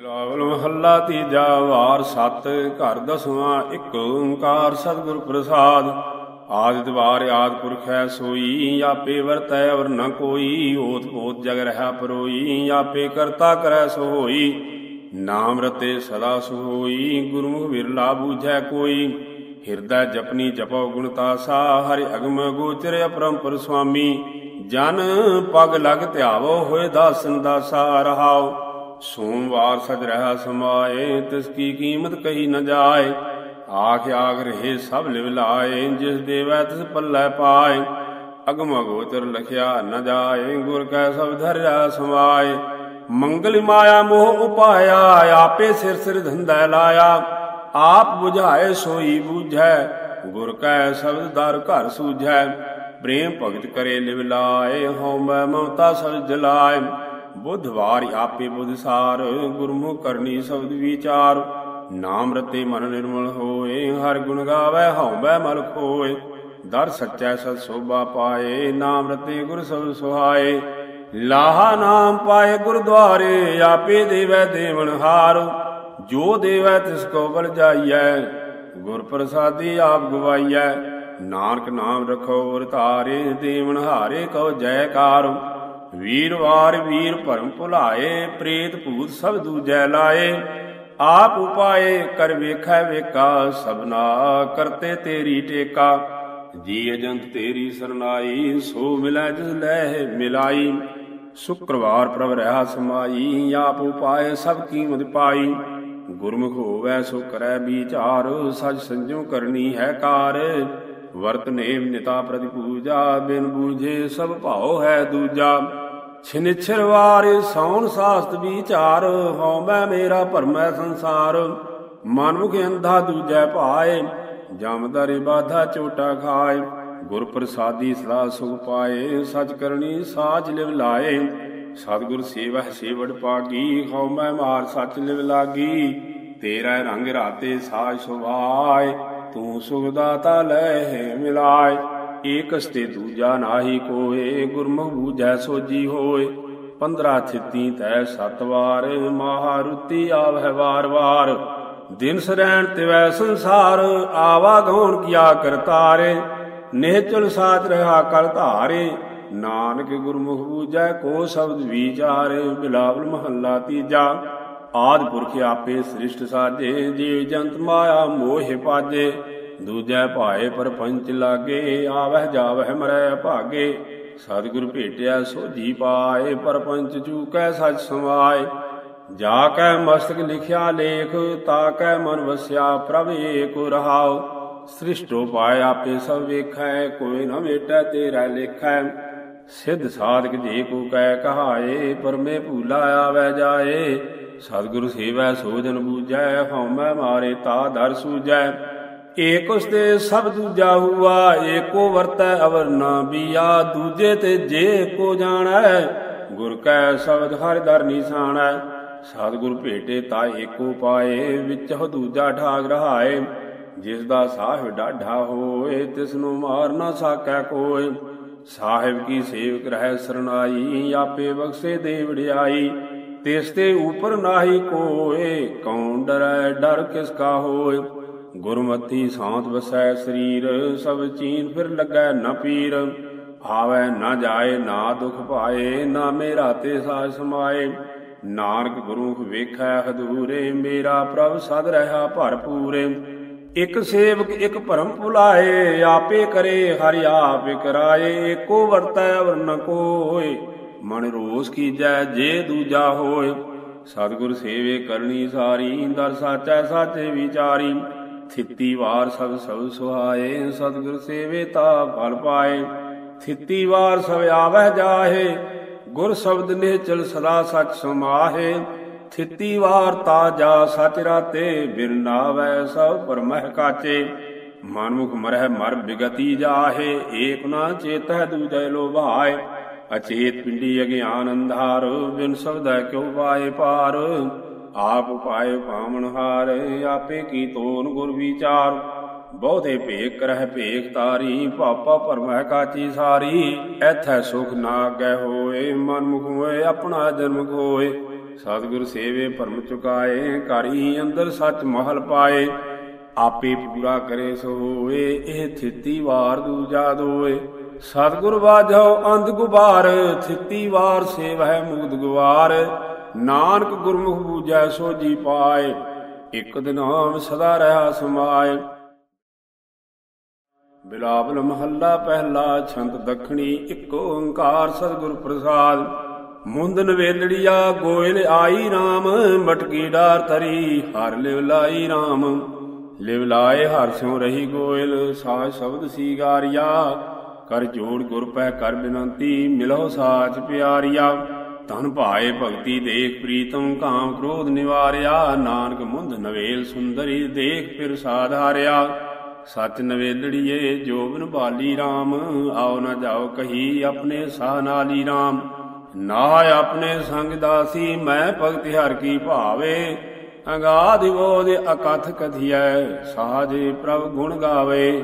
ਬਿਲਾਵਲ ਮਹੱਲਾ ਤੀਜਾ ਵਾਰ ਸਤ, ਘਰ ਦਸਵਾਂ ਇੱਕ ਓੰਕਾਰ ਸਤਿਗੁਰ ਪ੍ਰਸਾਦ। ਆਦਿ ਦਵਾਰ ਆਦ ਪੁਰਖ ਸੋਈ, ਆਪੇ ਵਰਤੈ ਅਵਰ ਨ ਕੋਈ। ਓਤ ਪੋਤ ਜਗ ਰਹਾ ਪਰੋਈ, ਆਪੇ ਕਰਤਾ ਕਰੈ ਸੋ ਹੋਈ ਨਾਮ ਰਤੇ ਸਦਾ ਸੋਈ, ਗੁਰਮੁਖ ਵਿਰਲਾ ਬੂਝੈ ਕੋਈ। ਹਿਰਦੈ ਜਪਨੀ ਜਪੋ ਗੁਣਤਾਸਾ ਹਰਿ ਅਗਮ ਗੋਚਰ ਅਪਰੰਪਰ ਸੁਆਮੀ। ਜਨ ਪਗ ਲਗ ਧਿਆਵੋ, ਹੋਏ ਦਾਸਨ ਦਾਸਾ ਰਹਾਓ ਸੋਮਵਾਰ ਸਜ ਰਹਾ ਸਮਾਏ, ਤਿਸ ਕੀ ਕੀਮਤ ਕਹੀ ਨ ਜਾਏ। ਆਖ ਆਖ ਰਹੇ ਸਭ ਲਿਵ ਲਾਏ, ਜਿਸ ਦੇਵੈ ਤਿਸ ਪੱਲੇ ਪਾਏ। ਅਗਮ ਗੋਚਰ ਲਖਿਆ ਨ ਜਾਏ, ਗੁਰ ਕੈ ਸਭ ਧਰਿਆ ਸਮਾਏ। ਮੰਗਲ ਮਾਇਆ ਮੋਹ ਉਪਾਇਆ, ਆਪੇ ਸਿਰ ਸਿਰ ਧੰਦਾ ਲਾਇਆ। ਆਪ 부ਝਾਏ ਸੋਈ ਬੂਝੈ, ਗੁਰ ਕੈ ਸ਼ਬਦ ਦਰ ਘਰ ਸੂਝੈ। ਪ੍ਰੇਮ ਭਗਤ ਕਰੇ ਲਿਵ ਲਾਏ ਹਉ ਮੈਂ ਮਮਤਾ ਸਭ ਜਲਾਏ। ਬੁੱਧ ਬੁੱਧਵਾਰ ਆਪੇ ਬੁੱਧ ਸਾਰ ਗੁਰਮੁਖ ਕਰਨੀ ਸ਼ਬਦ ਵਿਚਾਰ। ਨਾਮ ਰਤੇ ਮਨ ਨਿਰਮਲ ਹੋਏ, ਹਰ ਗੁਣ ਗਾਵੇ ਹਉ ਮੈਂ ਮਲ ਖੋਏ ਦਰ ਸੱਚੈ ਸਤ ਸੋਭਾ ਪਾਏ, ਨਾਮ ਰਤੇ ਗੁਰ ਸਭ ਸੁਹਾਏ। ਲਾਹਾ ਨਾਮ ਪਾਏ ਗੁਰਦੁਆਰੇ, ਆਪੇ ਦੇਵੈ ਦੇਵਨ ਹਾਰ। ਜੋ ਦੇਵੈ ਤਿਸ ਕੋ ਬਲ ਜਾਈਐ, ਗੁਰ ਪ੍ਰਸਾਦੀ ਆਪ ਗਵਾਈਐ। ਨਾਨਕ ਨਾਮ ਰਖੋ ਵਰ ਧਾਰੇ ਦੇਵਨ ਹਾਰੇ ਕਉ ਜੈਕਾਰ। ਵੀਰਵਾਰ ਵੀਰ ਭਰਮ ਭੁਲਾਏ, ਪ੍ਰੇਤ ਭੂਤ ਸਭ ਦੂਜੈ ਲਾਏ। ਆਪ ਉਪਾਏ ਕਰ ਵੇਖੈ ਵੇਕਾ ਸਭਨਾ ਕਰਤੇ ਤੇਰੀ ਟੇਕਾ। ਜੀ ਅਜੰਤ ਤੇਰੀ ਸਰਨਾਈ, ਸੋ ਮਿਲੈ ਜਿਸ ਲੈ ਮਿਲਾਈ। ਸ਼ੁਕਰਵਾਰ ਪ੍ਰਭ ਰਹਾ ਸਮਾਈ, ਆਪ ਉਪਾਏ ਸਭ ਕੀਮਤ ਪਾਈ। ਗੁਰਮੁਖ ਹੋਵੈ ਸੋ ਕਰੈ ਵਿਚਾਰ ਸਜ ਸੰਜੋ ਕਰਨੀ ਹੈ ਕਾਰ। ਵਰਤ ਨੇਮ ਨਿਤਾ ਪ੍ਰਤੀ ਪੂਜਾ, ਬਿਨ ਬੂਝੇ ਸਭ ਭਾਉ ਹੈ ਦੂਜਾ। ਛਿਨਿਛਰ ਵਾਰ ਸੌਣ ਸਾਸਤ ਵਿਚਾਰ, ਹਉ ਮੈਂ ਮੇਰਾ ਭਰਮੈ ਸੰਸਾਰ। ਮਨ ਮੁਖ ਅੰਧਾ ਦੂਜੈ ਭਾਏ ਜਮਦਰਿ ਬਾਧਾ ਚੋਟਾ ਖਾਏ। ਗੁਰ ਪ੍ਰਸਾਦੀ ਸਦਾ ਸੁਖ ਪਾਏ, ਸਚ ਕਰਨੀ ਸਾਜ ਲਿਵ ਲਾਏ। ਸਤਿਗੁਰ ਸੇਵੈ ਸੇਵੜ ਪਾਗੀ, ਹਉ ਮੈਂ ਮਾਰ ਸਚ ਲਿਵ ਲਾਗੀ। ਤੇਰਾ ਰੰਗ ਰਾਤੇ ਸਾਜ ਸੁਭਾਏ, ਤੂੰ ਸੁਖ ਦਾਤਾ ਲੈ ਮਿਲਾਏ। ਏਕਸ ਤੇ ਦੂਜਾ ਨਾਹੀ ਕੋਏ ਗੁਰਮੁਖ ਬੂਝੈ ਸੋਜੀ ਹੋਏ। 15 ਥਿੱਤੀ ਤੈ ਸਤ ਵਾਰ ਮਹਾਰੁਤੀ ਆਵਹਿ ਵਾਰ ਵਾਰ। ਦਿਨ ਸਰੈਣ ਤਿਵੈ ਸੰਸਾਰ, ਆਵਾ ਗਉਣ ਕੀਆ ਕਰਤਾਰੇ ਨਿਹਚਲ ਸਾਚ ਰਹਾ ਕਲ ਧਾਰੇ। ਨਾਨਕ ਗੁਰਮੁਖ ਬੂਝੈ ਕੋ ਸ਼ਬਦ ਵਿਚਾਰੇ ਬਿਲਾਵਲ ਮਹੱਲਾ ਤੀਜਾ। ਆਦ ਪੁਰਖ ਆਪੇ ਸ੍ਰਿਸ਼ਟ ਸਾਜੇ ਜੀਵ ਜੰਤ ਮਾਇਆ ਮੋਹਿ ਪਾਜੇ। ਦੂਜੈ ਭਾਏ ਪਰਪੰਚ ਲਾਗੇ, ਆਵਹਿ ਜਾਵਹਿ ਮਰੈ ਭਾਗੇ। ਸਤਿਗੁਰ ਭੇਟਿਆ ਸੋਝੀ ਪਾਏ ਪਰਪੰਚ ਚੂਕੈ ਸਚ ਸਮਾਏ ਜਾ ਕੈ ਮਸਤਕ ਲਿਖਿਆ ਲੇਖ, ਤਾ ਕੈ ਮਨ ਵਸਿਆ ਪ੍ਰਭ ਏਕ ਰਹਾਉ। ਸ੍ਰਿਸ਼ਟੋ ਪਾਏ ਆਪੇ ਸਭ ਵੇਖੈ, ਕੋਈ ਨ ਮੇਟੈ ਤੇਰਾ ਲੇਖੈ। ਸਿੱਧ ਸਾਧਕ ਜੇ ਕੋ ਕਹਿ ਕਹਾਏ, ਪਰਮੇ ਭੂਲਾ ਆਵੈ ਜਾਏ। ਸਤਿਗੁਰ ਸੇਵੈ ਸੋਜਨ ਬੂਝੈ, ਹਉਮੈ ਮਾਰੇ ਤਾ ਦਰ ਸੂਜੈ ਏਕ ਉਸਤੇ ਸਭ ਦੂਜਾ ਹੁਆ, ਏਕੋ ਵਰਤੈ ਅਵਰ ਨਾ ਬੀਆ, ਦੂਜੇ ਤੇ ਜੇ ਕੋ ਜਾਣੈ, ਗੁਰ ਕੈ ਸ਼ਬਦ ਹਰਿ ਦਰ ਨਿਸ਼ਾਨੈ। ਸਤਿਗੁਰ ਭੇਟੇ ਤਾ ਏਕੋ ਪਾਏ ਵਿੱਚ ਦੂਜਾ ਠਾਗ ਰਹਾਏ। ਜਿਸ ਦਾ ਸਾਹਿਬ ਡਾਢਾ ਹੋਏ ਤਿਸ ਨੂੰ ਮਾਰ ਨਾ ਸਾਕੈ ਕੋਏ। ਸਾਹਿਬ ਕੀ ਸੇਵਕ ਰਹਿ ਸਰਨਾਈ ਆਪੇ ਬਖਸ਼ੇ ਦੇ ਵਡਿਆਈ। ਤਿਸ ਤੇ ਉਪਰ ਨਾਹੀ ਕੋਏ, ਕੌਣ ਡਰੈ ਡਰ ਕਿਸ ਕਾ ਹੋਏ। ਗੁਰਮਤੀ ਸਾਂਤ ਵਸੈ ਸਰੀਰ, ਸਭ ਚੀਨ ਫਿਰ ਲੱਗੈ ਨਾ ਪੀਰ। ਆਵੈ ਨਾ ਜਾਏ, ਨਾ ਦੁਖ ਪਾਏ ਨਾ ਮੇਰਾ ਤੇ ਸਾਜ ਸਮਾਏ। ਨਾਨਕ ਗੁਰੂ ਵੇਖੈ ਹਦੂਰੇ, ਮੇਰਾ ਪ੍ਰਭ ਸਦ ਰਹਾ ਭਰਪੂਰੇ। ਇਕ ਸੇਵਕ ਇਕ ਭਰਮ ਭੁਲਾਏ, ਆਪੇ ਕਰੇ ਹਰਿ ਆਪ ਕਰਾਏ। ਏਕੋ ਵਰਤੈ ਅਵਰ ਨ ਕੋਏ, ਮਨ ਰੋਸ ਕੀਜੈ ਜੇ ਦੂਜਾ ਹੋਏ। ਸਤਿਗੁਰ ਸੇਵੇ ਕਰਨੀ ਸਾਰੀ, ਦਰ ਸਾਚੈ ਸਾਚੇ ਵਿਚਾਰੀ। ਥਿੱਤੀ ਵਾਰ ਸਭ ਸਭ ਸੁਹਾਏ, ਸਤਿਗੁਰ ਸੇਵੇ ਤਾ ਫਲ ਪਾਏ। ਥਿੱਤੀ ਵਾਰ ਸਭ ਆਵਹਿ ਜਾਹੇ, ਗੁਰ ਸ਼ਬਦ ਨੇ ਚਲ ਸਦਾ ਸਚ ਸਮਾਹੇ। ਥਿੱਤੀ ਵਾਰ ਤਾ ਜਾ ਸਚ ਰਾਤੇ, ਬਿਨ ਨਾਵੈ ਸਭ ਪਰਮਹਿ ਕਾਚੇ। ਮਨਮੁਖ ਮਰਹਿ ਮਰ ਬਿਗਤੀ ਜਾਹੇ, ਏਕ ਨਾ ਚੇਤਹਿ ਦੂਜੈ ਲੋਭਾਏ। ਅਚੇਤ ਪਿੰਡੀ ਅਗਿਆਨ ਅੰਧਾਰ ਬਿਨ ਸ਼ਬਦੈ ਕਿਉ ਪਾਏ ਪਾਰ। ਆਪ ਪਾਏ ਪਾਵਨ ਹਾਰ, ਆਪੇ ਕੀ ਤੋਨ ਗੁਰ ਵਿਚਾਰ। ਬਹੁਤੇ ਭੇਖ ਕਰਹਿ ਭੇਖ ਤਾਰੀ, ਪਾਪਾ ਪਰਮਹਿ ਕਾਚੀ ਸਾਰੀ। ਐਥੈ ਸੁਖ ਨਾ ਗੈ ਹੋਏ, ਮਨ ਮੁਖ ਹੋਏ ਆਪਣਾ ਜਨਮ ਕੋਏ ਸਤਿਗੁਰ ਸੇਵੇ ਭਰਮ ਚੁਕਾਏ ਘਰ ਹੀ ਅੰਦਰ ਸੱਚ ਮਹਲ ਪਾਏ। ਆਪੇ ਪੂਰਾ ਕਰੇ ਸੋ ਹੋਏ, ਇਹ ਥਿੱਤੀ ਵਾਰ ਦੂਜਾ ਦੋਏ। ਸਤਿਗੁਰ ਵਾਜੋ ਅੰਧ ਗੁਬਾਰ, ਥਿੱਤੀ ਵਾਰ ਸੇਵਹਿ ਮੁਗਦ ਗੁਵਾਰ। ਨਾਨਕ ਗੁਰਮੁਖ ਬੂਜੈ ਸੋ ਜੀ ਪਾਏ, ਇਕ ਦਿਨ ਆਮ ਸਦਾ ਰਹਾ ਸਮਾਏ। ਬਿਲਾਵਲ ਮਹੱਲਾ ਪਹਿਲਾ ਛੰਤ ਦਖਣੀ, ਇੱਕ ਓੰਕਾਰ ਸਤਿਗੁਰ ਪ੍ਰਸਾਦ। ਮੁੰਦ ਨਵੇਲੜੀਆ, ਗੋਇਲ ਆਈ RAM ਮਟਕੀ ਡਾਰ ਤਰੀ ਹਰ ਲਿਵ ਲਾਈ RAM ਲਿਵ ਲਾਏ ਹਰ ਸਿਉ ਰਹੀ ਗੋਇਲ, ਸਾਜ ਸ਼ਬਦ ਸੀਗਾਰਿਆ ਕਰ ਜੋੜ ਗੁਰ ਪੈ ਕਰ ਬਿਨੰਤੀ ਮਿਲੋ ਸਾਚ ਪਿਆਰਿਆ। ਤਨ ਭਾਏ ਭਗਤੀ ਦੇਖ ਪ੍ਰੀਤਮ ਕਾਮ ਕ੍ਰੋਧ ਨਿਵਾਰਿਆ, ਨਾਨਕ ਮੁੰਦ ਨਵੇਲ ਸੁੰਦਰੀ ਦੇਖ ਫਿਰ ਸਾਧਾਰਿਆ। ਸਚ ਨਵੇਲੜੀਏ ਜੋਬਨ ਬਾਲੀ RAM ਆਓ ਨਾ ਜਾਓ ਕਹੀ ਆਪਣੇ ਸਾਹ ਨਾਲੀ RAM ਨਾ ਆਪਣੇ ਸੰਗ ਦਾਸੀ, ਮੈਂ ਭਗਤ ਹਰ ਕੀ ਭਾਵੇ। ਅਗਾਧ ਬੋਧ ਅਕਥ ਕਥਿਐ, ਸਾਜੇ ਪ੍ਰਭ ਗੁਣ ਗਾਵੇ।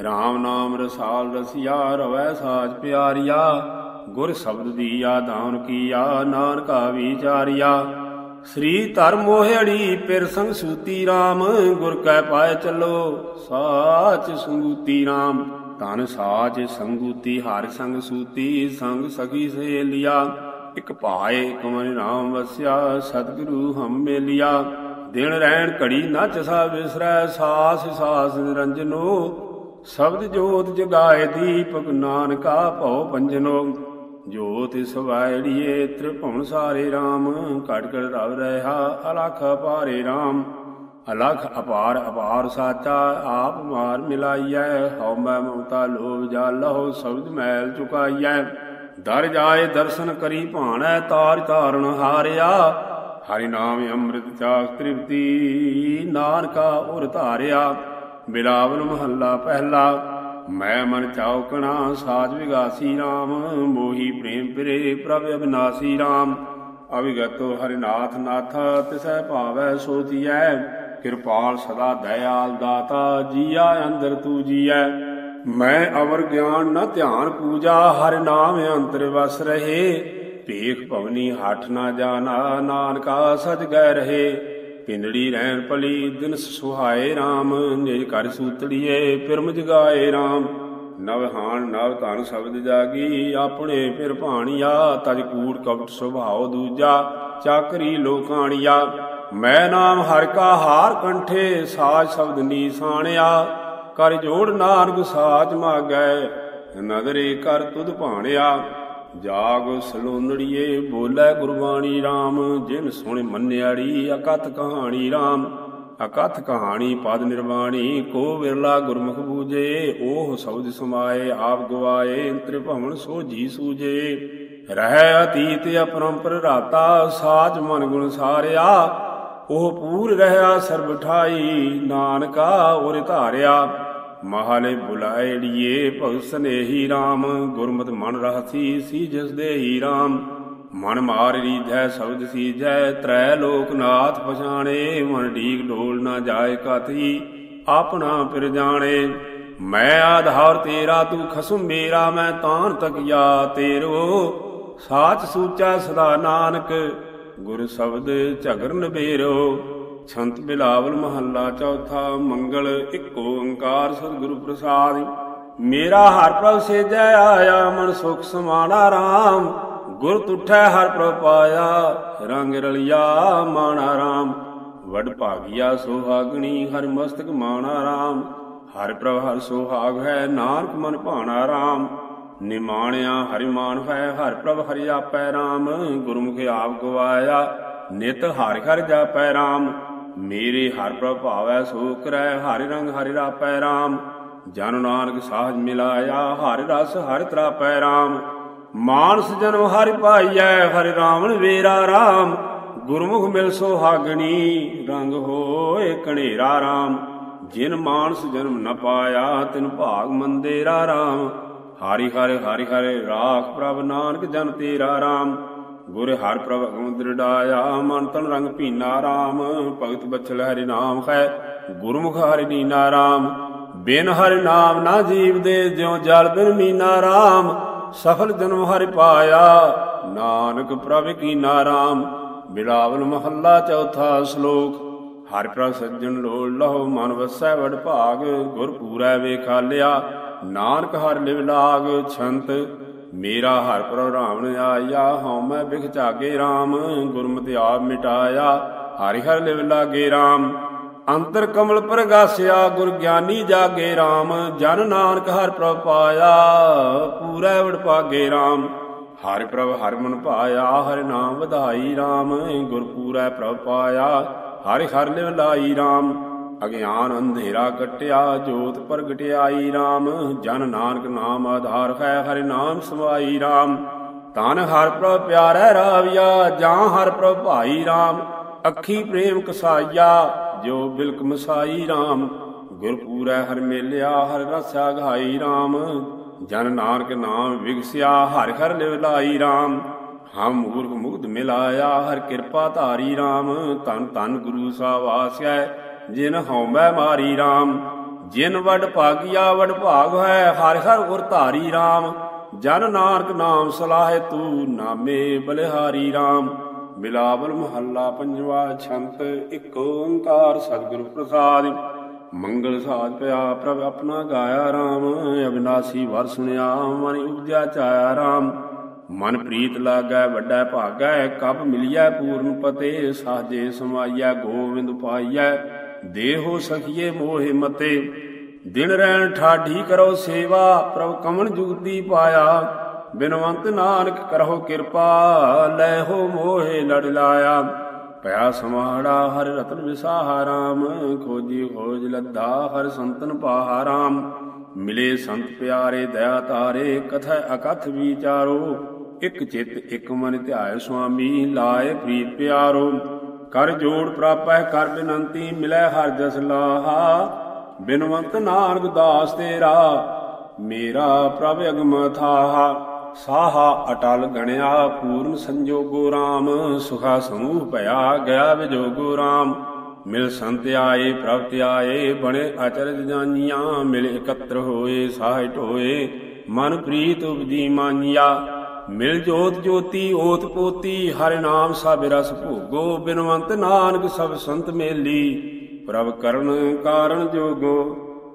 RAM ਨਾਮ ਰਸਾਲ ਰਸਿਆ, ਰਵੈ ਸਾਜ ਪਿਆਰੀਆ। ਗੁਰ ਸ਼ਬਦ ਦੀਆ ਦਾਨ ਕੀਆ, ਨਾਨਕਾ ਵਿਚਾਰਿਆ ਸ੍ਰੀ ਧਰਮ ਮੋਹੜੀ ਪਿਰ ਸੰਗ ਸੂਤੀ RAM ਗੁਰ ਕੈ ਪਾਏ ਚੱਲੋ, ਸਾਚ ਸੰਗੂਤੀ RAM ਤਨ ਸਾਚ ਸੰਗੂਤੀ, ਹਰ ਸੰਗ ਸੂਤੀ, ਸੰਗ ਸਖੀ ਸਹੇਲਿਆ। ਇਕ ਭਾਏ ਕਮਨ ਨਾਮ ਵਸਿਆ, ਸਤਿਗੁਰੂ ਹਮ ਮੇਲਿਆ। ਦਿਨ ਰਹਿਣ ਘੜੀ ਨਚ ਸਾ ਵਿਸਰੈ, ਸਾਸ ਸਾਸ ਨਿਰੰਜਨੋ। ਸ਼ਬਦ ਜੋਤ ਜਗਾਏ ਦੀਪਕ ਨਾਨਕਾ ਭਉ ਪੰਜਨੋ। ਜੋਤਿ ਸਵਾਇੜੀਏ ਤ੍ਰਿਭੁਵਨ ਸਾਰੇ RAM ਘਟ ਘਟ ਰਵ ਰਹਾ, ਅਲਖ ਪਾਰੇ RAM ਅਲਖ ਅਪਾਰ ਅਪਾਰ ਸਾਚਾ, ਆਪ ਮਾਰ ਮਿਲਾਈਐ, ਹਉ ਮੈਂ ਮਮਤਾ ਲੋਭ ਜਾਲਹੁ ਸ਼ਬਦ ਮੈਲ ਚੁਕਾਈਐ। ਦਰ ਜਾਏ ਦਰਸ਼ਨ ਕਰੀ ਭਾਣੈ, ਤਾਰ ਤਾਰਨ ਹਾਰਿਆ। ਹਰਿ ਨਾਮ ਅੰਮ੍ਰਿਤ ਚਾਖ ਤ੍ਰਿਪਤੀ, ਨਾਨਕਾ ਉਰ ਧਾਰਿਆ। ਬਿਲਾਵਲ ਮਹੱਲਾ ਪਹਿਲਾ ਮੈਂ ਮਨ ਚਾਉਕਣਾ ਸਾਜ ਵਿਗਾਸੀ RAM ਮੋਹੀ ਪ੍ਰੇਮ ਪਿਰੇ ਪ੍ਰਭ ਅਬਿਨਾਸੀ RAM ਅਵਿਗਤੋ ਹਰਿਨਾਥ ਨਾਥ ਤਿਸੈ ਭਾਵੈ ਸੋਧੀਐ ਕਿਰਪਾਲ ਸਦਾ ਦਇਆਲ ਦਾਤਾ, ਜੀਆ ਅੰਦਰ ਤੂ ਜੀਐ। ਮੈਂ ਅਵਰ ਗਿਆਨ ਨ ਧਿਆਨ ਪੂਜਾ, ਹਰਿ ਨਾਮ ਅੰਤਰ ਵਸ ਰਹੇ। ਭੇਖ ਭਵਨੀ ਹੱਠ ਨਾ ਜਾਣਾ, ਨਾਨਕਾ ਸਜ ਗਏ ਰਹੇ। ਪਿੰਦੜੀ ਰਹਿਣ ਪਲੀ ਦਿਨ ਸੁਹਾਏ RAM ਨਿਜ ਕਰ ਸੂਤੜੀਏ, ਪਿਰਮ ਜਗਾਏ RAM ਨਵ ਹਾਨ ਨਵ ਧਨ ਸ਼ਬਦ ਜਾਗੀ, ਆਪਣੇ ਫਿਰ ਭਾਣੀਆ। ਤਜ ਕੂੜ ਕਪਟ ਸੁਭਾਉ ਦੂਜਾ, ਚਾਕਰੀ ਲੋਕਾਣੀਆ। ਮੈਂ ਨਾਮ ਹਰ ਕਾ ਹਾਰ ਕੰਠੇ, ਸਾਜ ਸ਼ਬਦ ਨੀਸਾਣਿਆ ਕਰ ਜੋੜ ਨਾਨਕ ਸਾਚ ਮਾਗੈ, ਨਦਰੇ ਕਰ ਤੁਧ ਭਾਣਿਆ। ਜਾਗ ਸਲੋਨੜੀਏ ਬੋਲੇ ਗੁਰਬਾਣੀ RAM ਜਿਨ ਸੁਣ ਮੰਨਿਆੜੀ ਅਕਥ ਕਹਾਣੀ RAM ਅਕਥ ਕਹਾਣੀ ਪਦ ਨਿਰਵਾਣੀ, ਕੋ ਵਿਰਲਾ ਗੁਰਮੁਖ ਬੂਜੇ ਉਹ ਸ਼ਬਦ ਸਮਾਏ, ਆਪ ਗਵਾਏ, ਤ੍ਰਿਭਵਨ ਸੋਜੀ ਸੂਜੇ। ਰਹਿ ਅਤੀਤ ਅਪਰੰਪਰ ਰਾਤਾ, ਸਾਜ ਮਨ ਗੁਣ ਸਾਰਿਆ। ਉਹ ਪੂਰ ਰਹਾ ਸਰਬ ਠਾਈ, ਨਾਨਕਾ ਉਰ ਧਾਰਿਆ। ਮਹਾਲੇ ਬੁਲਾਇੜੀਏ ਭਗਤ ਸਨੇਹੀ RAM ਗੁਰਮਤਿ ਮਨ ਰਹਸੀ ਸੀ ਜਿਸ ਦੇ RAM ਮਨ ਮਾਰ ਰੀਧੈ, ਸ਼ਬਦ ਸੀਜੈ ਤ੍ਰੈ ਲੋਕਨਾਥ ਪਛਾਣੇ, ਮਨ ਢੀਕ ਢੋਲ ਨਾ ਜਾਏ ਕਥੀ ਆਪਣਾ ਫਿਰ ਜਾਣੇ। ਮੈਂ ਆਧਾਰ ਤੇਰਾ, ਤੂੰ ਖਸਮ ਮੇਰਾ, ਮੈਂ ਤਾਨ ਤਕਿਆ ਤੇਰੋ। ਸਾਚ ਸੂਚਾ ਸਦਾ ਨਾਨਕ, ਗੁਰ ਸ਼ਬਦ ਝਗਰਨ ਬੇਰੋ। ਸੰਤ ਬਿਲਾਵਲ ਮਹੱਲਾ ਚੌਥਾ, ਮੰਗਲ ਇੱਕ ਓੰਕਾਰ ਸਤਿਗੁਰੂ ਪ੍ਰਸਾਦ। ਮੇਰਾ ਹਰ ਪ੍ਰਭ ਸੇਜੈ, ਆਇਆ ਮਨ ਸੁਖ ਸਮਾਣਾ RAM ਗੁਰ ਤੁਠੈ ਹਰ ਪ੍ਰਭ ਪਾਇਆ, ਰੰਗ ਰਲਿਆ ਮਾਣਾ RAM ਵਡ ਭਾਗਿਆ ਸੁਹਾਗਣੀ, ਹਰ ਮਸਤਕ ਮਾਣਾ RAM ਹਰ ਪ੍ਰਭ ਹਰ ਸੁਹਾਗ ਹੈ, ਨਾਨਕ ਮਨ ਭਾਣਾ RAM ਨਿਮਾਣਿਆ ਹਰਿ ਮਾਨ ਹੈ, ਹਰ ਪ੍ਰਭ ਹਰਿ ਆਪੈ RAM ਗੁਰਮੁਖ ਆਪ ਗਵਾਇਆ, ਨਿਤ ਹਰਿ ਹਰਿ ਜਾਪੈ RAM ਮੇਰੇ ਹਰ ਪ੍ਰਭ ਭਾਵੈ, ਸੋ ਕਰੈ ਹਰਿ ਰੰਗ, ਹਰਿ ਰਾਪੈ RAM ਜਨ ਨਾਨਕ ਸਾਜ ਮਿਲਾਇਆ, ਹਰਿ ਰਸ, ਹਰਿ ਤਰਾਪੈ RAM ਮਾਨਸ ਜਨਮ ਹਰਿ ਪਾਈਐ, ਹਰਿ ਰਾਵਣ ਵੇਰਾ RAM ਗੁਰਮੁਖ ਮਿਲ ਸੁਹਾਗਣੀ, ਰੰਗ ਹੋਏ ਕਣੇਰਾ RAM ਜਿਨ ਮਾਨਸ ਜਨਮ ਨ ਪਾਇਆ, ਤਿਨ ਭਾਗ ਮੰਦੇਰਾ RAM ਹਰਿ ਹਰਿ ਹਰਿ ਹਰਿ ਰਾਖ ਪ੍ਰਭ ਨਾਨਕ ਜਨ ਤੇਰਾ RAM ਗੁਰ ਹਰ ਪ੍ਰਭ ਅਗਮ ਦ੍ਰਿੜਾਇਆ, ਮਨ ਤਨ ਰੰਗ ਭੀਨਾ RAM ਭਗਤ ਬਚਲ ਹਰਿ ਨਾਮ ਹੈ, ਗੁਰਮੁਖ ਹਰਿ ਨੀਨਾ RAM ਬਿਨ ਹਰਿ ਨਾਮ ਨਾ ਜੀਵ ਦੇ ਜਿਉ ਜਲ ਬਿਨ ਮੀਨਾ RAM ਸਫਲ ਜਨਮ ਹਰਿ ਪਾਇਆ, ਨਾਨਕ ਪ੍ਰਭ ਕੀਨਾ RAM ਬਿਲਾਵਲ ਮਹੱਲਾ ਚੌਥਾ ਸ਼ਲੋਕ, ਹਰਿ ਪ੍ਰਭ ਸੱਜਣ ਲੋੜ ਲਹੋ, ਮਨ ਵਸੈ ਵਡ ਭਾਗ, ਗੁਰ ਪੂਰੈ ਵੇਖਾਲਿਆ ਨਾਨਕ ਹਰਿ ਲਿਵ ਲਾਗ, ਛੰਤ ਮੇਰਾ ਹਰ ਪ੍ਰਭ ਰਾਵਣ ਆਇਆ, ਹਉ ਮੈਂ ਬਿਖ ਝਾਗੇ RAM ਗੁਰਮਤਿ ਆਪ ਮਿਟਾਇਆ, ਹਰਿ ਹਰ ਲਿਵ ਲਾਗੇ RAM ਅੰਤਰ ਕਮਲ ਪ੍ਰਗਾਸਿਆ, ਗੁਰ ਗਿਆਨੀ ਜਾਗੇ RAM ਜਨ ਨਾਨਕ ਹਰ ਪ੍ਰਭ ਪਾਇਆ, ਪੂਰੈ ਵਡ ਪਾਗੇ RAM ਹਰਿ ਪ੍ਰਭ ਹਰਿ ਮਨ ਪਾਇਆ, ਹਰਿ ਨਾਮ ਵਧਾਈ RAM ਗੁਰ ਪੂਰੈ ਪ੍ਰਭ ਪਾਇਆ, ਹਰਿ ਹਰ ਲਿਵ ਲਾਈ RAM ਅਗਿਆਨ ਅੰਧੇਰਾ ਕਟਿਆ, ਜੋਤ ਪ੍ਰਗਟਿਆਈ RAM ਜਨ ਨਾਨਕ ਨਾਮ ਆਧਾਰ ਹੈ, ਹਰਿ ਨਾਮ ਸਮਾਈ RAM ਤਨ ਹਰ ਪ੍ਰਭ ਪਿਆਰੈ ਰਾਵਿਆ ਜਾਂ ਹਰ ਪ੍ਰਭ ਭਾਈ RAM ਅੱਖੀ ਪ੍ਰੇਮ ਕਸਾਈਆ, ਜੋ ਬਿਲਕ ਮਸਾਈ RAM ਗੁਰ ਪੂਰੈ ਮੇਲਿਆ, ਹਰ ਰਸਿਆ ਘਾਈ RAM ਜਨ ਨਾਨਕ ਨਾਮ ਵਿਗਸਿਆ, ਹਰ ਹਰ ਲਿਵ ਲਾਈ RAM ਹਮ ਮੂਰਖ ਮੁਗਧ ਮਿਲਾਇਆ, ਹਰ ਕਿਰਪਾ ਧਾਰੀ RAM ਤਨ ਤਨ ਗੁਰੂ ਸਾਵਾਸਿਆ ਜਿਨ ਹਉਮੈ ਮਾਰੀ RAM ਜਿਨ ਵਡ ਭਾਗਿਆ ਵਡ ਭਾਗ ਹੈ, ਹਰ ਹਰ ਗੁਰ ਧਾਰੀ RAM ਜਨ ਨਾਨਕ ਨਾਮ ਸਲਾਹੇ ਤੂ ਨਾਮੇ ਬਲਿਹਾਰੀ RAM ਬਿਲਾਵਲ ਮਹੱਲਾ ਪੰਜਵਾ ਛੰਤ, ਇੱਕ ਓੰਕਾਰ ਸਤਿਗੁਰ ਪ੍ਰਸਾਦਿ। ਮੰਗਲ ਸਾਜ ਪਿਆ ਪ੍ਰਭ ਆਪਣਾ ਗਾਇਆ RAM ਅਬਿਨਾਸੀ ਵਰ ਸੁਣਿਆ ਮਨ ਉਪਜਿਆ ਚਾਇਆ RAM ਮਨ ਪ੍ਰੀਤ ਲਾਗੈ, ਵੱਡਾ ਭਾਗੈ, ਕਬ ਮਿਲਿਆ ਪੂਰਨ ਪਤੇ, ਸਾਜੇ ਸਮਾਈਐ, ਗੋਵਿੰਦ ਪਾਈਐ। ਦੇਹੋ ਸਖੀਏ ਮੋਹਿ ਮਤੇ। ਦਿਨ ਰਹਿਣ ਠਾਢੀ ਕਰੋ ਸੇਵਾ, ਪ੍ਰਭ ਕਮਨ ਜੁਗਤੀ ਪਾਇਆ। ਬਿਨਵੰਤ ਨਾਨਕ ਕਰਹੁ ਕਿਰਪਾ, ਲੈ ਹੋ ਮੋਹਿ ਲੜ ਲਾਇਆ। ਪਿਆ ਸਮਾੜਾ ਹਰ ਰਤਨ ਵਿਸਾਹਾ ਰਾਮ, ਖੋਜੀ ਖੋਜ ਲੱਦਾ ਹਰ ਸੰਤਨ ਪਾਹਾ ਰਾਮ। ਮਿਲੇ ਸੰਤ ਪਿਆਰੇ ਦਇਆ ਤਾਰੇ, ਕਥੈ ਅਕਥ ਵਿਚਾਰੋ। ਇਕ ਚਿਤ ਇਕ ਮਨ ਧਿਆਏ ਸੁਆਮੀ, ਲਾਏ ਪ੍ਰੀਤ ਪਿਆਰੋ। ਕਰ ਜੋੜ ਪ੍ਰਾਪੈ ਕਰ ਬਿਨੰਤੀ, ਮਿਲੈ ਹਰ ਜਸ ਲਾਹਾ। ਬਿਨਵੰਤ ਨਾਨਕ ਦਾਸ ਤੇਰਾ, ਮੇਰਾ ਪ੍ਰਭ ਅਗਮ ਥਾਹਾ। ਸਾਹਾ ਅਟਲ ਗਣਿਆ, ਪੂਰਨ ਸੰਜੋਗੋ RAM ਸੁਖਾ ਸਮੂਹ ਭਇਆ, ਗਿਆ ਵਿਜੋਗੋ RAM ਮਿਲ ਸੰਤ ਆਏ, ਪ੍ਰਭ ਆਏ ਬਣੇ ਅਚਰਜ ਜਾਨੀਆਂ। ਮਿਲ ਇਕੱਤਰ ਹੋਏ ਸਾਹਿਟ ਹੋਏ। ਮਨ ਪ੍ਰੀਤ ਉਪਜੀ ਮਾਨਿਆ। ਮਿਲ ਜੋਤ ਜੋਤੀ, ਓਤ ਪੋਤੀ, ਹਰਿ ਨਾਮ ਸਭ ਰਸ ਭੋਗੋ, ਬਿਨਵੰਤ ਨਾਨਕ ਸਭ ਸੰਤ ਮੇਲੀ। ਪ੍ਰਭ ਕਰਨ ਕਾਰਨ ਜੋਗੋ,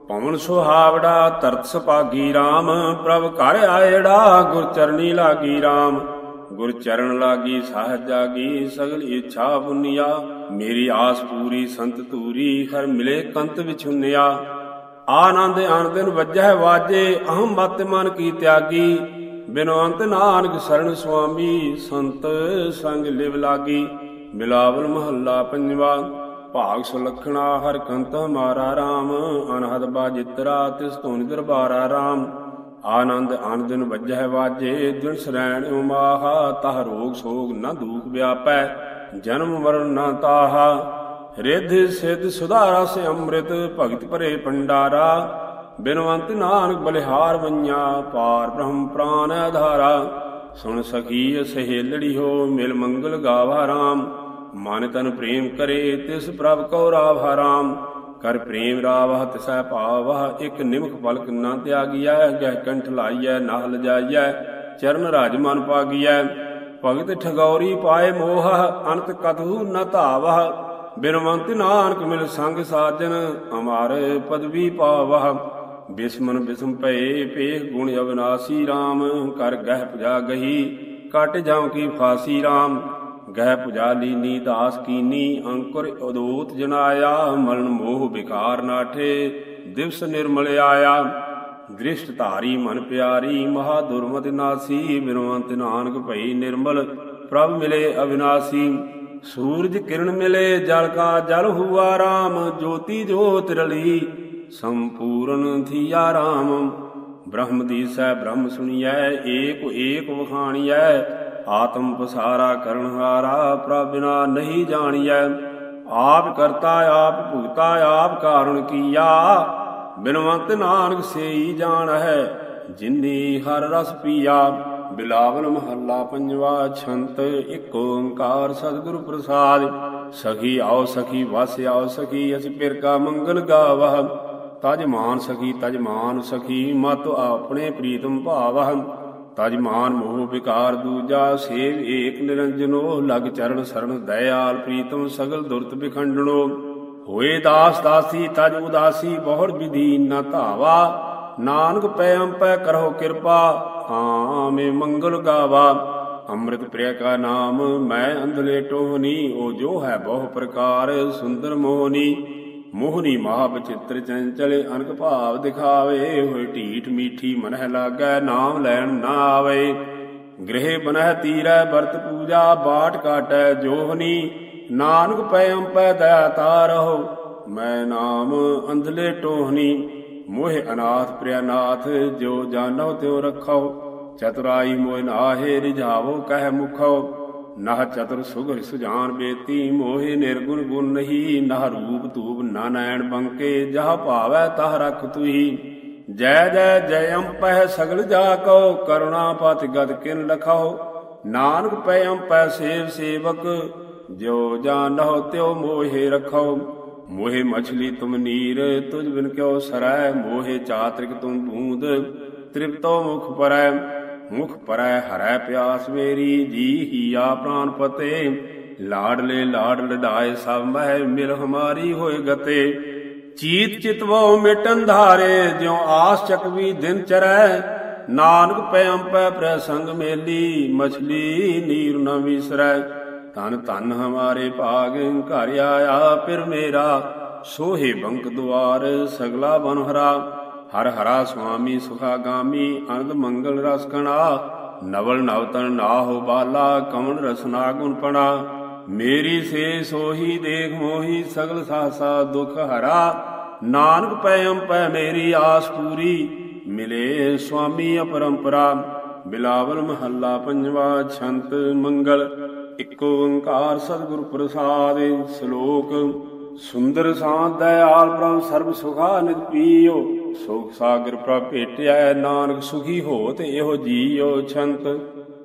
ਪਵਨ ਸੁਹਾਵੜਾ, ਤਰਤ ਸੁਪਾਗੀ RAM ਪ੍ਰਭ ਘਰ ਆਏੜਾ ਗੁਰ ਚਰਨੀ ਲਾਗੀ RAM ਗੁਰ ਚਰਨ ਲਾਗੀ ਸਾਹ ਜਾਗੀ, ਸਗਲ ਇੱਛਾ ਬੁਨਿਆ। ਮੇਰੀ ਆਸ ਪੂਰੀ, ਸੰਤ ਤੂਰੀ ਹਰ ਮਿਲੇ ਕੰਤ ਵਿਛੁੰਨਿਆ। ਆਨੰਦ ਆਨੰਦਨ ਵੱਜੈ ਵਾਜੇ ਅਹੰ ਮਤ ਮਨ ਕੀ ਤਿਆਗੀ। ਬਿਨਵੰਤ ਨਾਨਕ ਸਰਣ ਸੁਆਮੀ, ਸੰਤ ਸੰਗ ਲਿਵ ਲਾਗੀ। ਮਿਲਾਵਲ ਮਹੱਲਾ ਪੰਜਵਾ, ਭਾਗ ਸੁਲਖਣਾ ਹਰ ਕੰਤ ਹਮਾਰਾ RAM ਅਨਹਦ ਬਾਜਿਤਰਾ ਤਿਸ ਧੁਨ ਦਰਬਾਰਾ RAM ਆਨੰਦ ਆਨੰਦਨ ਵੱਜੈ ਵਾਜੇ ਦਿਨ ਸਰੈਣ ਉਮਾਹਾ, ਤਹ ਰੋਗ ਸੋਗ ਨ ਦੁਖ ਵਿਆਪੈ, ਜਨਮ ਮਰਨ ਨਾ ਤਾਹਾ। ਰਿਧ ਸਿਧ ਸੁਧਾਰਾ ਸੇ ਅੰਮ੍ਰਿਤ, ਭਗਤ ਭਰੇ ਪੰਡਾਰਾ ਬਿਨਵੰਤ ਨਾਨਕ ਬਲਿਹਾਰ ਵੰਨਿਆ ਪਾਰ ਬ੍ਰਹਮ ਪ੍ਰਾਨ ਆਧਾਰਾ। ਸੁਣ ਸਖੀ ਸਹੇਲੜੀ ਹੋ, ਮਿਲ ਮੰਗਲ ਗਾਵਾ RAM ਮਨ ਤਨ ਪ੍ਰੇਮ ਕਰੇ, ਤਿਸ ਪ੍ਰਭ ਕੋ ਰਾਵ ਰਾਮ। ਕਰ ਪ੍ਰੇਮ ਰਾਵਹ, ਤਿਸੈ ਭਾਵਹ ਇਕ ਨਿਮਖ ਪਲਕ ਨਾ ਤਿਆਗਿਆ ਗਹਿ ਕੰਠ ਲਾਈਐ ਨਾਹ ਜਾਈਐ, ਚਰਨ ਰਾਜ ਮਨ ਪਾਗੀਐ। ਭਗਤ ਠਗੌਰੀ ਪਾਏ ਮੋਹ ਅੰਤ ਕਤਹੂ ਨ ਧਾਵਹ। ਬਿਨਵੰਤ ਨਾਨਕ ਮਿਲ ਸੰਗ ਸਾਜਨ, ਅਮਾਰ ਪਦਵੀ ਪਾਵਹ। ਬਿਸਮਨ ਬਿਸਮ ਭਏ ਪੇਖ ਗੁਣ ਅਵਨਾਸੀ RAM ਕਰ ਗਹਿ ਪੁਜਾ ਗਹੀ, ਕਟ ਜਾਉ ਕੀ ਫਾਸੀ RAM ਗਹਿ ਪੁਜਾ ਲੀਨੀ, ਦਾਸ ਕੀਨੀ, ਅੰਕੁਰ ਉਦੋਤ ਜਨਾਇਆ ਮਰਨ ਮੋਹ ਵਿਕਾਰ ਨਾਠੇ ਦਿਵਸ ਨਿਰਮਲ ਆਇਆ। ਦ੍ਰਿਸ਼ਟ ਧਾਰੀ ਮਨ ਪਿਆਰੀ, ਮਹਾ ਦੁਰਮਤਿ ਨਾਸੀ, ਬਿਨਵੰਤ ਨਾਨਕ ਭਈ ਨਿਰਮਲ, ਪ੍ਰਭ ਮਿਲੇ ਅਵਿਨਾਸੀ। ਸੂਰਜ ਕਿਰਨ ਮਿਲੇ, ਜਲ ਕਾ ਜਲ ਹੁਆ RAM ਜੋਤੀ ਜੋਤ ਰਲੀ। ਸੰਪੂਰਨ ਥੀਆ RAM ਬ੍ਰਹਮ ਦੀਸੈ ਬ੍ਰਹਮ ਸੁਣੀਐ, ਏਕ ਏਕ ਵਖਾਣੀਐ। ਆਤਮ ਪਸਾਰਾ ਕਰਨ ਹਾਰਾ ਪ੍ਰਭ ਬਿਨਾ ਨਹੀਂ ਜਾਣੀਐ। ਆਪ ਕਰਤਾ, ਆਪ ਭੁਗਤਾ, ਆਪ ਕਾਰਣ ਕੀਆ। ਬਿਨਵੰਤ ਨਾਨਕ ਸੇਈ ਜਾਣ ਹੈ ਜਿਨੀ ਹਰ ਰਸ ਪੀਆ। ਬਿਲਾਵਲ ਮਹੱਲਾ ਪੰਜਵਾ ਛੰਤ, ਇੱਕ ਓੰਕਾਰ ਸਤਿਗੁਰੂ ਪ੍ਰਸਾਦ। ਸਖੀ ਆਓ, ਸਖੀ ਵਸ ਆਓ, ਸਖੀ ਅਸ ਪਿਰ ਕਾ ਮੰਗਲ ਗਾਵਹ ਤਜ ਮਾਨ ਸਖੀ, ਤਜ ਮਾਨ ਸਖੀ, ਮਤ ਆਪਣੇ ਪ੍ਰੀਤਮ ਭਾਵਹ। ਤਜ ਮਾਨ ਮੋਹ ਵਿਕਾਰ ਦੂਜਾ, ਸੇਵ ਏਕ ਨਿਰੰਜਨੋ, ਲਗ ਚਰਨ ਸਰਣ ਦਇਆਲ, ਪ੍ਰੀਤਮ ਸਗਲ ਦੁਰਤ ਵਿਖੰਡਣੋ। ਹੋਏ ਦਾਸ ਦਾਸੀ, ਤਜ ਉਦਾਸੀ ਬਹੁੜ ਵਿਧੀ ਨਾ ਧਾਵਾ। ਨਾਨਕ ਪੈ ਅੰਪੈ ਕਰੋ ਕਿਰਪਾ, ਆਮੇ ਮੰਗਲ ਗਾਵਾ। ਅੰਮ੍ਰਿਤ ਪ੍ਰਿਆ ਕਾ ਨਾਮ, ਮੈਂ ਅੰਧਲੇ ਟੋਹਨੀ ਉਹ ਜੋ ਹੈ ਬਹੁ ਪ੍ਰਕਾਰ, ਸੁੰਦਰ ਮੋਹਨੀ। ਮੋਹਨੀ ਮਹਾ ਬਚਿੱਤਰ ਚੰਚਲੇ ਅਨਕ ਭਾਵ ਦਿਖਾਵੇ, ਹੋਏ ਢੀਠ ਮੀਠੀ ਮਨਹਿ ਲਾਗੈ, ਨਾਮ ਲੈਣ ਨਾ ਆਵੇ। ਗ੍ਰਹਿ ਬਨਹਿ ਤੀਰੈ, ਵਰਤ ਪੂਜਾ, ਬਾਟ ਕਾਟੈ ਜੋਹਨੀ ਨਾਨਕ ਪੈ ਅੰਪੈ, ਦਇਆ ਤਾਰਹੁ ਮੈਂ ਨਾਮ ਅੰਧਲੇ ਟੋਹਨੀ ਮੋਹਿ ਅਨਾਥ ਪ੍ਰਿਆਨਾਥ ਜੋ ਜਾਣੋ ਤਿਉ ਰਖਾਓ। ਚਤੁਰਾਈ ਮੋਇ ਨਾਹੇ, ਰਿਝਾਵੋ ਕਹਿ ਮੁਖੋ ਨਹ ਚਤੁਰ ਸੁਗਰ ਸੁਜਾਨ ਬੇਤੀ, ਮੋਹਿ ਨਿਰਗੁਣ ਗੁਣ ਨਹੀਂ, ਨਹ ਰੂਪ ਧੂਪ ਨਾ ਨੈਣ ਬੰਕੇ, ਜਹ ਭਾਵੈ ਤਹ ਰਖ ਤੁਹੀ। ਜੈ ਜੈ ਜੈ ਅੰਪਹਿ ਸਗਲ ਜਾ ਕੋ ਕਰੁਣਾ ਪਤ ਗਦ ਕਿਨ ਲਖਾਓ ਨਾਨਕ ਪੈ ਅੰਪੈ ਸੇਵ ਸੇਵਕ ਜੋ ਜਾਣੋ ਤਿਉ ਮੋਹਿ ਰਖੋ ਮੋਹਿ ਮਛਲੀ ਤੁਮ ਨੀਰ ਤੁਝ ਬਿਨ ਕਿਉ ਸਰੈ, ਮੋਹਿ ਚਾਤ੍ਰਿਕ ਤੁਮ ਬੂੰਦ ਤ੍ਰਿਪਤੋ ਮੁਖ ਪਰੈ। ਮੁਖ ਪਰੈ ਹਰੈ ਪਿਆਸ ਮੇਰੀ ਜੀ ਹੀਆ ਪ੍ਰਾਨ ਪਤੇ। ਲਾਡਲੇ ਲਾਡ ਲਡਾਏ ਸਭ ਮਹਿ ਮਿਲ ਹਮਾਰੀ ਹੋਏ ਗਤੇ। ਚੀਤ ਚਿਤਵੋ ਮਿਟਨ ਧਾਰੇ, ਜਿਉ ਆਸ ਚਕਵੀ ਦਿਨ ਚਰੈ। ਨਾਨਕ ਪੈ ਅੰਪੈ ਪ੍ਰਸੰਗ ਮੇਲੀ, ਮਛਲੀ ਨੀਰ ਨ ਵਿਸਰੈ। ਤਨ ਤਨ ਹਮਾਰੇ ਭਾਗ ਘਰ ਆਇਆ ਫਿਰ ਮੇਰਾ, ਸੋਹੇ ਬੰਕ ਦੁਆਰ ਸਗਲਾ ਬਨ ਹਰ ਹਰਾ ਸੁਆਮੀ ਸੁਖਾਗਾਮੀ, ਅਨੰਦ ਮੰਗਲ ਰਸ ਕਣਾ। ਨਵਲ ਨਵਤਨ ਨਾਹੋ ਬਾਲਾ, ਕਮਲ ਰਸਨਾ ਗੁਣ ਪਣਾ। ਮੇਰੀ ਸੇ ਸੋਹੀ ਦੇਖ ਮੋਹੀ, ਸਗਲ ਸਾਸਾ ਦੁਖ ਹਰਾ। ਨਾਨਕ ਪੈ ਅੰਪੈ ਮੇਰੀ ਆਸ ਪੂਰੀ, ਮਿਲੇ ਸੁਆਮੀ ਅਪਰੰਪਰਾ। ਬਿਲਾਵਲ ਮਹੱਲਾ ਪੰਜਵਾ ਛੰਤ ਮੰਗਲ, ਇਕ ਓੰਕਾਰ ਸਤਿਗੁਰ ਪ੍ਰਸਾਦ। ਸ਼ਲੋਕ, ਸੁੰਦਰ ਸਾਧ ਦਇਆਲ ਪ੍ਰਭ ਸਰਬ ਸੁਖਾ ਨਿਤ ਪੀਓ। ਸੁਖ ਸਾਗਰ ਪ੍ਰਭ ਭੇਟਿਆ ਨਾਨਕ ਸੁਖੀ ਹੋਤ ਇਹੋ ਜੀਓ ਛੰਤ।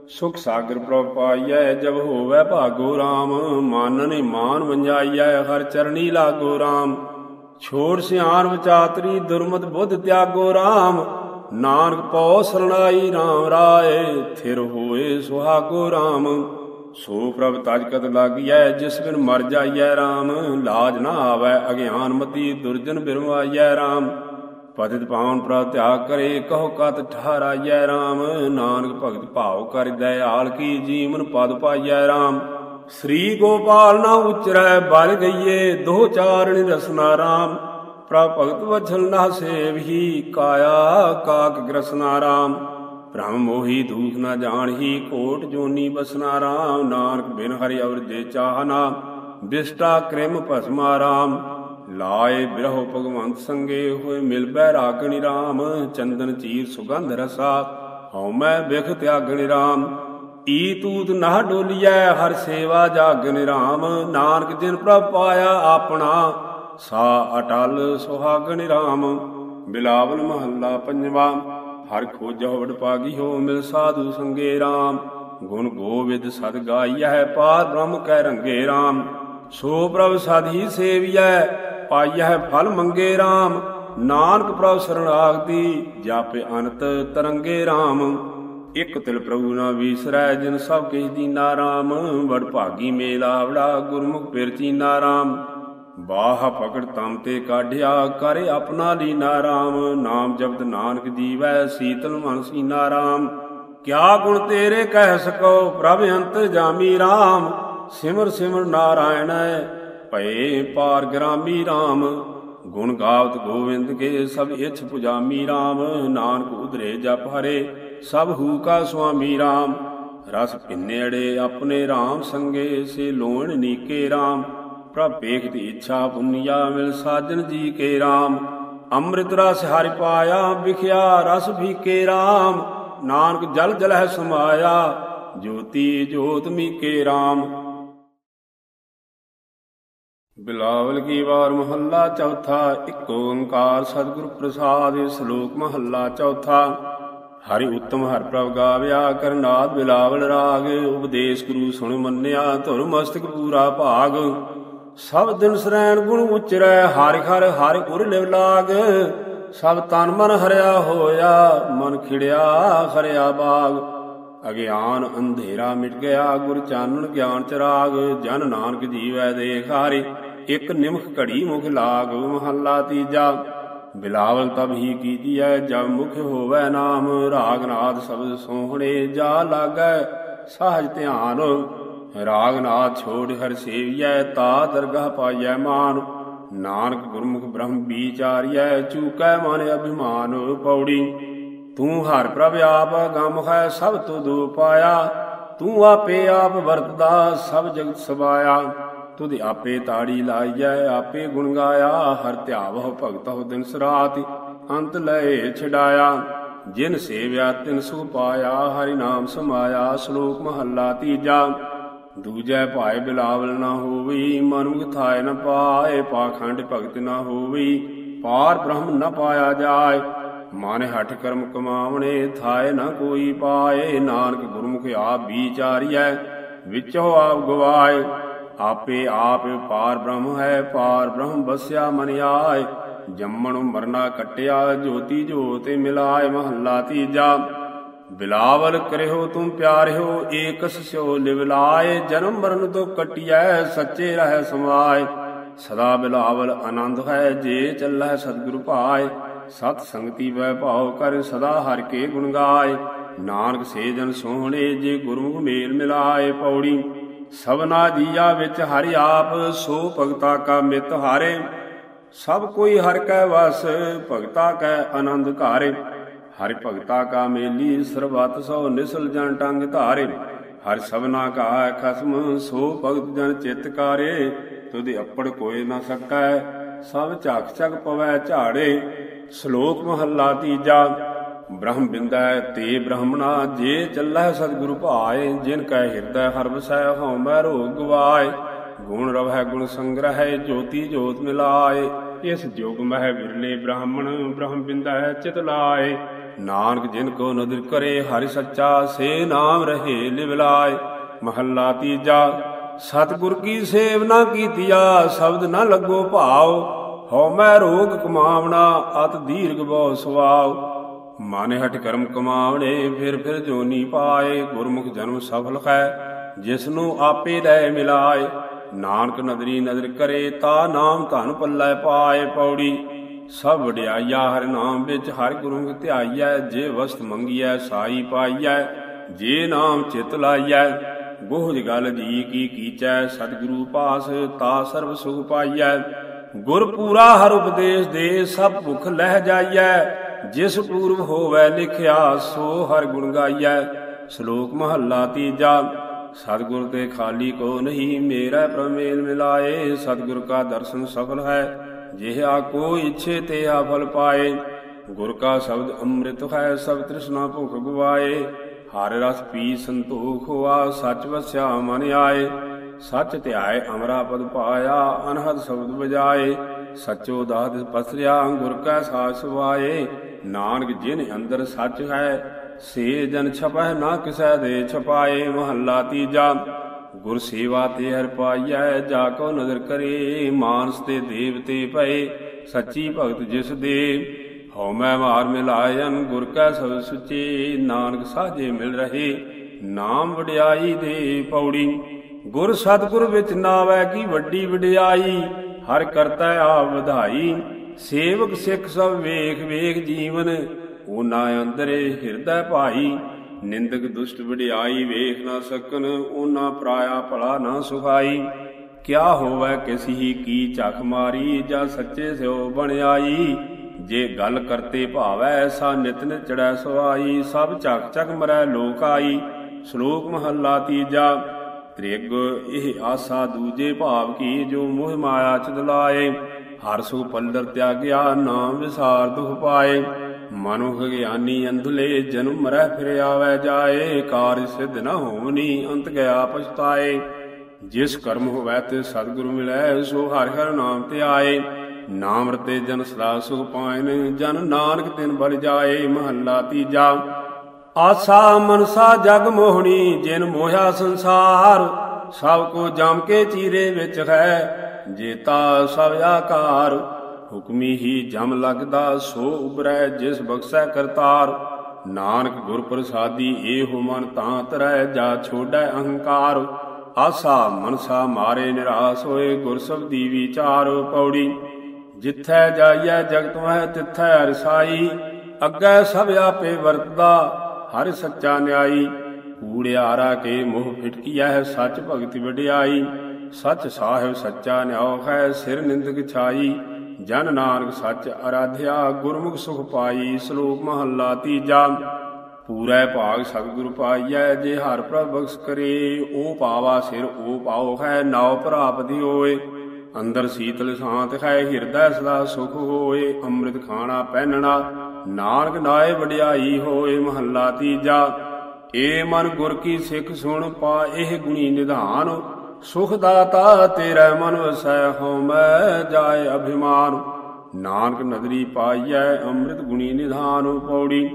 ਸੁਖ ਸਾਗਰ ਪ੍ਰਭ ਪਾਈਐ, ਜਬ ਹੋਵੇ ਭਾਗੋ RAM ਮਾਨਨੇ ਮਾਨ ਵੰਜਾਈਐ, ਹਰ ਚਰਣੀ ਲਾਗੋ RAM ਛੋੜ ਸਿਆਣ ਵਿਚਾਤਰੀ, ਦੁਰਮਤ ਬੁੱਧ ਤਿਆਗੋ RAM ਨਾਨਕ ਪਉ ਸਰਣਾਈ RAM ਰਾਏ, ਥਿਰ ਹੋਏ ਸੁਹਾਗੋ RAM ਸੋ ਪ੍ਰਭ ਤਜ ਕਤ ਲਾਗੀਐ, ਜਿਸ ਬਿਨ ਮਰ ਜਾਈਐ RAM ਲਾਜ ਨਾ ਆਵੈ, ਅਗਿਆਨ ਮਤੀ ਦੁਰਜਨ ਬਿਰਵਾਈਐ RAM ਪਤਿਤ ਪਾਵਨ ਪ੍ਰਭ ਤਿਆਗ ਕਰੇ, ਕਹੋ ਕਤ ਠਹਰਾਈਐ RAM ਨਾਨਕ ਭਗਤ ਭਾਵ ਕਰ ਦਇਆਲ ਕੀ ਜੀਵਨ ਪਦ ਪਾਈਐ RAM ਸ੍ਰੀ ਗੋਪਾਲ ਨਾ ਉਚਰੈ, ਬਲ ਗਈਏ ਦੋ ਚਾਰਣ ਰਸਨਾ RAM ਪ੍ਰਭ ਭਗਤ ਵਛਲ ਨਾ ਸੇਵਹੀ ਕਾਇਆ ਕਾਕ ਗ੍ਰਸਨਾ RAM ਭ੍ਰਮ ਮੋਹੀ ਦੂਖ ਨਾ ਜਾਣਹੀ, ਕੋਟ ਜੋਨੀ ਬਸਨਾ ਰਾਮ। ਨਾਨਕ ਬਿਨ ਹਰਿ ਅਵਰ ਜੇ ਚਾਹਨਾ, ਬਿਸਟਾ ਕ੍ਰਿਮ ਭਸਮਾ ਰਾਮ। ਲਾਏ ਬਿਰਹੁ ਭਗਵੰਤ ਸੰਗੇ ਹੋਏ ਮਿਲ ਬੈ ਰਾਗਣੀ ਰਾਮ, ਚੰਦਨ ਚੀਰ ਸੁਗੰਧ ਰਸਾ ਹਉ ਮੈਂ ਬਿਖ ਤਿਆਗਣੀ ਰਾਮ। ਈ ਤੂਤ ਨਾ ਡੋਲੀਐ, ਹਰ ਸੇਵਾ ਜਾਗਣ ਰਾਮ। ਨਾਨਕ ਜਿਨ ਪ੍ਰਭ ਪਾਇਆ ਆਪਣਾ, ਸਾ ਅਟਲ ਸੁਹਾਗਣ ਰਾਮ। ਬਿਲਾਵਲ ਮਹੱਲਾ ਪੰਜਵਾ, ਹਰ ਖੋਜਹੁ ਵਡ ਪਾਗੀ ਹੋ ਮਿਲ ਸਾਧੂ ਸੰਗੇ RAM ਗੁਣ ਗੋਵਿੰਦ ਸਦ ਗਾਈਐ ਪਾਰ ਬ੍ਰਹਮ ਕੈ ਰੰਗੇ RAM ਸੋ ਪ੍ਰਭ ਸਦ ਸਾਧੀ ਸੇਵੀਐ ਪਾਈਐ ਫਲ ਮੰਗੇ RAM ਨਾਨਕ ਪ੍ਰਭ ਸਰਣਾਗਤੀ ਜਾਪੇ ਅਨਤ ਤਰੰਗੇ RAM ਇਕ ਤਿਲ ਪ੍ਰਭੂ ਨਾ ਵੀਸਰੈ, ਜਿਨ ਸਭ ਕਿਛ ਦੀਨਾ RAM ਵਡ ਭਾਗੀ ਮੇਲਾਵੜਾ ਗੁਰਮੁਖ ਪਿਰ ਚੀਨਾ RAM ਬਾਹ ਪਕੜ ਤਮ ਤੇ ਕਾਢਿਆ, ਕਰੇ ਆਪਣਾ ਲੀਨਾ ਰਾਮ। ਨਾਮ ਜਪਤ ਨਾਨਕ ਜੀਵੈ, ਸੀਤਲ ਮਨ ਸੀਨਾ ਰਾਮ। ਕਿਆ ਗੁਣ ਤੇਰੇ ਕਹਿ ਸਕੋ, ਪ੍ਰਭ ਅੰਤ ਜਾਮੀ ਰਾਮ। ਸਿਮਰ ਸਿਮਰ ਨਾਰਾਇਣ ਭਏ ਪਾਰ ਗ੍ਰਾਮੀ ਰਾਮ। ਗੁਣ ਗਾਵਤ ਗੋਵਿੰਦ ਕੇ ਸਭ ਇਛ ਪੁਜਾਮੀ ਰਾਮ। ਨਾਨਕ ਉਧਰੇ ਜਪ ਹਰੇ, ਸਭ ਹੂ ਕਾ ਸੁਆਮੀ ਰਾਮ। ਰਸ ਪਿੰਨੇੜੇ ਆਪਣੇ ਰਾਮ ਸੰਗੇ, ਸੇ ਲੋਣ ਨੀਕੇ ਰਾਮ। ਪ੍ਰਭ ਵੇਖਤ ਇੱਛਾ ਪੁੰਨਿਆ ਮਿਲ ਸਾਜਨ ਜੀ ਕੇ RAM ਅੰਮ੍ਰਿਤ ਰਸ ਹਰਿ ਪਾਇਆ, ਵਿਖਿਆ ਰਸ ਭੀਕੇ RAM ਨਾਨਕ ਜਲ ਜਲਹਿ ਹੈ ਸਮਾਇਆ, ਜੋਤੀ ਜੋਤ ਮੀਕੇ RAM ਬਿਲਾਵਲ ਕੀ ਵਾਰ ਮਹੱਲਾ ਚੌਥਾ, ਇੱਕ ਓੰਕਾਰ ਸਤਿਗੁਰ ਪ੍ਰਸਾਦ ਸ਼ਲੋਕ ਮਹੱਲਾ ਚੌਥਾ। ਹਰਿ ਉੱਤਮ ਹਰ ਪ੍ਰਭ ਗਾਵਿਆ ਕਰਨਾਦ ਬਿਲਾਵਲ ਰਾਗ, ਉਪਦੇਸ਼ ਗੁਰੂ ਸੁਣ ਮੰਨਿਆ ਧੁਰ ਮਸਤਕ ਪੂਰਾ ਭਾਗ। ਸਭ ਦਿਨ ਸਰੈਣ ਗੁਣ ਉਚਰੈ, ਹਰਿ ਹਰਿ ਹਰਿ ਉਰ ਲਿਵ ਲਾਗ। ਸਭ ਤਨ ਮਨ ਹਰਿਆ ਹੋਇਆ, ਮਨ ਖਿੜਿਆ ਹਰਿਆ ਬਾਗ। ਅਗਿਆਨ ਅੰਧੇਰਾ ਮਿਟ ਗਿਆ, ਗੁਰ ਚਾਨਣ ਗਿਆਨ ਚਰਾਗ ਜਨ ਨਾਨਕ ਜੀਵੈ ਦੇ ਹਾਰੇ ਇਕ ਨਿਮਖ ਘੜੀ ਮੁਖ ਲਾਗ, ਮਹੱਲਾ ਤੀਜਾ। ਬਿਲਾਵਲ ਤਬ ਹੀ ਕੀਤੀਐ, ਜਬ ਮੁਖ ਹੋਵੈ ਨਾਮ, ਰਾਗਨਾਦ ਸ਼ਬਦ ਸੋਹਣੇ ਜਾ ਲਾਗੈ, ਸਹਜ ਧਿਆਨ, ਰਾਗਨਾਦ ਛੋੜ ਹਰ ਸੇਵੀਐ, ਤਾ ਦਰਗਾਹ ਪਾਈਐ ਮਾਨ। ਨਾਨਕ ਗੁਰਮੁਖ ਬ੍ਰਹਮ ਵਿਚਾਰੀਐ, ਚੂਕੈ ਮਨ ਅਭਿਮਾਨ ਪੌੜੀ। ਤੂੰ ਹਰ ਪ੍ਰਭ ਆਪ ਗਮ ਹੈ ਸਭ ਤੁਧੂ ਪਾਇਆ। ਤੂੰ ਆਪੇ ਆਪ ਵਰਤਦਾ ਸਭ ਜਗਤ ਸਵਾਇਆ। ਤੁਧ ਆਪੇ ਤਾੜੀ ਲਾਈਐ, ਆਪੇ ਗੁਣ ਗਾਇਆ। ਹਰ ਧਿਆਵਹੁ ਭਗਤਹੁ ਦਿਨ ਸਰਾਤ, ਅੰਤ ਲਏ ਛਡਾਇਆ। ਜਿਨ ਸੇਵਿਆ ਤਿਨ ਸੁਖ ਪਾਇਆ, ਹਰਿ ਨਾਮ ਸਮਾਇਆ, ਸ਼ਲੋਕ ਮਹੱਲਾ ਤੀਜਾ। ਦੂਜੈ ਭਾਇ ਬਿਲਾਵਲ ਨਾ ਹੋਵੀ ਮਨੁਖ ਥਾਇ ਨ ਪਾਏ, ਪਾਖੰਡ ਭਗਤ ਨਾ ਹੋਵੀ। ਪਾਰ ਬ੍ਰਹਮ ਨ ਪਾਇਆ ਜਾਏ ਮਨ ਹਠ ਕਰਮ ਕਮਾਵਣੇ, ਥਾਏ ਨਾ ਕੋਈ ਪਾਏ। ਨਾਨਕ ਗੁਰਮੁਖ ਆਪ ਵਿਚਾਰੀਐ, ਵਿਚੋ ਆਪ ਗਵਾਏ। ਆਪੇ ਆਪ ਪਾਰ ਬ੍ਰਹਮ ਹੈ, ਪਾਰ ਬ੍ਰਹਮ ਬਸਿਆ ਮਨ ਆਏ। ਜੰਮਣ ਮਰਨਾ ਕਟਿਆ, ਜੋਤੀ ਜੋਤ ਮਿਲਾਏ, ਮਹੱਲਾ ਤੀਜਾ। ਬਿਲਾਵਲ ਕਰਿਓ ਤੁਮ ਪਿਆਰਿਓ, ਏਕਸ ਸਿਓ ਲਿਵਲਾਏ ਜਨਮ ਮਰਨ ਤੋਂ ਕਟਿਐ, ਸੱਚੇ ਰਹਿ ਸਮਾਏ। ਸਦਾ ਬਿਲਾਵਲ ਆਨੰਦ ਹੈ, ਜੇ ਚੱਲੈ ਸਤਿਗੁਰੂ ਭਾਏ ਸਤ ਸੰਗਤੀ ਵੈ ਭਾਉ ਕਰ ਸਦਾ ਹਰ ਕੇ ਗੁਣ ਗਾਏ। ਨਾਨਕ ਸੇਜਨ ਸੋਹਣੇ ਜੇ ਗੁਰੂ ਮੇਲ ਮਿਲਾਏ ਪੌੜੀ। ਸਭਨਾ ਜੀਆ ਵਿੱਚ ਹਰਿ ਆਪ ਸੋ ਭਗਤਾ ਕਾ ਮਿਤ ਹਾਰੇ। ਸਭ ਕੋਈ ਹਰ ਕੈ ਵਸ ਭਗਤਾ ਕੈ ਆਨੰਦ ਘਾਰੇ। ਹਰਿ ਭਗਤਾ ਕਾ ਮੇਲੀ ਸਰਬਤ ਸੋ ਨਿਸਲ ਜਨ ਟੰਗ ਧਾਰੇ। ਹਰ ਸਭਨਾ ਕਾ ਖਸਮ ਸੋ ਭਗਤ ਜਨ ਚਿਤ ਕਾਰੇ। ਤੁਧਿ ਅੱਪੜ ਕੋਇ ਨਾ ਸਕੈ। ਸਭ ਝਾਕ ਝਕ ਪਵੈ ਝਾੜੇ, ਸ਼ਲੋਕ ਮਹੱਲਾ ਤੀਜਾ। ਬ੍ਰਹਮ ਬਿੰਦੈ ਤੇ ਬ੍ਰਹਮਣਾ, ਜੇ ਚੱਲੈ ਸਤਿਗੁਰੂ ਭਾਏ, ਜਿਨ ਕੈ ਹਿਰਦੈ ਹਰ ਵਸੈ ਹਉ ਮੈ ਰੋਗ ਗਵਾਏ ਗੁਣ ਰਵਹਿ ਗੁਣ ਸੰਗ੍ਰਹਿ, ਜੋਤੀ ਜੋਤ ਮਿਲਾਏ। ਇਸ ਜੋਗ ਮਹਿ ਵਿਰਲੇ ਬ੍ਰਾਹਮਣ, ਬ੍ਰਹਮ ਬਿੰਦੈ ਚਿਤ ਲਾਏ। ਨਾਨਕ ਜਿਨ ਕੋ ਨਦਰ ਕਰੇ, ਹਰਿ ਸੱਚਾ, ਸੇ ਨਾਮ ਰਹੇ ਲਿਵਲਾਏ। ਮਹੱਲਾ ਤੀਜਾ। ਸਤਿਗੁਰ ਕੀ ਸੇਵ ਨਾ ਕੀਤੀਆ, ਸ਼ਬਦ ਨਾ ਲੱਗੋ ਭਾਉ। ਹਉ ਮੈਂ ਰੋਗ ਕਮਾਵਣਾ, ਅਤ ਦੀਰਘ ਬਹੁ ਸੁਆਉ। ਮਨ ਹਟ ਕਰਮ ਕਮਾਵਣੇ, ਫਿਰ ਫਿਰ ਜੋਨੀ ਪਾਏ। ਗੁਰਮੁਖ ਜਨਮ ਸਫਲ ਹੈ ਜਿਸਨੂੰ ਆਪੇ ਲੈ ਮਿਲਾਏ। ਨਾਨਕ ਨਦਰੀ ਨਦਰ ਕਰੇ, ਤਾ ਨਾਮ ਧਨ ਪੱਲੇ ਪਾਏ ਪੌੜੀ। ਸਭ ਵਡਿਆਈਆ ਹਰ ਨਾਮ ਵਿੱਚ ਹਰ ਗੁਰੂ ਧਿਆਈਐ, ਜੇ ਵਸਤ ਮੰਗੀਐ, ਸਾਈ ਪਾਈਐ, ਜੇ ਨਾਮ ਚਿਤ ਲਾਈਐ। ਗੋਹਜ ਗਲ ਜੀ ਕੀ ਕੀਚੈ, ਸਤਿਗੁਰੂ ਪਾਸ ਤਾ ਸਰਬ ਸੁਖ ਪਾਈਐ। ਗੁਰ ਪੂਰਾ ਹਰ ਉਪਦੇਸ਼ ਦੇ ਸਭ ਭੁਖ ਲਹਿ ਜਾਈਐ। ਜਿਸ ਪੂਰਵ ਹੋਵੈ ਲਿਖਿਆ, ਸੋ ਹਰ ਗੁਣ ਗਾਈਐ। ਸ਼ਲੋਕ ਮਹੱਲਾ ਤੀਜਾ, ਸਤਿਗੁਰ ਤੇ ਖਾਲੀ ਕੋ ਨਹੀਂ ਮੇਰਾ ਪ੍ਰਮੇਲ ਮਿਲਾਏ। ਸਤਿਗੁਰ ਕਾ ਦਰਸ਼ਨ ਸਫਲ ਹੈ, ਜਿਹਾ ਕੋ ਇਛੇ ਤੇ ਆ ਫਲ ਪਾਏ। ਗੁਰ ਕਾ ਸ਼ਬਦ ਅੰਮ੍ਰਿਤ ਹੈ, ਸਭ ਤ੍ਰਿਸ਼ਨਾ ਭੁਖ ਗਵਾਏ। ਹਰ ਰਸ ਪੀ ਸੰਤੋਖ ਹੋਆ, ਸੱਚ ਵਸਿਆ ਮਨ ਆਏ। ਸੱਚ ਧਿਆਏ ਅਮਰਾ ਪਦ ਪਾਇਆ, ਅਨਹਦ ਸ਼ਬਦ ਬਜਾਏ ਸਚੋ ਦਾਤ ਪਸਰਿਆ ਗੁਰ ਕਾ ਸਾਸ ਵਾਏ ਨਾਨਕ ਜਿਨ ਅੰਦਰ ਸੱਚ ਹੈ, ਸੇ ਜਨ ਛਪੈ ਨਾ ਕਿਸੈ ਦੇ ਛਪਾਏ। ਮਹੱਲਾ ਤੀਜਾ, ਗੁਰ ਸੇਵਾ ਤੇ ਹਰ ਪਾਈਐ, ਜਾ ਕੋ ਨਜ਼ਰ ਕਰੇ। ਮਾਨਸ ਤੇ ਦੇਵਤੇ ਭਏ ਸੱਚੀ ਭਗਤ ਜਿਸ ਦੇ। ਹਉ ਮੈਂ ਮਾਰ ਮਿਲਾਇਨ, ਗੁਰ ਕੈ ਸਬਦ ਸੁਚੇ, ਨਾਨਕ ਸਾਜੇ ਮਿਲ ਰਹੇ। ਨਾਮ ਵਡਿਆਈ ਦੇ ਪੌੜੀ, ਗੁਰ ਸਤਗੁਰ ਵਿੱਚ ਨਾਵੈ ਕੀ ਵੱਡੀ ਵਡਿਆਈ। ਹਰ ਕਰਤਾ ਆਪ ਵਧਾਈ, ਸੇਵਕ ਸਿੱਖ ਸਭ ਵੇਖ ਵੇਖ ਜੀਵਨ, ਓਨਾ ਅੰਦਰੇ ਹਿਰਦੈ ਭਾਈ। ਨਿੰਦਕ ਦੁਸ਼ਟ ਵਡਿਆਈ ਵੇਖ ਨਾ ਸਕਨ, ਓਨਾ ਪਰਾਇਆ ਭਲਾ ਨਾ ਸੁਖਾਈ। ਕਿਆ ਹੋਵੇ ਕਿਸ ਹੀ ਕੀ ਝਖ ਮਾਰੀ, ਜਾਂ ਸੱਚੇ ਸਿਓ ਬਣ ਆਈ ਜੇ ਗੱਲ ਕਰਤੇ ਭਾਵੈ ਐਸਾ ਨਿਤ ਨਿਤ ਚੜੈ ਸਵਾਈ, ਸਭ ਚੱਕ ਝਕ ਮਰੈ ਲੋਕ ਆਈ, ਸ਼ਲੋਕ ਮਹੱਲਾ ਤੀਜਾ। ਤ੍ਰਿਗ ਇਹ ਆਸਾ ਦੂਜੇ ਭਾਵ ਕੀ ਜੋ ਮੋਹ ਮਾਇਆ ਚ ਦਲਾਏ ਹਰ ਸੁਖ ਪੱਲਰ ਤਿਆਗਿਆ ਨਾਮ ਵਿਸਾਰ ਦੁਖ ਪਾਏ। ਮਨੁ ਗਿਆਨੀ ਅੰਧਲੇ ਜਨਮ ਮਰੈ ਫਿਰ ਆਵੈ ਜਾਏ, ਕਾਰ ਸਿਧ ਨ ਹੋਵਨੀ ਅੰਤ ਗਿਆ ਪਛਤਾਏ। ਜਿਸ ਕਰਮ ਹੋਵੈ ਤੇ ਸਤਿਗੁਰੂ ਮਿਲੈ, ਸੋ ਹਰਿ ਹਰਿ ਨਾਮ ਤੇ ਆਏ। ਨਾਮ ਰਤੇ ਜਨ ਸਦਾ ਸੁਖ ਪਾਇਨ, ਜਨ ਨਾਨਕ ਤਿਨ ਬਲ ਜਾਏ, ਮਹੱਲਾ ਤੀਜਾ। ਆਸਾ ਮਨਸਾ ਜਗ ਮੋਹਣੀ, ਜਿਨ ਮੋਹਿਆ ਸੰਸਾਰ, ਸਭ ਕੋ ਜਮ ਕੇ ਚੀਰੇ ਵਿੱਚ ਹੈ, ਜੇਤਾ ਸਭ ਆਕਾਰ। ਹੁਕਮੀ ਹੀ ਜਮ ਲੱਗਦਾ, ਸੋ ਉਬਰੈ ਜਿਸ ਬਖਸ਼ੈ ਕਰਤਾਰ। ਨਾਨਕ ਗੁਰ ਪ੍ਰਸਾਦੀ ਏਹੁ ਮਨ ਤਾਂ ਤਰੈ ਜਾ ਛੋੜੈ ਅਹੰਕਾਰ। ਆਸਾ ਮਨਸਾ ਮਾਰੇ ਨਿਰਾਸ ਹੋਏ ਗੁਰ ਸਬਦੀ ਵਿਚਾਰ ਪੌੜੀ। ਜਿੱਥੈ ਜਾਈਐ ਜਗਤ ਮਹਿ ਤਿੱਥੈ ਅਰਸਾਈ, ਅੱਗੇ ਸਭ ਆਪੇ ਵਰਤਦਾ, ਹਰ ਸੱਚਾ ਨਿਆਈ। ਕੂੜਿਆਰਾ ਕੇ ਮੋਹ ਫਿਟਕੀਐ ਸੱਚ ਭਗਤੀ ਵਡਿਆਈ, ਸੱਚ ਸਾਹਿਬ ਸੱਚਾ ਨਿਉ ਹੈ ਸਿਰ ਨਿੰਦਕ ਛਾਈ। ਜਨ ਨਾਨਕ ਸੱਚ ਅਰਾਧਿਆ, ਗੁਰਮੁਖ ਸੁਖ ਪਾਈ, ਸ਼ਲੋਕ ਮਹੱਲਾ ਤੀਜਾ। ਪੂਰੈ ਭਾਗ ਸਤਿਗੁਰ ਪਾਈਐ, ਜੇ ਹਰ ਪ੍ਰਭ ਬਖਸ਼ ਕਰੇ, ਉਹ ਪਾਵਾ ਸਿਰ, ਉਹ ਪਾਉ ਹੈ, ਨਾਉ ਪ੍ਰਾਪਤੀ ਹੋਏ। ਅੰਦਰ ਸੀਤਲ ਸ਼ਾਂਤ ਹੈ ਹਿਰਦੈ ਸਦਾ ਸੁਖ ਹੋਏ, ਅੰਮ੍ਰਿਤ ਖਾਣਾ ਪਹਿਨਣਾ। ਨਾਨਕ ਨਾਏ ਵਡਿਆਈ ਹੋਏ ਮਹੱਲਾ ਤੀਜਾ। ਏ ਮਨ ਗੁਰ ਕੀ ਸਿੱਖ ਸੁਣ ਪਾ ਇਹ ਗੁਣੀ ਨਿਧਾਨ। ਸੁਖ ਦਾਤਾ ਤੇਰਾ ਮਨ ਵਸੈ ਹਉ ਮੈਂ ਜਾਏ ਅਭਿਮਾਨ। ਨਾਨਕ ਨਦਰੀ ਪਾਈਐ ਅੰਮ੍ਰਿਤ ਗੁਣੀ ਨਿਧਾਨ ਪੌੜੀ।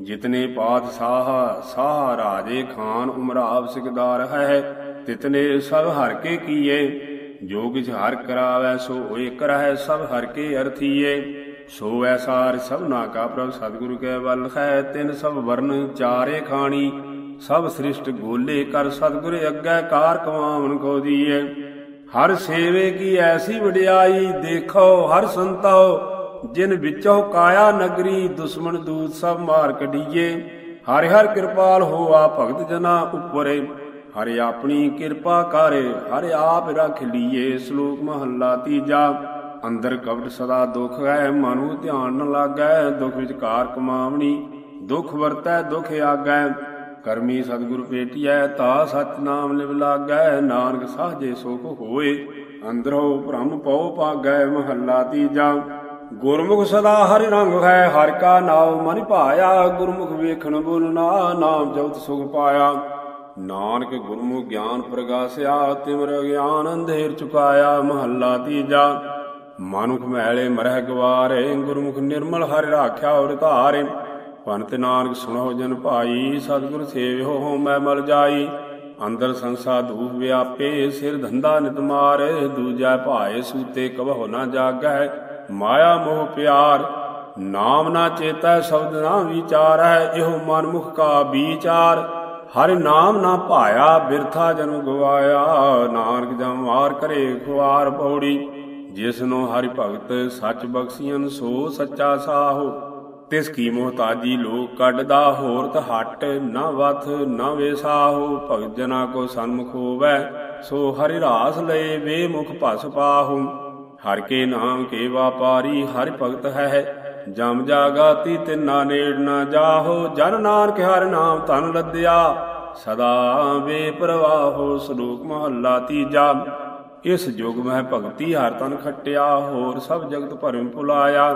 ਜਿਤਨੇ ਪਾਤਸ਼ਾਹ ਸਾਹ ਰਾਜੇ ਖਾਨ ਉਮਰਾਵ ਸਿਕਦਾਰ ਹੈ, ਤਿਤਨੇ ਸਭ ਹਰ ਕੇ ਕੀਏ। ਜੋ ਕਿਛ ਹਰ ਕਰਾਵੈ, ਸੋ ਹੋਏ ਕਰਹਿ ਸਭ ਹਰ ਕੇ ਅਰਥੀਏ। ਸੋ ਐਸਾਰ ਸਭਨਾ ਕਾ ਪ੍ਰਭ, ਸਤਿਗੁਰੂ ਕੈ ਵੱਲ ਹੈ ਤਿੰਨ ਸਭ ਵਰਨ ਚਾਰੇ ਖਾਣੀ। ਸਭ ਸ੍ਰਿਸ਼ਟ ਗੋਲੇ ਕਰ ਸਤਿਗੁਰ ਅੱਗੇ ਕਾਰ ਕਮਾਵਨ ਕੋ ਦੀਏ। ਹਰ ਸੇਵੇ ਕੀ ਐਸੀ ਵਡਿਆਈ ਦੇਖੋ, ਹਰ ਸੰਤੋ, ਜਿਨ ਵਿੱਚੋਂ ਕਾਇਆ ਨਗਰੀ ਦੁਸ਼ਮਣ ਦੂਤ ਸਭ ਮਾਰ ਕਢੀਏ। ਹਰਿ ਹਰ ਕਿਰਪਾਲ ਹੋਆ ਭਗਤ ਜਨਾ ਉਪਰੇ। ਹਰਿ ਆਪਣੀ ਕਿਰਪਾ ਕਰੇ, ਹਰਿ ਆਪ ਰਖ ਲੀਏ ਸ਼ਲੋਕ ਮਹੱਲਾ ਤੀਜਾ। ਅੰਦਰ ਕਵਟ ਸਦਾ ਦੁਖ ਹੈ, ਮਨੁ ਧਿਆਨ ਨ ਲਾਗੈ, ਦੁਖ ਵਿੱਚ ਕਮਾਵਣੀ, ਦੁਖ ਵਰਤੈ, ਦੁਖ ਆਗੈ। ਕਰਮੀ ਸਤਿਗੁਰ ਪੇਟਿਐ ਤਾ ਸਚ ਨਾਮ ਲਿਵ ਲਾਗੈ, ਨਾਨਕ ਸਾਜੇ ਸੁਖ ਹੋਏ। ਅੰਦਰੋ ਭ੍ਰਮ ਪਉ ਪਾਗੈ ਮਹੱਲਾ ਤੀਜਾ। ਗੁਰਮੁਖ ਸਦਾ ਹਰਿ ਰੰਗ ਹੈ, ਹਰ ਕਾ ਨਾਮ ਮਨ ਭਾਇਆ, ਗੁਰਮੁਖ ਵੇਖਣ ਬੋਲਣਾ ਨਾਮ ਜਪਤ ਸੁਖ ਪਾਇਆ। ਨਾਨਕ ਗੁਰਮੁਖ ਗਿਆਨ ਪ੍ਰਗਾਸਿਆ, ਤਿਮਰ ਗਿਆਨ ਅੰਧੇਰ ਚੁਕਾਇਆ, ਮਹੱਲਾ ਤੀਜਾ। ਮਨੁਖ ਮੈਲੇ ਮਰਹਿ ਗਵਾਰੇ, ਗੁਰਮੁਖ ਨਿਰਮਲ ਹਰਿ ਰਾਖਿਆ ਔਰ ਧਾਰੇ। ਪੰਤ ਨਾਨਕ ਸੁਣੋ ਜਨ ਭਾਈ, ਸਤਿਗੁਰ ਸੇਵਿਓ ਹੋ ਮੈਂ ਮਲ ਜਾਈ। ਅੰਦਰ ਸੰਸਾ ਧੂਪ ਵਿਆਪੇ, ਸਿਰ ਧੰਦਾ ਨਿਤ ਮਾਰ, ਦੂਜਾ ਭਾਏ ਸੂਤੇ ਕਬਹੁ ਨਾ ਜਾਗੈ ਮਾਇਆ ਮੋਹ ਪਿਆਰ, ਨਾਮ ਨਾ ਚੇਤਾ, ਸ਼ਬਦ ਨਾ ਵਿਚਾਰੈ ਇਹੋ ਮਨ ਮੁਖ ਕਾ ਵਿਚਾਰ। ਹਰਿ ਨਾਮ ਨਾ ਭਾਇਆ, ਬਿਰਥਾ ਜਨਮ ਗਵਾਇਆ। ਨਾਨਕ ਜਮ ਮਾਰ ਕਰੇ ਖੁਆਰ ਪੌੜੀ। ਜਿਸ ਨੂੰ ਹਰਿ ਭਗਤ ਸੱਚ ਬਖਸ਼ੀਨ ਸੋ ਸੱਚਾ ਸਾਹੋ। ਤਿਸ ਕੀ ਮੋਹਤਾਜੀ ਲੋਕ ਕੱਢਦਾ ਹੋਰਤ ਹਟ ਨਾ ਵਥ ਨਾ ਵੇਸਾਹੋ ਭਗਤ ਜਨਾ ਕੋ ਸਨਮੁਖ ਹੋਵੈ, ਸੋ ਹਰਿ ਰਾਸ ਲਏ ਵੇ ਮੁਖ ਭਸ ਪਾਹੂ। ਹਰ ਕੇ ਨਾਮ ਕੇ ਵਾਪਾਰੀ ਹਰਿ ਭਗਤ ਹੈ ਜਮ ਜਾਗਾਤੀ ਤਿਨਾ ਨੇੜ ਨਾ ਜਾਹੋ, ਜਨ ਨਾਨਕ ਹਰ ਨਾਮ ਤਨ ਲੱਦਿਆ। ਸਦਾ ਬੇਪਰਵਾਹੋ ਸ਼ਲੋਕ ਮਹੱਲਾ ਤੀਜਾ। ਇਸ ਯੁਗ ਮਹਿ ਭਗਤੀ ਹਰ ਤਨ ਖਟਿਆ, ਹੋਰ ਸਭ ਜਗਤ ਭਰਮ ਭੁਲਾਇਆ।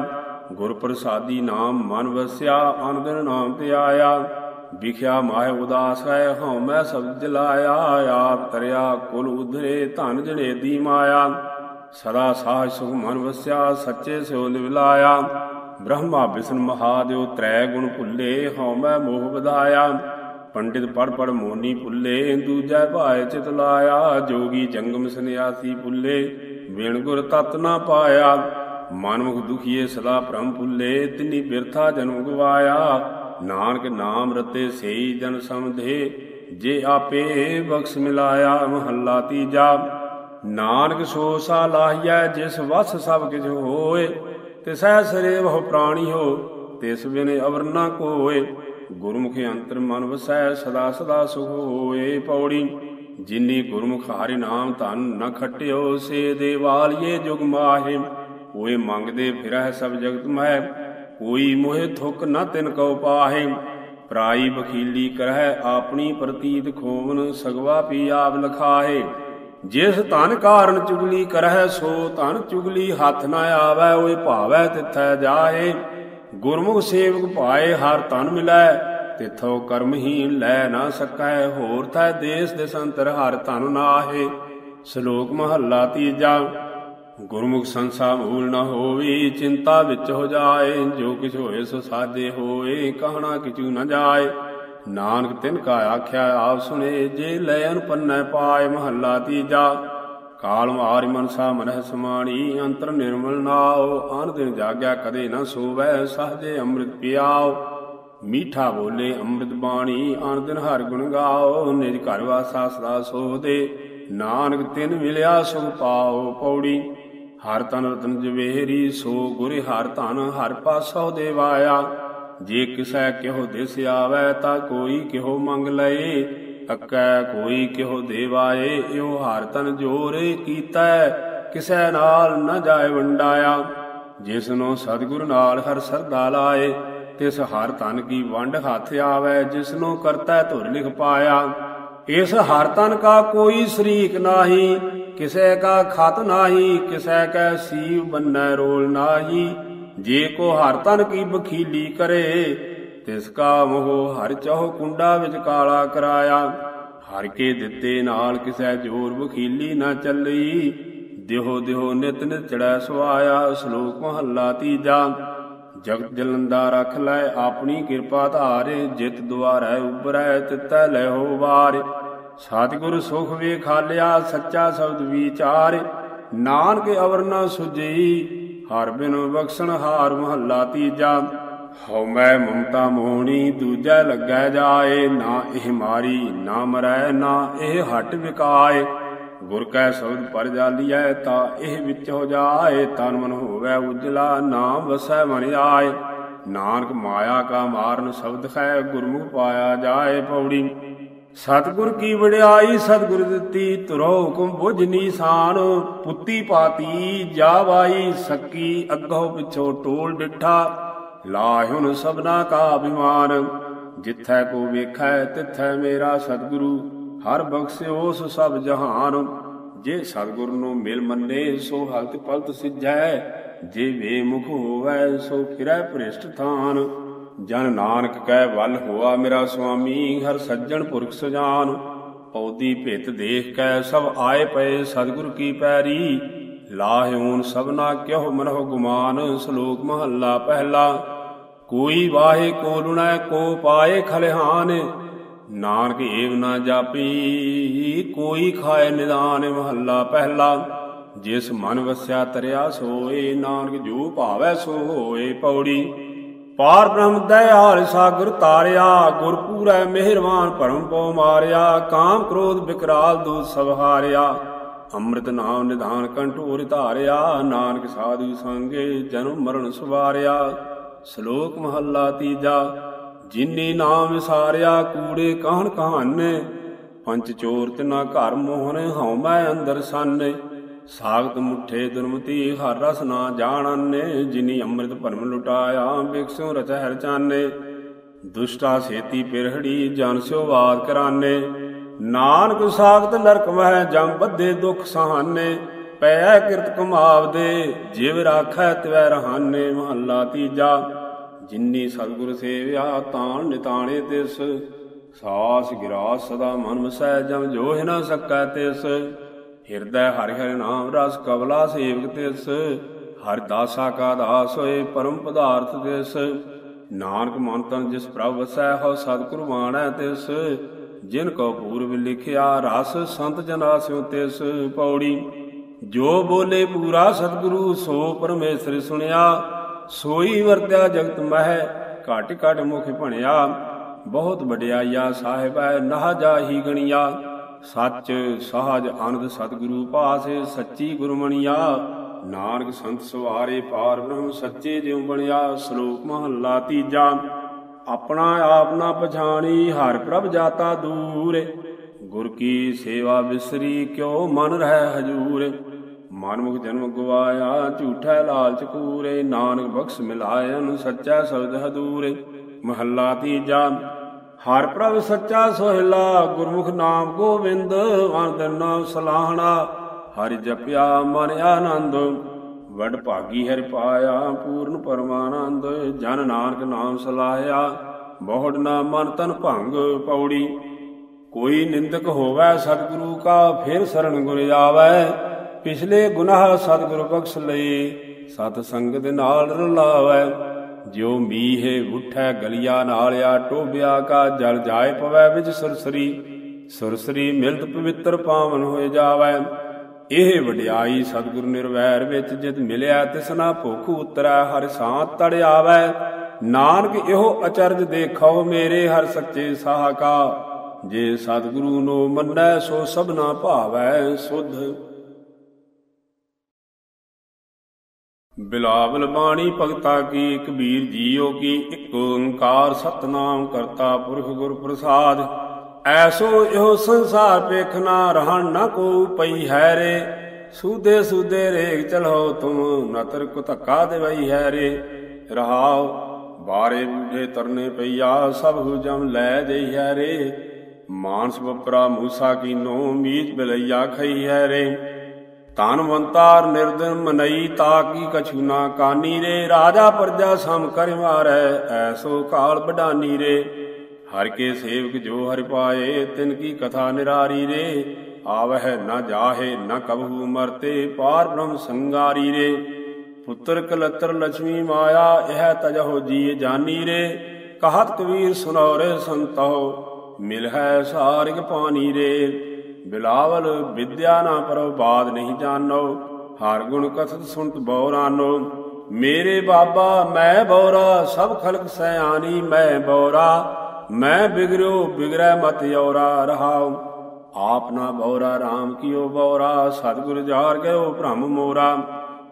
ਗੁਰ ਪ੍ਰਸਾਦੀ ਨਾਮ ਮਨ ਵਸਿਆ ਅਨੰਦਨ ਨਾਮ ਤੇ ਆਇਆ। ਵਿਖਿਆ ਮਾਹਿ ਉਦਾਸ ਹੈ, ਹਉ ਮੈਂ ਸਭ ਜਲਾਇਆ। ਆਪ ਤਰਿਆ, ਕੁਲ ਉਧਰੇ, ਧਨ ਜਣੇ ਦੀ ਮਾਇਆ। ਸਦਾ ਸਾਹ ਸੁਖ ਮਨ ਵਸਿਆ, ਸੱਚੇ ਸਿਉ ਨਿਵਲਾਇਆ। ਬ੍ਰਹਮਾ ਵਿਸ਼ਨ ਮਹਾਦੇਵ ਤ੍ਰੈ ਗੁਣ ਭੁੱਲੇ, ਹਉ ਮੋਹ ਵਧਾਇਆ। ਪੰਡਿਤ ਪੜ ਪੜ ਮੋਨੀ ਭੁੱਲੇ, ਦੂਜੈ ਭਾਏ ਚਿਤ ਲਾਇਆ, ਜੋਗੀ ਜੰਗਮ ਸੰਿਆਸੀ ਭੁੱਲੇ। ਬਿਨ ਗੁਰ ਤਤ ਨਾ ਪਾਇਆ, ਮਨਮੁਖ ਦੁਖੀਏ ਸਦਾ ਭ੍ਰਮ ਭੁੱਲੇ, ਤਿਨੀ ਬਿਰਥਾ ਜਨਮ ਗਵਾਇਆ ਨਾਨਕ ਨਾਮ ਰਤੇ ਸਈ ਜਨ ਸਮਧੇ ਜੇ ਆਪੇ ਬਖਸ਼ ਮਿਲਾਇਆ ਮਹੱਲਾ ਤੀਜਾ। ਨਾਨਕ ਸੋ ਸਾ ਲਾਹੀਐ, ਜਿਸ ਵਸ ਸਭ ਕਿਛ ਹੋਏ ਤਿਸੈ ਸਰੇ ਬਹੁ ਪ੍ਰਾਣੀ ਹੋ, ਤਿਸ ਬਿਨ ਅਵਰ ਨਾ ਕੋਏ। ਗੁਰਮੁਖ ਅੰਤਰ ਮਨ ਵਸੈ, ਸਦਾ ਸਦਾ ਸੁਖ ਹੋਏ ਪੌੜੀ। ਜਿਨੀ ਗੁਰਮੁਖ ਹਰਿ ਨਾਮ ਧਨ ਨ ਖਟਿਓ, ਸੇ ਦੇਵਾਲੀਏ ਜੁਗ ਮਾਹੇ। ਕੋਈ ਮੰਗਦੇ ਫਿਰਹਿ ਸਭ ਜਗਤ ਮਹਿ, ਕੋਈ ਮੋਹਿ ਥੁਕ ਨ ਤਿਨ ਕਉ ਪਾਹੇ। ਪ੍ਰਾਈ ਬਖੀਲੀ ਕਰਹਿ ਆਪਣੀ ਪ੍ਰਤੀਤ ਖੋਵਨ, ਸਗਵਾ ਪੀ ਆਪ ਲਖਾਹੇ। ਜਿਸ ਧਨ ਕਾਰਨ ਚੁਗਲੀ ਕਰਹਿ ਸੋ ਧਨ ਚੁਗਲੀ ਹੱਥ ਨਾ ਆਵੈ, ਓਏ ਭਾਵੈ ਤਿਥੈ ਜਾਏ ਗੁਰਮੁਖ ਸੇਵਕ ਭਾਏ ਹਰ ਧਨ ਮਿਲੈ, ਤਿਥੋ ਕਰਮਹੀਨ ਲੈ ਨਾ ਸਕੈ। ਹੋਰ ਥੈ ਦੇਸ ਦੇ ਸੰਤਰ ਹਰ ਧਨ ਨਾਹੇ। ਸ਼ਲੋਕ ਮਹੱਲਾ ਤੀਜਾ, ਗੁਰਮੁਖ ਸੰਸਾ ਮੂਲ ਨਾ ਹੋਵੇ, ਚਿੰਤਾ ਵਿੱਚ ਹੋ ਜਾਏ। ਜੋ ਕਿਛ ਹੋਏ ਸੋ ਸਾਦੇ ਹੋਏ, ਕਹਣਾ ਕਿਛੂ ਨਾ ਜਾਏ। ਨਾਨਕ ਤਿਨ ਕਾ ਆਖਿਆ, ਆਪ ਸੁਣੇ ਜੇ ਲੈ ਅਨਪੰਨੈ ਪਾਏ ਮਹੱਲਾ ਤੀਜਾ। ਕਾਲ ਮਾਰਿ ਮਨਸਾ ਮਨਹਿ ਸਮਾਣੀ, ਅੰਤਰ ਨਿਰਮਲ ਨਾਉ। ਆਨ ਦਿਨ ਜਾਗਿਆ ਕਦੇ ਨਾ ਸੋਵੈ, ਸਹਜੇ ਅੰਮ੍ਰਿਤ ਪਿਆਉ। ਮੀਠਾ ਬੋਲੇ ਅੰਮ੍ਰਿਤ ਬਾਣੀ ਆਨ ਦਿਨ ਹਰ ਗੁਣ ਗਾਓ ਨਿਜ ਘਰ ਵਾਸਾ ਸਦਾ ਸੋਹਦੇ ਨਾਨਕ ਤਿਨ ਮਿਲਿਆ ਸੁਖ ਪਾਉ ਪੌੜੀ। ਹਰ ਤਨ ਰਤਨ ਜਵੇਰੀ, ਸੋ ਗੁਰੇ ਹਰ ਧਨ ਹਰ ਪਾਸੋ ਦੇਵਾਇਆ। ਜੇ ਕਿਸੈ ਕਿਹੋ ਦਿਸ ਆਵੈ ਤਾ ਕੋਈ ਕਿਹੋ ਮੰਗ ਲਏ। ਅੱਕੈ ਕੋਈ ਕਿਹੋ ਦੇਵਾਏ, ਇਉ ਹਰ ਤਨ ਜੋਰੇ ਕੀਤਾ। ਕਿਸੈ ਨਾਲ ਨ ਜਾਏ ਵੰਡਾਇਆ। ਜਿਸ ਸਤਿਗੁਰ ਨਾਲ ਹਰ ਸਰਦਾ ਲਾਏ, ਤਿਸ ਹਰ ਤਨ ਕੀ ਵੰਡ ਹੱਥ ਆਵੈ ਜਿਸ ਨੂੰ ਕਰਤਾ ਧੁਰ ਲਿਖ ਪਾਇਆ। ਇਸ ਹਰ ਤਨ ਕਾ ਕੋਈ ਸ਼ਰੀਕ ਨਾਹੀ, ਕਿਸੈ ਕਾ ਖਤ ਨਾਹੀ, ਕਿਸੈ ਕੈ ਸੀਵ ਬੰਨੈ ਰੋਲ ਨਾਹੀ। ਜੇ ਕੋ ਹਰ ਤਨ ਕੀ ਬਖੀਲੀ ਕਰੇ, ਤਿਸ ਕਾ ਮੋਹ ਹਰ ਚਹੁ ਕੁੰਡਾ ਵਿੱਚ ਕਾਲਾ ਕਰਾਇਆ। ਹਰ ਕੇ ਦਿੱਤੇ ਨਾਲ ਕਿਸੈ ਜੋਰ ਬਖੀਲੀ ਨਾ ਚੱਲੀ, ਦਿਹੋ ਦਿਹੋ ਨਿਤ ਨਿਤ ਚੜੈ ਸੁਆਇਆ ਸ਼ਲੋਕ ਮਹੱਲਾ ਤੀਜਾ। ਜਗਤ ਜਲੰਦਾ ਰਖ ਲੈ ਆਪਣੀ ਕਿਰਪਾ ਧਾਰੇ, ਜਿਤ ਦੁਆਰੈ ਉਬਰੈ ਤਿਤੈ ਲੈ ਹੋ ਵਾਰ। ਸਤਿਗੁਰ ਸੁਖ ਵੇਖਾਲਿਆ ਸੱਚਾ ਸ਼ਬਦ ਵਿਚਾਰ। ਨਾਨਕ ਅਵਰ ਨ ਸੁਜਈ ਹਰ ਬਿਨੁ ਬਖਸ਼ਣ, ਹਾਰ ਮਹੱਲਾ ਤੀਜਾ। ਹਉ ਮੈਂ ਮਮਤਾ ਮੋਹਣੀ, ਦੂਜੈ ਲੱਗੈ ਜਾਏ, ਨਾ ਇਹ ਮਾਰੀ, ਨਾ ਮਰੈ, ਨਾ ਇਹ ਹਟ ਵਿਕਾਏ। ਗੁਰ ਕੈ ਸ਼ਬਦ ਪਰ ਜਾਲੀਐ, ਤਾ ਇਹ ਵਿੱਚ ਹੋ ਜਾਏ। ਤਨ ਮਨ ਹੋਵੇ ਉਜਲਾ ਨਾ ਵਸੈ ਮਨ ਆਏ। ਨਾਨਕ ਮਾਇਆ ਕਾ ਮਾਰਨ ਸ਼ਬਦ ਹੈ, ਗੁਰਮੁਖ ਪਾਇਆ ਜਾਏ ਪੌੜੀ। ਸਤਿਗੁਰ ਕੀ ਵਡਿਆਈ, ਸਤਿਗੁਰ ਦਿੱਤੀ ਤੁਰੋ ਹੁਕਮ ਬੁਝ ਨੀਸਾਨ, ਪੁੱਤੀ ਪਾਤੀ ਜਾ ਬਾਈ ਸੱਕੀ, ਅੱਗੋਂ ਪਿਛੋ ਟੋਲ ਡਿਠਾ ਲਾਹੁਨ ਸਭਨਾ ਕਾ ਅਭਿਮਾਨ। ਜਿੱਥੈ ਕੋ ਵੇਖੈ, ਤਿੱਥੈ ਮੇਰਾ ਸਤਿਗੁਰੂ, ਹਰ ਬਖਸ਼ਿਓਸ ਸਭ ਜਹਾਨ। ਜੇ ਸਤਿਗੁਰ ਨੂੰ ਮਿਲ ਮੰਨੇ, ਸੋ ਹਲਤ ਪਲਤ ਸਿਜੈ ਜੇ ਵੇ ਮੁਖ ਹੋਵੈ, ਸੋ ਫਿਰੈ ਭ੍ਰਿਸ਼ਟ ਥਾਨ। ਜਨ ਨਾਨਕ ਕਹਿ ਵੱਲ ਹੋਆ ਮੇਰਾ ਸੁਆਮੀ, ਹਰ ਸੱਜਣ ਪੁਰਖ ਸੁਜਾਨ। ਪੌਦੀ ਭਿਤ ਦੇਖ ਕੈ ਸਭ ਆਏ ਪਏ ਸਤਿਗੁਰ ਕੀ ਪੈਰੀ। ਲਾਹਿਉਨ ਸਭਨਾ ਕਿਉ ਮਨਹੁ ਗੁਮਾਨ, ਸ਼ਲੋਕ ਮਹੱਲਾ ਪਹਿਲਾ। ਕੋਈ ਵਾਹੇ ਕੋ ਲੁਣੈ, ਕੋ ਪਾਏ ਖਲਿਹਾਨ। ਨਾਨਕ ਏਵ ਨਾ ਜਾਪੀ, ਕੋਈ ਖਾਏ ਨਿਦਾਨ ਮਹੱਲਾ ਪਹਿਲਾ। ਜਿਸ ਮਨ ਵਸਿਆ ਤਰਿਆ ਸੋਏ, ਨਾਨਕ ਜੋ ਭਾਵੈ ਸੋ ਹੋਏ ਪੌੜੀ। ਪਾਰ ਬ੍ਰਹਮ ਦਇਆਲ ਸਾਗਰ ਤਾਰਿਆ ਗੁਰ ਪੂਰੈ ਮਿਹਰਬਾਨ ਭਰਮ ਪਉ ਮਾਰਿਆ, ਕਾਮ ਕ੍ਰੋਧ ਵਿਕਰਾਲ ਦੂਤ ਸਭ ਹਾਰਿਆ। ਅੰਮ੍ਰਿਤ ਨਾਮ ਨਿਧਾਨ ਕੰਠੋਰ ਧਾਰਿਆ, ਨਾਨਕ ਸਾਧੂ ਸੰਗੇ ਜਨਮ ਮਰਨ ਸੁਵਾਰਿਆ। ਸ਼ਲੋਕ ਮਹੱਲਾ ਤੀਜਾ, ਜਿਨੀ ਨਾਮ ਵਿਸਾਰਿਆ, ਕੂੜੇ ਕਾਹਨ ਕਹਾਨੇ, ਪੰਚ ਚੋਰ ਤਿਨਾ ਘਰ ਮੋਹਨ, ਹਉ ਮੈਂ ਅੰਦਰ ਸਾਨੇ। ਸਾਗਤ ਮੁਠੇ ਦੁਰਮਤੀ ਹਰ ਰਸ ਨਾ ਜਾਣਨੇ, ਜਿਨੀ ਅੰਮ੍ਰਿਤ ਭਰਮ ਲੁਟਾਇਆ ਬਿਕਸੋਂ ਰਚ ਹਰ ਚਾਨੇ। ਦੁਸ਼ਟਾ ਸੇਤੀ ਪਿਰਹੜੀ, ਜਨ ਸਿਓ ਬਾਦ ਕਰਾਨੇ। ਨਾਨਕ ਸਾਗਤ ਨਰਕ ਮਹਿ ਜਮ ਬੱਧੇ ਦੁਖ ਸਹਾਨੇ। ਪੈ ਕਿਰਤ ਕਮਾਵਦੇ ਜਿਵ ਰਾਖੈ ਤਵੈ ਰਹਾਨੇ, ਮਹੱਲਾ ਤੀਜਾ। ਜਿਨੀ ਸਤਿਗੁਰ ਸੇਵਿਆ, ਤਾਣ ਨਿਤਾਣੇ ਤਿਸ। ਸਾਸ ਗਿਰਾਸ ਸਦਾ ਮਨ ਵਸੈ ਜਮ ਜੋਹਿ ਨ ਸਕੈ ਤਿਸ। ਹਿਰਦੈ ਹਰਿ ਹਰਿ ਨਾਮ ਰਸ ਕਵਲਾ ਸੇਵਕ ਤਿਸ, ਹਰ ਦਾਸਾ ਕਾ ਦਾਸ ਹੋਏ ਪਰਮ ਪਦਾਰਥ ਤਿਸ। ਨਾਨਕ ਮਨ ਤਨ ਜਿਸ ਪ੍ਰਭ ਵਸੈ ਹੋ ਸਤਿਗੁਰ ਬਾਣੈ ਤਿਸ। ਜਿਨ ਕੋ ਪੂਰਬ ਲਿਖਿਆ, ਰਸ ਸੰਤ ਜਨਾ ਸਿਉ ਤਿਸ। ਪੌੜੀ, ਜੋ ਬੋਲੇ ਪੂਰਾ ਸਤਿਗੁਰੂ, ਸੋ ਪਰਮੇਸ਼ਰ ਸੁਣਿਆ। ਸੋਈ ਵਰਤਿਆ ਜਗਤ ਮਹਿ, ਘਟ ਘਟ ਮੁਖ ਭਣਿਆ। ਬਹੁਤ ਵਡਿਆਈਆ ਸਾਹਿਬੈ ਨਾ ਜਾਹੀ ਗਣਿਆ। ਸੱਚ ਸਹਜ ਆਨੰਦ ਸਤਿਗੁਰੂ ਪਾਸੇ ਸੱਚੀ ਗੁਰਮਣੀਆ ਨਾਨਕ ਸੰਤ ਸਵਾਰੇ ਪਾਰ ਬ੍ਰਹਮ ਸੱਚੇ ਜਿਉ ਬਣਿਆ। ਸ਼ਲੋਕ ਮਹੱਲਾ ਤੀਜਾ, ਆਪਣਾ ਆਪ ਨਾ ਪਛਾਣੀ, ਹਰ ਪ੍ਰਭ ਜਾਤਾ ਦੂਰ। ਗੁਰ ਕੀ ਸੇਵਾ ਵਿਸਰੀ ਕਿਉ ਮਨ ਰਹਿ ਹਜੂਰ। ਮਨਮੁਖ ਜਨਮ ਗਵਾਇਆ ਝੂਠਾ ਲਾਲਚ ਕੂਰੇ। ਨਾਨਕ ਬਖਸ਼ ਮਿਲਾਇਨ, ਸੱਚਾ ਸਬਦ ਹਦੂਰੇ। ਮਹੱਲਾ ਤੀਜਾ ਹਰ ਪ੍ਰਭ ਸੱਚਾ ਸੋਹਿਲਾ, ਗੁਰਮੁਖ ਨਾਮ ਗੋਵਿੰਦ ਆਨੰਦ ਸਲਾਹਣਾ, ਹਰਿ ਜਪਿਆ ਮਨ ਆਨੰਦ, ਵਡ ਭਾਗੀ ਹਰਿ ਪਾਇਆ, ਪੂਰਨ ਪਰਮਾਨੰਦ, ਜਨ ਨਾਨਕ ਨਾਮ ਸਲਾਹਿਆ, ਬਹੁੜ ਨਾ ਮਨ ਤਨ ਭੰਗ ਪੌੜੀ। ਕੋਈ ਨਿੰਦਕ ਹੋਵੇ ਸਤਿਗੁਰੂ ਕਾ, ਫਿਰ ਸਰਣ ਗੁਰ ਆਵੈ। ਪਿਛਲੇ ਗੁਨਾਹ ਸਤਿਗੁਰ ਬਖਸ਼ ਲਈ ਸਤ ਸੰਗਤ ਨਾਲ ਰਲਾਵੈ। ਜਿਉ ਮੀਹੇ ਉਠੈ ਗਲਿਆ ਨਾਲਿਆ ਟੋਬਿਆ ਕਾ ਜਲ ਜਾਏ ਪਵੈ ਵਿੱਚ ਸੁਰਸਰੀ। ਸੁਰਸਰੀ ਮਿਲਤ ਪਵਿੱਤਰ ਪਾਵਨ ਹੋਏ ਜਾਵੈ। ਇਹ ਵਡਿਆਈ ਸਤਿਗੁਰ ਨਿਰਵੈਰ ਵਿੱਚ ਜਿਤ ਮਿਲਿਆ ਤਿਸਨਾ ਭੁਖ ਉਤਰੈ, ਹਰ ਸਾਤ ਤੜ ਆਵੈ। ਨਾਨਕ ਇਹੋ ਅਚਰਜ ਦੇਖੋ, ਮੇਰੇ ਹਰ ਸੱਚੇ ਸਾਹ ਕਾ ਜੇ ਸਤਿਗੁਰੂ ਨੂੰ ਮੰਨੈ, ਸੋ ਸਭਨਾ ਭਾਵੈ ਸੁਧ। ਬਿਲਾਵਲ ਬਾਣੀ ਭਗਤਾ ਕੀ ਕਬੀਰ ਜੀਓ ਕੀ ਇੱਕ ਓੰਕਾਰ ਸਤਨਾਮ ਕਰਤਾ ਪੁਰਖ ਗੁਰ ਪ੍ਰਸਾਦ। ਐਸੋ ਇਹੋ ਸੰਸਾਰ ਵੇਖਣਾ ਰਹਿਣ ਨਾ ਕੋ ਪਈ ਹੈ ਰੇ। ਸੂਦੇ ਸੂਦੇ ਰੇਗ ਚਲੋ ਤੁਮ ਨਤਰ ਕੋ ਧੱਕਾ ਦੇਵਈ ਹੈ ਰੇ। ਰਹਾਉ ਬਾਰੇ ਬੂਢੇ ਤਰਨੇ ਪਈਆ ਸਭ ਹੁ ਜਮ ਲੈ ਜਈ ਹੈ ਰੇ। ਮਾਨਸ ਬਪਰਾ ਮੂਸਾ ਕੀਨੋ ਮੀਤ ਬਲਈਆ ਖਈ ਹੈ ਰੇ। ਧਨਵੰਤਾਰ ਨਿਰਦਨ ਮਨਈ ਤਾ ਕੀ ਕਛੂ ਨਾ ਕਾਨੀ ਰੇ, ਰਾਜਾ ਪਰਜਾ ਸਮ ਕਰ ਮਾਰੈ ਐਸੋ ਕਾਲ ਬਡਾਨੀ ਰੇ। ਹਰ ਕੇ ਸੇਵਕ ਜੋ ਹਰਿ ਪਾਏ, ਤਿਨ ਕੀ ਕਥਾ ਨਿਰਾਰੀ ਰੇ। ਆਵਹਿ ਨ ਜਾਹੇ, ਨ ਕਬਹੂ ਮਰਤੇ, ਪਾਰ ਬ੍ਰਹਮ ਸੰਗਾਰੀ ਰੇ। ਪੁੱਤਰ ਕਲਤਰ ਲక్ష్ਮੀ ਮਾਇਆ, ਇਹ ਤਜਹੁ ਜੀ ਜਾਨੀ ਰੇ। ਕਹਤ ਕਬੀਰ ਸੁਨੋਰੇ ਸੰਤੋ ਮਿਲ ਹੈ ਸਾਰਿਗ ਪਾਣੀ ਰੇ। ਬਿਲਾਵਲ ਵਿਦਿਆ ਨਾ ਪਰੋ ਬਾਦ ਨਹੀਂ ਜਾਣੋ। ਹਰ ਗੁਣ ਕਥਤ ਸੁਣਤ ਬੌਰਾਨੋ ਮੇਰੇ ਬਾਬਾ, ਮੈਂ ਬੌਰਾ, ਸਭ ਖਲਕ ਸਿਆਣੀ, ਮੈਂ ਬੌਰਾ। ਮੈਂ ਬਿਗਰਿਓ, ਬਿਗਰੈ ਮਤ ਔਰਾ ਰਹਾਉ। ਆਪ ਨਾ ਬੌਰਾ RAM ਕੀਓ ਬੌਰਾ। ਸਤਿਗੁਰ ਜਾਰ ਗਇਓ, ਭ੍ਰਮ ਮੋਰਾ।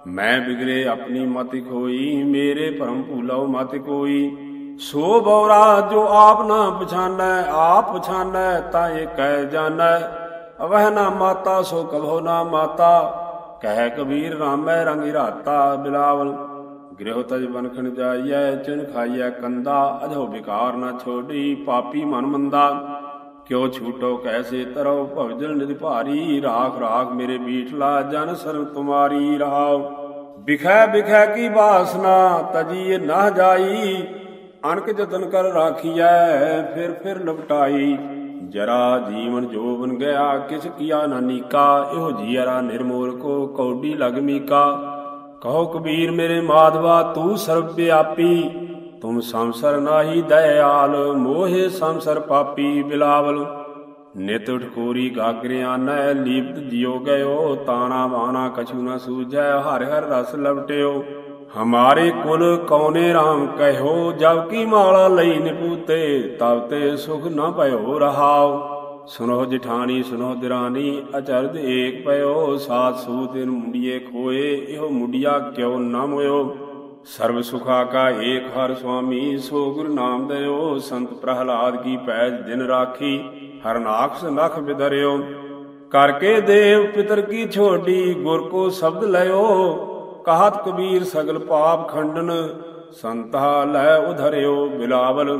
ਮੈਂ ਬਿਗਰੇ ਆਪਣੀ ਮਤ ਖੋਈ, ਮੇਰੇ ਭਰਮ ਭੂਲਉ ਮਤ ਕੋਈ। ਸੋ ਬੌਰਾ, ਜੋ ਆਪ ਨਾ ਪਛਾਨੈ, ਆਪ ਪਛਾਨੈ, ਤਾਂ ਇਹ ਕਹਿ ਜਾਣੈ ਅਵਹਿ ਨਾ ਮਾਤਾ, ਸੋ ਕਭੋ ਨਾ ਮਾਤਾ। ਕਹਿ ਕਬੀਰ ਰਾਮੈ ਰੰਗ ਰਾਤਾ ਬਿਲਾਵਲ। ਗ੍ਰਹਿ ਤਜ ਬਨਖਣ ਜਾਈਐ ਚਿਨ ਖਾਈਐ ਕੰਦਾ। ਅਧੋ ਵਿਕਾਰ ਨਾ ਛੋੜੀ ਪਾਪੀ ਮਨ ਮੰਦਾ। ਕਿਉ ਛੂਟੋ ਕੈਸੇ ਤਰੋ, ਭਵਜਲ ਨਿਧ ਭਾਰੀ। ਰਾਖ ਰਾਖ ਮੇਰੇ ਬੀਠਲਾ ਜਨ ਸਰਨ ਤੁਮਾਰੀ ਰਹਾਉ। ਬਿਖੈ ਬਿਖੈ ਕੀ ਬਾਸਨਾ ਤਜੀ ਨਾ ਜਾਈ। ਅਨਕ ਜਤਨ ਕਰ ਰਾਖੀਐ, ਫਿਰ ਫਿਰ ਲਪਟਾਈ ਜਰਾ ਜੀਵਨ ਜੋਬਨ ਗਿਆ, ਕਿਸ ਕੀਆ ਨਾਨੀਕਾ ਇਹੋ ਜੀਰਾ ਨਿਰਮੋਲ ਕੋ ਕੌਡੀ ਲਗਮੀਕਾ ਕਹੋ ਕਬੀਰ ਮੇਰੇ ਮਾਧਵਾ, ਤੂੰ ਸਰਬ ਵਿਆਪੀ ਤੁਮ ਸੰਸਰ ਨਾਹੀ ਦਇਆਲ, ਮੋਹਿ ਸੰਸਰ ਪਾਪੀ ਬਿਲਾਵਲ। ਨਿਤ ਠਕੋਰੀ ਗਾਗਰਿਆਂ ਨੈ ਲੀਪਤ ਜਿਉ ਗਇਓ, ਤਾਣਾ ਬਾਣਾ ਕਛੂ ਨ ਸੂਝੈ, ਹਰ ਹਰ ਰਸ ਲਵਟਿਓ। ਹਮਾਰੇ ਕੁਲ ਕੌਨੇ RAM ਕਹਿਓ, ਜਬ ਕੀ ਮਾਲਾ ਲਈ ਨਿਪੂਤੇ, ਤਬ ਤੇ ਸੁਖ ਨਾ ਭਇਓ ਰਹਾਓ ਸੁਨੋ ਜਿਠਾਣੀ, ਸੁਨੋ ਦਿਰਾਨੀ ਅਚਰਜ ਏਕ ਪਇਓ ਸਾਤ ਸੂਤ ਮੁੰਡੀਏ ਖੋਏ, ਇਹੋ ਮੁੰਡਿਆ ਕਿਉ ਨਾ ਮੋਇਓ। ਸਰਬ ਸੁਖਾ ਕਾ ਏਕ ਹਰ ਸੁਆਮੀ, ਸੋ ਗੁਰ ਨਾਮ ਦਇਓ ਸੰਤ ਪ੍ਰਹਲਾਦ ਕੀ ਪੈਜ ਦਿਨ ਰਾਖੀ ਹਰਨਾਖਸ ਨਖ ਵਿਦਰਿਓ ਕਰਕੇ ਦੇਵ ਪਿਤਰ ਕੀ ਛੋਡੀ, ਗੁਰ ਕੋ ਸ਼ਬਦ ਲਇਓ ਕਹਤ ਕਬੀਰ ਸਗਲ ਪਾਪ ਖੰਡਨ, ਸੰਤਾ ਲੈ ਉਧਰਿਓ ਬਿਲਾਵਲ।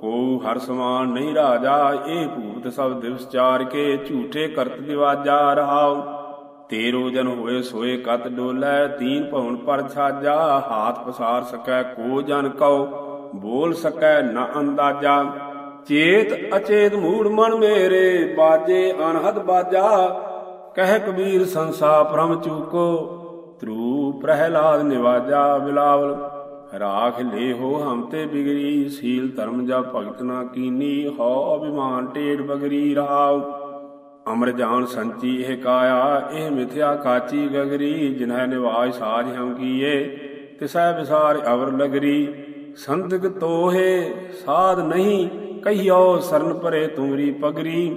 ਕੋ ਹਰ ਸਮਾਨ ਨਹੀਂ ਰਾਜਾ, ਇਹ ਭੂਤ ਸਭ ਦਿਵਸ ਚਾਰ ਕੇ ਝੂਠੇ ਕਰਤ ਦਿਵਾਜਾ ਰਹਾਉ। ਤੇਰੋ ਜਨ ਹੋਏ ਸੋਏ ਕਤ ਡੋਲੇ, ਤੀਨ ਭਵਨ ਪਰ ਛਾਜਾ, ਹਾਥ ਪਸਾਰ ਸਕੈ ਕੋ ਜਨ ਕਉ, ਬੋਲ ਸਕੈ ਨ ਅੰਦਾਜ਼ਾ। ਚੇਤ ਅਚੇਤ ਮੂੜ ਮਨ ਮੇਰੇ, ਬਾਜੇ ਅਨਹਦ ਬਾਜਾ। ਕਹਿ ਕਬੀਰ ਸੰਸਾ ਭ੍ਰਮ ਚੂਕੋ ਤ੍ਰੂ ਪ੍ਰਹਿਲਾਦ ਨਿਵਾਜਾ ਬਿਲਾਵਲ, ਰਾਖ ਲੇਹੋ ਹਮ ਤੇ ਬਿਗਰੀ, ਸੀਲ ਧਰਮ ਜਾ ਭਗਤ ਨਾ ਕੀਨੀ ਹੋ ਅਭਿਮਾਨ ਟੇੜ ਬਗਰੀ ਰਾਵ। ਅਮਰ ਜਾਨ ਸੰਚੀ ਇਹ ਕਾਇਆ, ਇਹ ਮਿਥਿਆ ਕਾਚੀ ਗਗਰੀ, ਜਿਨਹਿ ਨਿਵਾਜ ਸਾਜ ਹਮ ਕੀਏ ਤਿਸੈ ਵਿਸਾਰ ਅਵਰ ਲਗਰੀ। ਸੰਦਗ ਤੋਹੇ, ਸਾਧ ਨਹੀਂ, ਕਹੀਓ ਸਰਨ ਪਰੇ ਤੁਮਰੀ ਪਗਰੀ।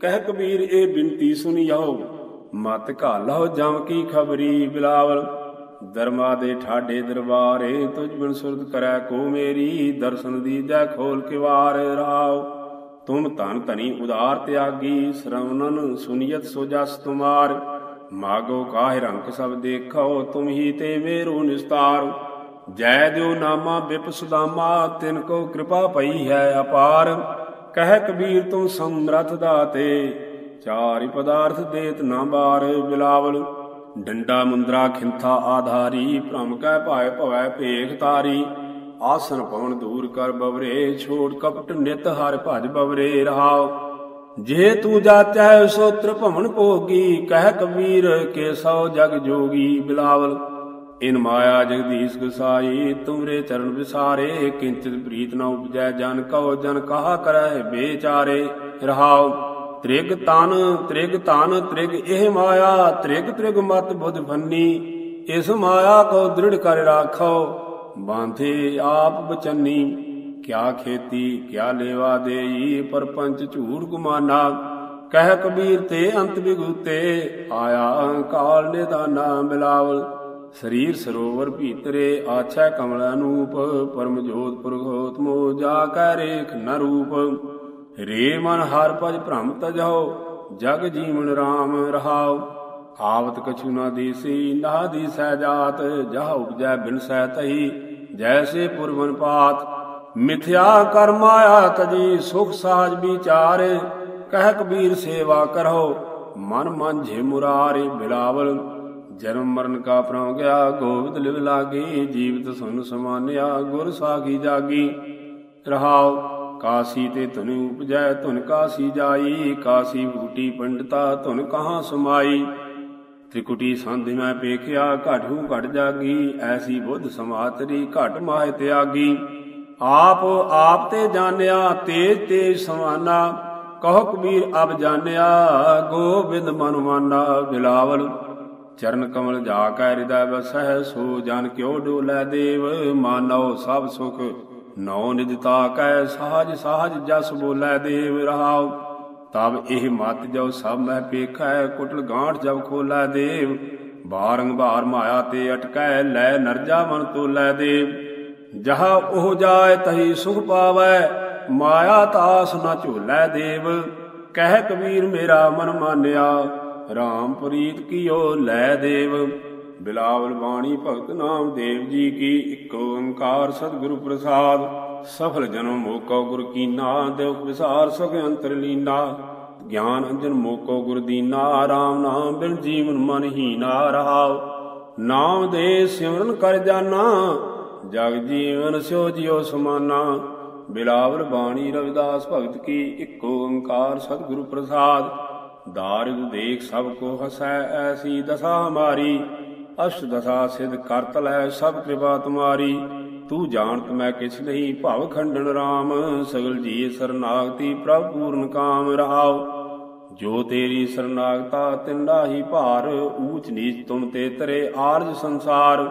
ਕਹਿ ਕਬੀਰ ਇਹ ਬਿਨਤੀ ਸੁਨਿਓ ਮਤ ਘਾਲੋ ਜਮ ਕੀ ਖਬਰੀ ਬਿਲਾਵਲ, ਦਰਮਾ ਦੇ ਠਾਡੇ ਦਰਬਾਰੇ ਤੁਝ ਬਿਨ ਸੁਰਤ ਕਰੈ ਕੋ ਮੇਰੀ, ਦਰਸ਼ਨ ਦੀਜੈ ਖੋਲ ਕਿਵਾਰ ਰਾਉ ਤੁਮ ਧਨ ਧਨੀ ਉਦਾਰ ਤਿਆਗੀ ਸ਼ਰਵਨਨ ਸੁਨੀਅਤ ਸੋ ਜਸ ਤੁਮਾਰ। ਮਾਗੋ ਕਾਹਿ ਰੰਕ ਸਭ ਦੇਖੋ, ਤੁਮ ਹੀ ਤੇ ਮੇਰੂ ਨਿਸਤਾਰ। ਜੈ ਦਿਓ ਨਾਮਾ ਬਿਪ ਸੁਦਾਮਾ, ਤਿਨ ਕੋ ਕਿਰਪਾ ਪਈ ਹੈ ਅਪਾਰ। ਕਹਿ ਕਬੀਰ ਤੂੰ ਸਮਰਥ ਦਾਤੇ ਚਾਰਿ ਪਦਾਰਥ ਦੇਤ ਨਾ ਬਾਰ ਬਿਲਾਵਲ। ਡੰਡਾ ਮੁੰਦਰਾ ਖਿੰਥਾ ਆਧਾਰੀ, ਭ੍ਰਮ ਕੈ ਭਾਇ ਭਵੈ ਭੇਖ ਤਾਰੀ ਆਸਨ ਪਵਨ ਦੂਰ ਕਰ ਬਵਰੇ ਛੋੜ ਕਪਟ ਨਿਤ ਹਰ ਭਜ ਬਵਰੇ ਰਹਾਉ। ਜੇ ਤੂੰ ਜਾਚੈ ਸੋ ਤ੍ਰਿਭਵਨ ਭੋਗੀ, ਕਹਿ ਕਬੀਰ ਕੇ ਸੋ ਜਗ ਜੋਗੀ ਬਿਲਾਵਲ। ਇਨ ਮਾਇਆ ਜਗਦੀਸ਼ ਗਸਾਈ, ਤੁਮਰੇ ਚਰਨ ਵਿਸਾਰੇ, ਕਿੰਚਿਤ ਪ੍ਰੀਤ ਨਾ ਉਪਜੈ ਜਨ ਕਉ, ਜਨ ਕਹਾ ਕਰੈ ਬੇਚਾਰੇ ਰਹਾਓ ਤ੍ਰਿਗ ਤਨ ਤ੍ਰਿਗ ਤਨ ਤ੍ਰਿਗ ਇਹ ਮਾਇਆ, ਤ੍ਰਿਗ ਤ੍ਰਿਗ ਮਤ ਬੁਧ ਫੰਨੀ ਇਸ ਮਾਇਆ ਕੋ ਦ੍ਰਿੜ ਕਰ ਰਾਖੋ, ਬਾਂਧੇ ਆਪ ਬਚੰਨੀ। ਕਿਆ ਖੇਤੀ, ਕਿਆ ਲੇਵਾ ਦੇਈ, ਪਰਪੰਚ ਝੂੜ ਗੁਮਾਨਾ। ਕਹਿ ਕਬੀਰ ਤੇ ਅੰਤ ਬਿਗੂਤੇ, ਆਇਆ ਕਾਲ ਨਿਦਾਨਾ ਮਿਲਾਵਲ। ਸਰੀਰ ਸਰੋਵਰ ਭੀਤਰੇ, ਆਛੈ ਕਮਲ ਅਨੂਪ ਪਰਮ ਜੋਤ ਪੁਰਖੋਤਮੋ, ਜਾ ਕੈ ਰੇਖ ਨ ਰੂਪ। ਰੇ ਮਨ ਹਰ ਭਜ ਭ੍ਰਮ ਤਜੋ ਜਗ ਜੀਵਨ RAM ਰਹਾਉ ਆਵਤ ਕਛੂ ਨਾ ਦੀਸੀ, ਨਾ ਦੀਸੈ ਜਾਤ, ਜਹ ਉਪਜੈ ਬਿਨ ਸਹਿ ਤਈ ਜੈਸੇ ਪੁਰਵਨ ਪਾਤ, ਮਿਥਿਆ ਕਰਮ ਆਇਆ ਤਜੀ, ਸੁਖ ਸਾਜ ਵਿਚਾਰ ਕਹਿ ਕਬੀਰ ਸੇਵਾ ਕਰੋ। ਮਨ ਮੰਝੇ ਮੁਰਾਰੇ ਬਿਲਾਵਲ, ਜਨਮ ਮਰਨ ਕਾ ਪ੍ਰਉ ਗਿਆ, ਗੋਬਿੰਦ ਲਿਵ ਲਾਗੀ, ਜੀਵਤ ਸੁਨ ਸਮਾਨਿਆ, ਗੁਰ ਸਾਖੀ ਜਾਗੀ। ਰਹਾਉ ਕਾਸੀ ਤੇ ਧਨ ਉਪਜੈ, ਧਨ ਕਾਸੀ ਜਾਈ, ਕਾਸੀ ਬੂਟੀ ਪੰਡਤਾ, ਧੁਨ ਕਹਾਂ ਸਮਾਈ? ਤ੍ਰਿਕੁਟੀ ਸੰਧ ਮੈਂ ਪੇਖਿਆ ਘਟੂ ਘਟ ਜਾਗੀ, ਐਸੀ ਬੁੱਧ ਸਮਾਤਰੀ ਘਟ ਮਾਹਿ ਤਿਆਗੀ। ਆਪ ਆਪ ਤੇ ਜਾਣਿਆ, ਤੇਜ ਤੇਜ ਸਮਾਨਾ, ਕਹੋ ਕਬੀਰ ਅਬ ਜਾਣਿਆ, ਗੋਬਿੰਦ ਮਨ ਮਾਨਾ ਬਿਲਾਵਲ। ਚਰਨ ਕਮਲ ਜਾ ਕੈ, ਹਿਰਦੈ ਵਸਹਿ, ਸੋ ਜਨ ਕਿਉ ਡੋਲੇ ਦੇਵ ਮਾਨੋ ਸਭ ਸੁਖ। ਨੌ ਨਿਦਤਾ ਕੈ ਸਾਜ ਸਾਜ ਜਸ ਬੋਲੇ ਦੇਵ ਰਹਾਉ। ਤਬ ਇਹ ਮਤ ਜੋ ਸਭ ਮਹਿ ਪੇਖੈ, ਕੁਟਲ ਗਾਂਠ ਜਬ ਖੋਲੇ ਦੇਵ। ਬਾਰੰਗ ਬਾਰ ਮਾਇਆ ਤੇ ਅਟਕੈ, ਲੈ ਨਰਜਾ ਮਨ ਤੋਲੇ ਦੇਵ। ਜਹਾ ਉਹ ਜਾਏ ਤਹੀ ਸੁਖ ਪਾਵੈ, ਮਾਇਆ ਤਾਸ ਨ ਝੋਲੇ ਦੇਵ। ਕਹਿ ਕਬੀਰ ਮੇਰਾ ਮਨ ਮਾਨਿਆ RAM ਪ੍ਰੀਤ ਕੀਓ ਲੈ ਦੇਵ। ਬਿਲਾਵਲ ਬਾਣੀ ਭਗਤ ਨਾਮ ਦੇਵ ਜੀ ਕੀ ਇੱਕ ਓੰਕਾਰ ਸਤਿਗੁਰੂ ਪ੍ਰਸਾਦ। ਸਫਲ ਜਨਮ ਮੋਕੋ ਗੁਰ ਕੀਨਾ ਦੇਵ ਵਿਸਾਰ ਸਭ ਅੰਤਰ ਲੀਨਾ। ਗਿਆਨ ਅੰਜਨ ਮੋਕੋ ਗੁਰ ਦੀਨਾ ਆਰਾਮ ਨਾਮ ਬਿਨ ਜੀਵਨ ਮਨ ਹੀਨਾ ਰਹਾਉ। ਨਾਮ ਦੇ ਸਿਮਰਨ ਕਰ ਜਾਣਾ ਜਗ ਜੀਵਨ ਸਿਓ ਜਿਉ ਸਮਾਨਾ। ਬਿਲਾਵਲ ਬਾਣੀ ਰਵਿਦਾਸ ਭਗਤ ਕੀ ਇੱਕ ਓੰਕਾਰ ਸਤਿਗੁਰੂ ਪ੍ਰਸਾਦ। ਦਾਰਿਦ ਦੇਖ ਸਭ ਕੋ ਹਸੈ, ਐਸੀ ਦਸ਼ਾ ਹਮਾਰੀ ਅਸ਼ਦਸਾ ਸਿਧ ਕਰਤ ਲੈ ਸਭ ਕਿਰਪਾ ਤੁਮਾਰੀ। ਤੂੰ ਜਾਣਤ ਮੈਂ ਕਿਛ ਨਹੀਂ, ਭਵ ਖੰਡਨ RAM ਸਗਲ ਜੀ ਸਰਨਾਗਤੀ ਪ੍ਰਭ ਪੂਰਨ ਕਾਮ ਰਹਾਉ। ਜੋ ਤੇਰੀ ਸਰਨਾਗਤਾ ਤਿੰਡਾ ਹੀ ਭਾਰ, ਊਚ ਨੀਚ ਤੁਮ ਤੇ ਤਰੇ ਆਰਜ ਸੰਸਾਰ।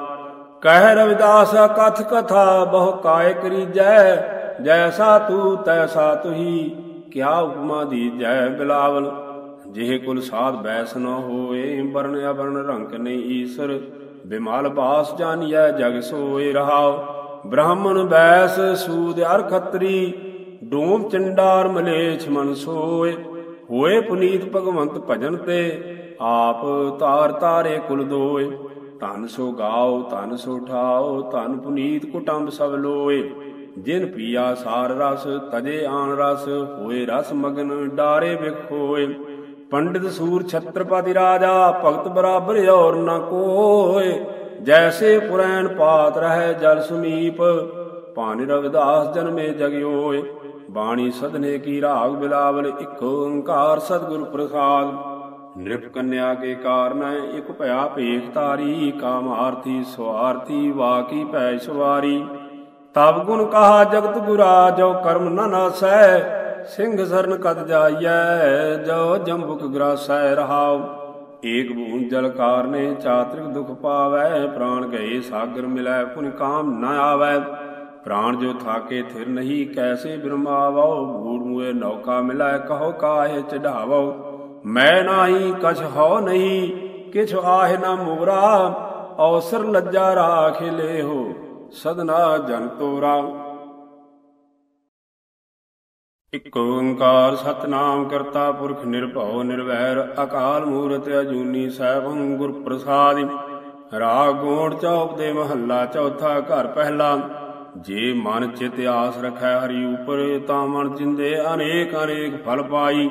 ਕਹਿ ਰਵਿਦਾਸ, ਕਥ ਕਥਾ ਬਹੁ ਕਾਇ ਕਰੀਜੈ। ਜੈਸਾ ਤੂ, ਤੈਸਾ ਤੁਹੀ, ਕਿਆ ਉਪਮਾ ਦੀਜੈ ਬਿਲਾਵਲ। ਜਿਹੇ ਕੁਲ ਸਾਧ ਬੈਸ ਨ ਹੋਏ ਵਰਨ ਅਵਰਨ ਰੰਕ ਨਹੀਂ ਈਸ਼ਰ। ਬਿਮਾਲ ਬਾਸ ਜਾਣੀਐ ਜਗ ਸੋਏ ਰਹਾਉ। ਬ੍ਰਾਹਮਣ ਬੈਸ ਸੂਦ ਅਰ ਖੱਤਰੀ ਡੋਮ ਚੰਡਾਰ ਮਲੇਛ ਮਨ ਸੋਏ। ਹੋਏ ਪੁਨੀਤ ਭਗਵੰਤ ਭਜਨ ਤੇ, ਆਪ ਤਾਰ ਤਾਰੇ ਕੁਲ ਦੋਏ। ਧਨ ਸੋ ਗਾਓ, ਧਨ ਸੋ ਠਾਓ, ਧਨ ਪੁਨੀਤ ਕੁਟੰਬ ਸਭ ਲੋਏ। ਜਿਨ ਪੀਆ ਸਾਰ ਰਸ, ਤਜੇ ਆਣ ਰਸ, ਹੋਏ ਰਸ ਮਗਨ ਡਾਰੇ ਵਿਖੋਏ। ਪੰਡਿਤ ਸੂਰ ਛਤਰਪਤੀ ਰਾਜਾ, ਭਗਤ ਬਰਾਬਰ ਔਰ ਨ ਕੋਏ। ਜੈਸੇ ਪੁਰੈਣ ਪਾਤ ਰਹਿ ਜਲ ਸਮੀਪ ਪਾਣੀ ਰਵਿਦਾਸ ਜਨਮੇ ਜਗਿਓਏ ਬਾਣੀ ਸਦਨੇ ਕੀ ਰਾਗ ਬਿਲਾਵਲ, ਇੱਕ ਓੰਕਾਰ ਸਤਿਗੁਰ ਪ੍ਰਸਾਦ। ਨਿਰਪ ਕੰਨਿਆ ਕੇ ਕਾਰਨ ਇਕ ਭਇਆ ਭੇਖ ਤਾਰੀ ਕਾਮ ਆਰਤੀ ਵਾਕੀ ਭੈ ਸਵਾਰੀ। ਤਬ ਗੁਣ ਕਹਾ ਜਗਤ ਗੁਰਾ, ਜੋ ਕਰਮ ਨ ਨਾਸੈ ਸਿੰਘ ਸਰਨ ਕਦ ਜਾਈਐ ਜੋ ਜੰਬੁਕ ਗਰਾਸੈ ਰਹਾਉ। ਏਕ ਬੂੰਦ ਜਲ ਕਾਰਨੇ, ਚਾਤ੍ਰਿਕ ਦੁਖ ਪਾਵੈ, ਪ੍ਰਾਣ ਗਏ ਸਾਗਰ ਮਿਲੈ, ਪੁਨ ਕਾਮ ਨ ਆਵੈ। ਪ੍ਰਾਣ ਜੋ ਥਾਕੇ ਥਿਰ ਨਹੀਂ, ਕੈਸੇ ਬਿਰਮਾਵੋ? ਬੂੜ ਮੂਏ ਨੌਕਾ ਮਿਲੈ, ਕਹੋ ਕਾਹੇ ਚਢਾਵੋ? ਮੈਂ ਨਾਹੀ, ਕਛ ਹੋ ਨਹੀਂ, ਕਿਛ ਆਹ ਨ ਮੁਗਰਾ ਅਵਸਰ ਲੱਜਾ ਰਾਖ ਹੋ ਸਦਨਾ ਜਨ ਤੋਰਾ। ਇਕ ਓੰਕਾਰ ਸਤਨਾਮ ਕਰਤਾ ਪੁਰਖ ਨਿਰਭਉ ਨਿਰਵੈਰ, ਅਕਾਲ ਮੂਰਤ ਅਜੂਨੀ ਸੈਭੰ ਗੁਰ ਪ੍ਰਸਾਦਿ। ਰਾਗ ਗੋੜ ਚੌਪ ਦੇ ਮਹੱਲਾ ਚੌਥਾ ਘਰ ਪਹਿਲਾ। ਜੇ ਮਨ ਚਿਤ ਆਸ ਰਖੈ ਹਰੀ ਉਪਰ, ਤਾਂ ਮਨ ਜਿੰਦੇ ਅਨੇਕ ਅਨੇਕ ਫਲ ਪਾਈ।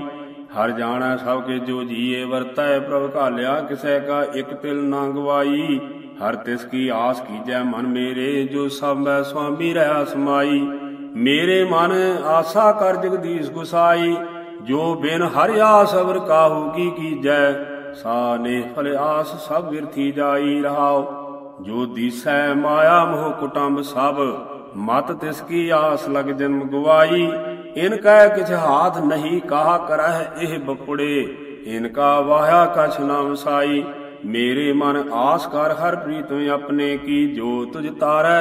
ਹਰ ਜਾਣੈ ਸਭ ਕੇ ਜੋ ਜੀਏ ਵਰਤੈ, ਪ੍ਰਭ ਘਾਲਿਆ ਕਿਸੈ ਕਾ ਇਕ ਤਿਲ ਨਾ ਗਵਾਈ। ਹਰ ਤਿਸ ਕੀ ਆਸ ਕੀਜੈ ਮਨ ਮੇਰੇ, ਜੋ ਸਭ ਮੈਂ ਸੁਆਮੀ ਰਹਾ ਸਮਾਈ ਮੇਰੇ ਮਨ ਆਸਾ ਕਰ ਜਗਦੀਸ਼ ਗੁਸਾਈ, ਜੋ ਬਿਨ ਹਰਿ ਆਸ ਕਾਹੂ ਕੀ ਕੀਜੈ, ਸਾ ਨੇ ਫਲ ਆਸ ਸਭ ਵਿਰਥੀ ਜਾਈ ਰਹਾਉ। ਜੋ ਦੀਸੈ ਮਾਇਆ ਮੋਹ ਕੁਟੰਬ ਸਭ, ਮਤ ਤਿਸ ਕੀ ਆਸ ਲਗ ਜਨਮ ਗਵਾਈ। ਇਨ ਕੈ ਕਿਛ ਹਾਥ ਨਹੀਂ ਕਾਹ ਕਰਹਿ ਇਹ ਬਪੜੇ, ਇਨ ਕਾ ਵਾਹਿਆ ਕਛ ਨਾ ਵਸਾਈ। ਮੇਰੇ ਮਨ ਆਸ ਕਰ ਹਰ ਪ੍ਰੀਤਮ ਆਪਣੇ ਕੀ, ਜੋ ਤੁਝ ਤਾਰੈ,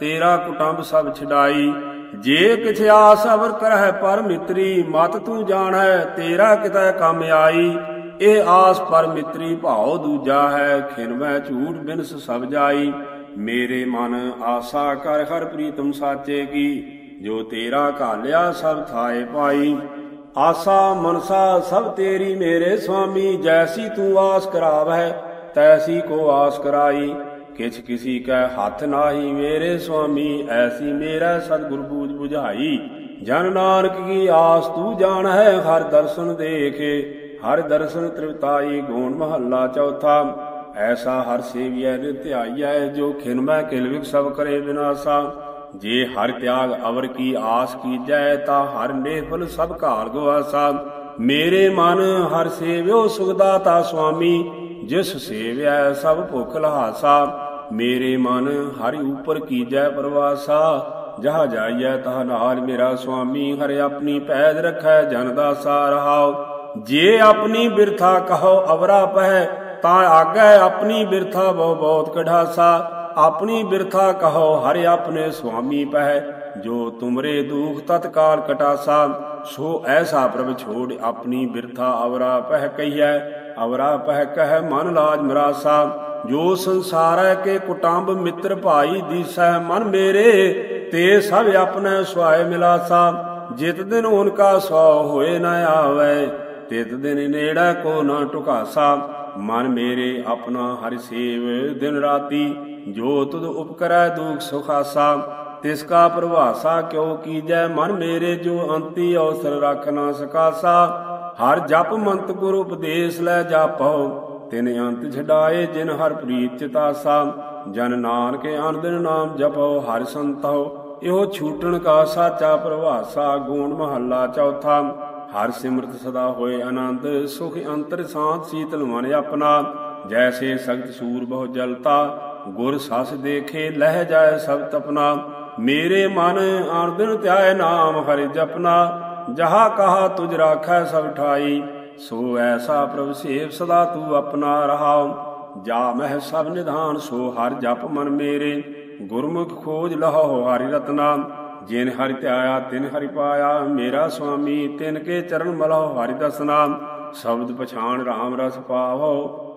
ਤੇਰਾ ਕੁਟੰਬ ਸਭ ਛਡਾਈ। ਜੇ ਕਿਛ ਆਸ ਅਵਰ ਕਰਹਿ ਪਰ ਮਿੱਤਰੀ ਮਤ ਤੂੰ ਜਾਣੈ ਤੇਰਾ ਕਿਤੈ ਕੰਮ ਆਈ। ਇਹ ਆਸ ਪਰ ਮਿੱਤਰੀ ਭਾਉ ਦੂਜਾ ਹੈ ਖਿਨਵੈ ਝੂਠ ਬਿਨਸ ਸਭ ਜਾਈ। ਮੇਰੇ ਮਨ ਆਸਾ ਕਰ ਹਰ ਪ੍ਰੀਤਮ ਸਾਚੇ ਕੀ, ਜੋ ਤੇਰਾ ਘਾਲਿਆ ਸਭ ਥਾਏ ਪਾਈ। ਆਸਾ ਮਨਸਾ ਸਭ ਤੇਰੀ ਮੇਰੇ ਸੁਆਮੀ ਜੈਸੀ ਤੂੰ ਆਸ ਕਰਾਵੈ ਤੈਸੀ ਕੋ ਆਸ ਕਰਾਈ। ਕਿਛ ਕਿਸੀ ਕੈ ਹੱਥ ਨਾਹੀ ਮੇਰੇ ਸੁਆਮੀ, ਐਸੀ ਮੇਰਾ ਸਤਿਗੁਰ ਬੂਝ 부ਝਾਈ ਜਨ ਨਾਨਕ ਕੀ ਆਸ ਤੂੰ ਜਾਣ ਹੈ ਹਰ ਦਰਸ਼ਨ ਦੇਖੇ। ਹਰ ਦਰਸ਼ਨ ਤ੍ਰਿਪਤਾਈ ਗੋਣ ਮਹੱਲਾ ਚੌਥਾ। ਐਸਾ ਹਰ ਸੇਵੀਐ ਨਿਧਿਆਈਐ ਜੋ ਖਿਨਮੈ ਕਿਲਵਿਕ ਸਭ ਕਰੇ ਵਿਨਾਸਾ ਜੇ ਹਰ ਤਿਆਗ ਅਵਰ ਕੀ ਆਸ ਕੀਜੈ, ਤਾਂ ਹਰ ਨੇਫਲ ਸਭ ਘਾਲ ਗਵਾਸਾ। ਮੇਰੇ ਮਨ ਹਰ ਸੇਵਿਓ ਸੁਖਦਾਤਾ ਸੁਆਮੀ, ਜਿਸ ਸੇਵਿਆ ਸਭ ਭੁਖ ਲਹਾਸਾ। ਮੇਰੇ ਮਨ ਹਰਿ ਉਪਰ ਕੀਜੈ ਪ੍ਰਵਾਸਾ, ਜਹ ਜਾਈਐ ਤਹ ਨਾਲ ਮੇਰਾ ਸੁਆਮੀ, ਹਰਿ ਆਪਣੀ ਪੈਦ ਰਖੈ ਜਨ ਦਾ ਸਾਰਹਾਉ ਜੇ ਆਪਣੀ ਬਿਰਥਾ ਕਹੋ ਅਵਰਾ ਪਹਿ, ਤਾਂ ਆਗੈ ਆਪਣੀ ਬਿਰਥਾ ਬਹੁ ਬਹੁਤ ਕਢਾਸਾ। ਆਪਣੀ ਬਿਰਥਾ ਕਹੋ ਹਰਿ ਆਪਣੇ ਸੁਆਮੀ ਪਹਿ, ਜੋ ਤੁਮਰੇ ਦੁਖ ਤਤਕਾਲ ਕਟਾਸਾ। ਸੋ ਐਸਾ ਪ੍ਰਭ ਛੋੜ ਆਪਣੀ ਬਿਰਥਾ ਅਵਰਾ ਪਹਿ ਕਹੀਐ। ਅਵਰਾ ਪਹਿ ਕਹਿ ਮਨ ਲਾਜ ਮਰਾਸਾ, ਜੋ ਸੰਸਾਰੈ ਕੇ ਕੁਟੰਬ ਮਿੱਤਰ ਭਾਈ ਦੀਸੈ, ਮਨ ਮੇਰੇ ਤੇ ਸਭ ਆਪਣੇ ਸੁਆਏ ਮਿਲਾਸਾ, ਜਿਤ ਦਿਨ ਓਨਕਾ ਸੋ ਹੋਏ ਨਾ ਆਵੇ, ਤਿਤ ਦਿਨ ਨੇੜਾ ਕੋ ਨਾ ਟੁਕਾਸਾ, ਮਨ ਮੇਰੇ ਆਪਣਾ ਹਰਿ ਸੇਵ ਦਿਨ ਰਾਤੀ, ਜੋ ਤੁਧ ਉਪਕਰੈ ਦੁਖ ਸੁਖਾਸਾ, ਤਿਸ ਕਾ ਪ੍ਰਭਾਸਾ ਕਿਉ ਕੀਜੈ, ਮਨ ਮੇਰੇ ਜੋ ਅੰਤੀ ਅਵਸਰ ਰਖ ਨਾ ਸਕਾਸਾ ਹਰ ਜਪ ਮੰਤ ਗੁਰ ਉਪਦੇਸ਼ ਲੈ ਜਾਪਉ ਤਿਨ ਅੰਤ ਛਡਾਏ ਜਿਨ ਹਰ ਪ੍ਰੀਤ ਚਿਤਾਸਾ ਜਨ ਨਾਨਕ ਅਨੰਦਨ ਨਾਮ ਜਪਉ ਹਰਿ ਸੰਤਉ ਇਹੋ ਛੂਟਣ ਕਾ ਸਾਚਾ ਪ੍ਰਭਾਸਾ, ਗੂਣ ਮਹੱਲਾ ਚੌਥਾ। ਹਰ ਸਿਮਰਤ ਸਦਾ ਹੋਏ ਆਨੰਦ ਸੁਖ ਅੰਤਰ ਸਾਥ ਸੀਤਲ ਮਨ ਆਪਣਾ। ਜੈਸੇ ਸਖਤ ਸੂਰ ਬਹੁ ਜਲਤਾ, ਗੁਰ ਸਸ ਦੇਖੇ ਲਹਿ ਜਾਏ ਸਭ ਤਪਨਾ ਮੇਰੇ ਮਨ ਆਨੰਦਨ ਧਿਆਏ ਨਾਮ ਹਰਿ ਜਪਨਾ ਜਹਾ ਕਹਾ ਤੁਝ ਰਾਖੈ ਸਭ ਠਾਈ, ਸੋ ਐਸਾ ਪ੍ਰਭ ਸੇਵ ਸਦਾ ਤੂੰ ਆਪਣਾ ਰਹਾਉ। ਜਾ ਮਹਿ ਸਭ ਨਿਧਾਨ, ਸੋ ਹਰ ਜਪ ਮਨ ਮੇਰੇ। ਗੁਰਮੁਖ ਖੋਜ ਲਹੋ ਹਰਿ ਰਤਨਾ, ਜਿਨ ਹਰਿ ਧਿਆਇਆ ਤਿਨ ਹਰਿ ਪਾਇਆ। ਮੇਰਾ ਸੁਆਮੀ, ਤਿਨ ਕੇ ਚਰਨ ਮਲਹੁ ਹਰਿ ਦਸਨਾ। ਸ਼ਬਦ ਪਛਾਣ RAM ਰਸ ਪਾਵੋ,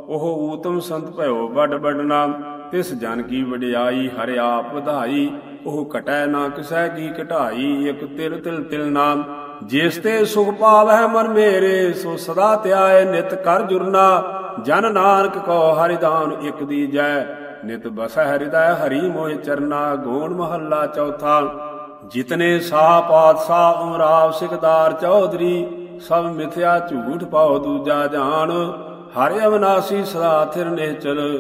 ਉਹ ਊਤਮ ਸੰਤ ਭਇਓ ਵੱਡ ਵੱਡਨਾ। ਤਿਸ ਜਨ ਕੀ ਵਡਿਆਈ, ਹਰਿ ਆਪ ਵਧਾਈ। ਉਹ ਕਟੈ ਨਾ ਕਿਸੈ ਕੀ ਘਟਾਈ, ਇਕ ਤਿਲ ਤਿਲ ਤਿਲ ਨਾਮ। ਜਿਸ ਤੇ ਸੁਖ ਪਾਵੈ ਮਨ ਮੇਰੇ, ਸੋ ਸਦਾ ਧਿਆਏ ਨਿਤ ਕਰ ਜੁਰਨਾ। ਜਨ ਨਾਨਕ ਕੋ ਹਰਿ ਇਕ ਦੀ ਜੈ। ਨਿਤ ਬਸੈ ਹਿਰਦੈ ਹਰੀ ਮੋਹਿ ਚਰਨਾ, ਗੋਣ ਮਹੱਲਾ ਚੌਥਾ। ਜਿਤਨੇ ਸਾਹ ਪਾਤਸ਼ਾਹ ਉਮਰਾਵ ਸਿਕਦਾਰ ਚੌਧਰੀ, ਸਭ ਮਿਥਿਆ ਝੂਠ ਪਾਉ ਦੂਜਾ ਜਾਣ। ਹਰਿ ਅਵਨਾਸੀ ਸਦਾ ਥਿਰ ਨਿਹਚਲ,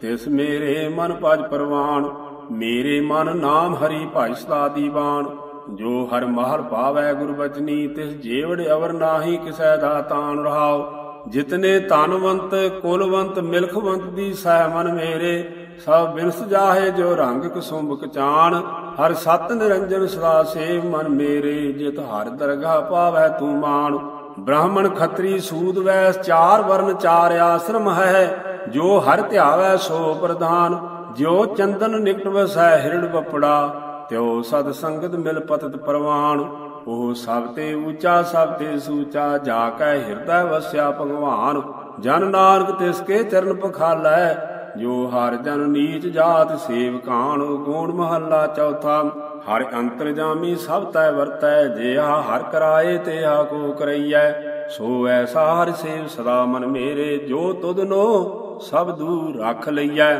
ਤਿਸ ਮੇਰੇ ਮਨ ਭਜ ਪਰਵਾਨ ਮੇਰੇ ਮਨ ਨਾਮ ਹਰੀ ਭਾਈ ਸਦਾ ਦੀਵਾਨ, ਜੋ ਹਰ ਮਹਲ ਪਾਵੈ ਗੁਰਬਚਨੀ ਤਿਸ ਜੀਵੜ ਅਵਰ ਨਾਹੀ ਕਿਸੈ ਦਾ ਤਾਨ ਰਹਾਉ। ਜਿਤਨੇ ਤਨਵੰਤ ਕੁਲਵੰਤ, ਮਿਲਖਵੰਤ ਦੀ ਸਹਿ ਮਨ ਮੇਰੇ, ਸਭ ਬਿਨਸ ਜਾਹੇ ਜੋ ਰੰਗ ਕੁਸੁੰਭ ਕਚਾਨ ਹਰ ਸਤ ਨਿਰੰਜਨ ਸਦਾ ਸੇਵ ਮਨ ਮੇਰੇ, ਜਿਤ ਹਰ ਦਰਗਾ ਪਾਵੈ ਤੂੰ ਮਾਨ। ਬ੍ਰਾਹਮਣ ਖੱਤਰੀ ਸੂਦ ਵੈਸ ਚਾਰ ਵਰਨ ਚਾਰ ਆਸ਼ਰਮ ਹੈ, ਜੋ ਹਰ ਧਿਆਵੈ ਸੋ ਪ੍ਰਧਾਨ। ਜਿਉ ਚੰਦਨ ਨਿਕਟ ਵਸੈ ਹਿਰੜ ਬਪੜਾ ਤਿਉ ਸਦ ਸੰਗਤ ਮਿਲ ਪਤਤ ਪਰਵਾਨ ਉਹ ਸਭ ਤੇ ਉੱਚਾ, ਸਭ ਤੇ ਸੂਚਾ, ਜਾ ਕੈ ਹਿਰਦੈ ਵਸਿਆ ਭਗਵਾਨ। ਜਨ ਨਾਨਕ ਤਿਸ ਕੇ ਚਰਨ ਪਖਾਲੈ, ਜੋ ਹਰ ਜਨ ਨੀਚ ਜਾਤ ਸੇਵਕਾਨ ਗੂਣ ਮਹੱਲਾ ਚੌਥਾ। ਹਰ ਅੰਤਰ ਜਾਮੀ ਸਭ ਤੈ ਵਰਤੈ ਜੇ ਆ ਹਰ ਕਰਾਏ ਤੇ ਆ ਕੋ ਕਰਈਐ। ਸੋ ਐਸਾ ਹਰ ਸੇਵ ਸਦਾ ਮਨ ਮੇਰੇ, ਜੋ ਤੁਧ ਨੋ ਸਭ ਦੂ ਰੱਖ ਲਈਐ।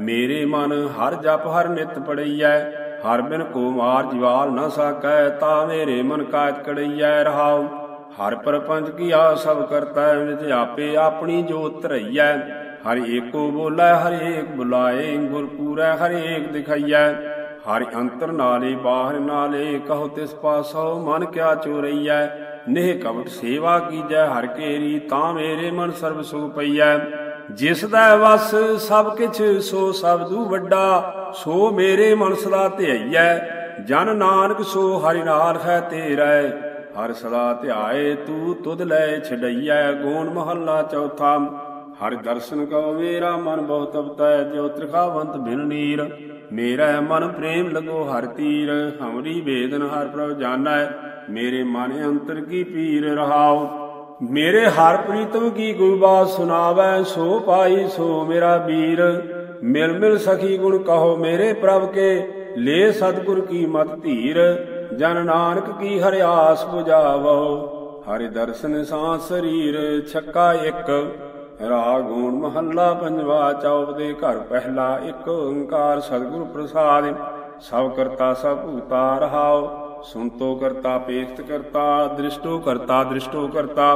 ਮੇਰੇ ਮਨ ਹਰ ਜਪ ਹਰ ਨਿਤ ਪੜਈਐ ਹਰ ਬਿਨ ਕੋ ਮਾਰ ਜਿਵਾਲ ਨ ਸਕੈ, ਤਾ ਮੇਰੇ ਮਨ ਕਾਇਤ ਕੜਈਐ ਰਹਾਉ। ਹਰ ਪਰਪੰਚ ਕੀਆ ਸਭ ਕਰਤਾ ਵਿਚ ਆਪੇ ਆਪਣੀ ਜੋਤ ਧਰਈਐ। ਹਰ ਏਕੋ ਬੋਲੇ, ਹਰ ਏਕ ਬੁਲਾਏ ਗੁਰ ਪੂਰੈ, ਹਰ ਏਕ ਦਿਖਾਈਐ। ਹਰ ਅੰਤਰ ਨਾਲੇ, ਬਾਹਰ ਨਾਲੇ, ਕਹੋ ਤਿਸ ਪਾਸੋ ਮਨ ਕਿਆ ਚੋਰਈਐ। ਨਿਹ ਕਵਟ ਸੇਵਾ ਕੀਜੈ, ਹਰ ਕੇਰੀ ਤਾਂ ਮੇਰੇ ਮਨ ਸਰਬ ਸੁਖ ਪਈਐ। ਜਿਸ ਦਾ ਵਸ ਸਭ ਕਿਛ, ਸੋ ਸਭ ਦੂ ਵੱਡਾ, ਸੋ ਮੇਰੇ ਮਨ ਸਦਾ ਧਿਆਈਐ। ਜਨ ਨਾਨਕ, ਸੋ ਹਰਿ ਨਾਲ ਹੈ ਤੇਰਾ। ਹਰ ਸਦਾ ਧਿਆਏ, ਤੂੰ ਤੁਧ ਲੈ ਛਡਈਐ, ਗੋਣ ਮਹੱਲਾ ਚੌਥਾ। ਹਰ ਦਰਸ਼ਨ ਕਉ ਮੇਰਾ ਮਨ, ਬਹੁਤ ਅਵਤੈ ਜੋ ਤ੍ਰਿਖਾਵੰਤ ਬਿਨ ਨੀਰ। ਮੇਰਾ ਮਨ ਪ੍ਰੇਮ ਲਗੋ ਹਰ ਤੀਰ। ਹਮਰੀ ਵੇਦਨ ਹਰ ਪ੍ਰਭ ਜਾਣੈ, ਮੇਰੇ ਮਨ ਅੰਤਰ ਕੀ ਪੀਰ ਰਹਾਉ। ਮੇਰੇ ਹਰ ਪ੍ਰੀਤਮ ਕੀ ਗੁਰਬਾ ਸੁਨਾਵੈ ਸੋ ਪਾਈ ਸੋ ਮੇਰਾ ਵੀਰ। ਮਿਲ ਮਿਲ ਸਖੀ ਗੁਣ ਕਹੋ ਮੇਰੇ ਪ੍ਰਭ ਕੇ, ਲੇ ਸਤਿਗੁਰ ਕੀ ਮਤ ਧੀਰ। ਜਨ ਨਾਨਕ ਕੀ ਹਰਿਆਸ 부ਜਾਵੋ ਹਰਿ ਦਰਸ਼ਨ ਸਾਂ ਸਰੀਰ ਛੱਕਾ ਇੱਕ। ਰਾਗ ਗੂਣ ਮਹੱਲਾ ਪੰਜਵਾ, ਚੌਪ ਦੇ ਘਰ ਪਹਿਲਾ ਇੱਕ, ਓੰਕਾਰ ਸਤਿਗੁਰ ਪ੍ਰਸਾਦ, ਸਭ ਕਰਤਾ ਸਭ ਭੂਤਾ ਰਹਾਓ ਸੁਨਤੋ ਕਰਤਾ, ਪੇਖਤ ਕਰਤਾ, ਦ੍ਰਿਸ਼ਟੋ ਕਰਤਾ ਦ੍ਰਿਸ਼ਟੋ ਕਰਤਾ,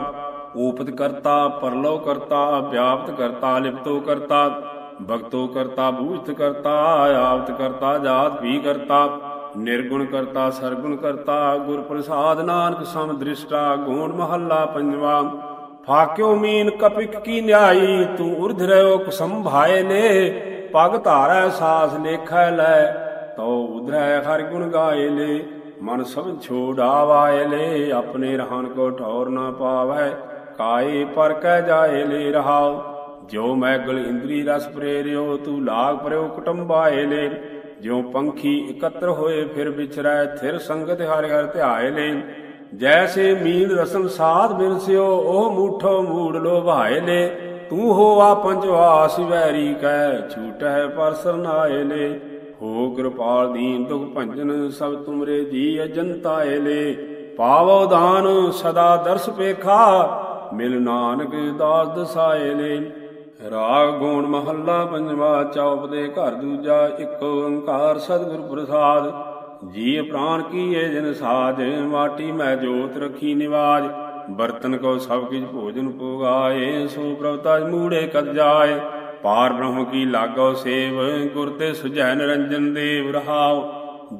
ਊਪਤ ਕਰਤਾ, ਪਰਲੋ ਕਰਤਾ, ਵਿਆਪਤ ਕਰਤਾ, ਲਿਪਤੋ ਕਰਤਾ, ਭਗਤੋ ਕਰਤਾ, ਬੂਝਤ ਕਰਤਾ ਆਵਤ ਕਰਤਾ, ਜਾਤ ਵੀ ਕਰਤਾ, ਨਿਰਗੁਣ ਕਰਤਾ, ਸਰਗੁਣ ਕਰਤਾ ਗੁਰ ਪ੍ਰਸਾਦ ਨਾਨਕ ਸਮ ਦ੍ਰਿਸ਼ਟਾ, ਗੂਣ ਮਹੱਲਾ ਪੰਜਵਾ, ਫਾਕਿਓ ਮੀਨ ਕਪਿਕ ਕੀ ਨਿਆਈ, ਤੂੰ ਉਰਧ ਰਿਓ ਕੁਸੰਭਾਏ ਨੇ ਪਗ ਧਾਰੈ ਸਾਸ ਲੇਖੈ ਲੈ ਤੋ ਉਧਰੈ ਹਰ ਗੁਣ ਗਾਏ ਲੈ ਮਨ ਸਭ ਛੋੜਾਵਾਏ ਲੈ, ਆਪਣੇ ਰਹਿਣ ਕੋ ਠੌਰ ਨਾ ਪਾਵੈ। ਕਾਏ ਪਰ ਕਹਿ ਜਾਏ ਲੈ ਰਹਾਉ ਜੋ ਮੈਗਲ ਇੰਦਰੀ ਰਸ ਪ੍ਰੇਰਿਓ, ਤੂੰ ਲਾਗ ਪਰਿਓ ਕੁਟੰਬਾਏ ਲੈ। ਜਿਉ ਪੰਖੀ ਇਕੱਤਰ ਹੋਏ, ਫਿਰ ਵਿਚਰੈ ਥਿਰ ਸੰਗਤ ਹਰਿ ਹਰਿ ਧਿਆਏ ਲੈ। ਜੈਸੇ ਮੀਨ ਰਸਮ ਸਾਧ ਬਿਰਸਿਓ ਉਹ ਮੂਠੋ ਮੂੜ ਲੋ ਭਾਏ ਲੈ। ਤੂੰ ਹੋਆ ਪੰਜਵਾਸ ਵੈਰੀ ਕੈ ਛੂਟੈ ਪਰ ਸਰਨਾਏ ਲੈ। ਹੋ ਕਿਰਪਾਲ ਦੀਨ ਦੁਖ ਭੰਜਨ ਸਭ ਤੁਮਰੇ ਜੀ ਅਜੰਤਾਏ ਲੈ ਪਾਵੋ ਦਾਨ, ਸਦਾ ਦਰਸ ਪੇਖਾ, ਮਿਲ ਨਾਨਕ ਦਾਸ ਦਸਾਏ ਰਾਗ ਗੋਣ ਮਹੱਲਾ ਪੰਜਵਾ ਚੌਪ ਦੇ ਘਰ ਦੂਜਾ, ਇੱਕ ਓੰਕਾਰ ਸਤਿਗੁਰ ਪ੍ਰਸਾਦ। ਜੀ ਪ੍ਰਾਨ ਕੀਏ ਜਿਨ ਸਾਜ, ਮਾਟੀ ਮੈਂ ਜੋਤ ਰਖੀ ਨਿਵਾਜ। ਬਰਤਨ ਕੋ ਸਭ ਕਿਛ ਭੋਜਨ ਪੁਗਾਏ ਸੋ ਪ੍ਰਭਤਾ ਮੂੜੇ ਕਦ ਜਾਏ। ਪਾਰ ਬ੍ਰਹਮ ਕੀ ਲਾਗੋ ਸੇਵ, ਗੁਰ ਤੇ ਸੁਝੈ ਨਿਰੰਜਨ ਦੇਵ ਰਹਾਉ।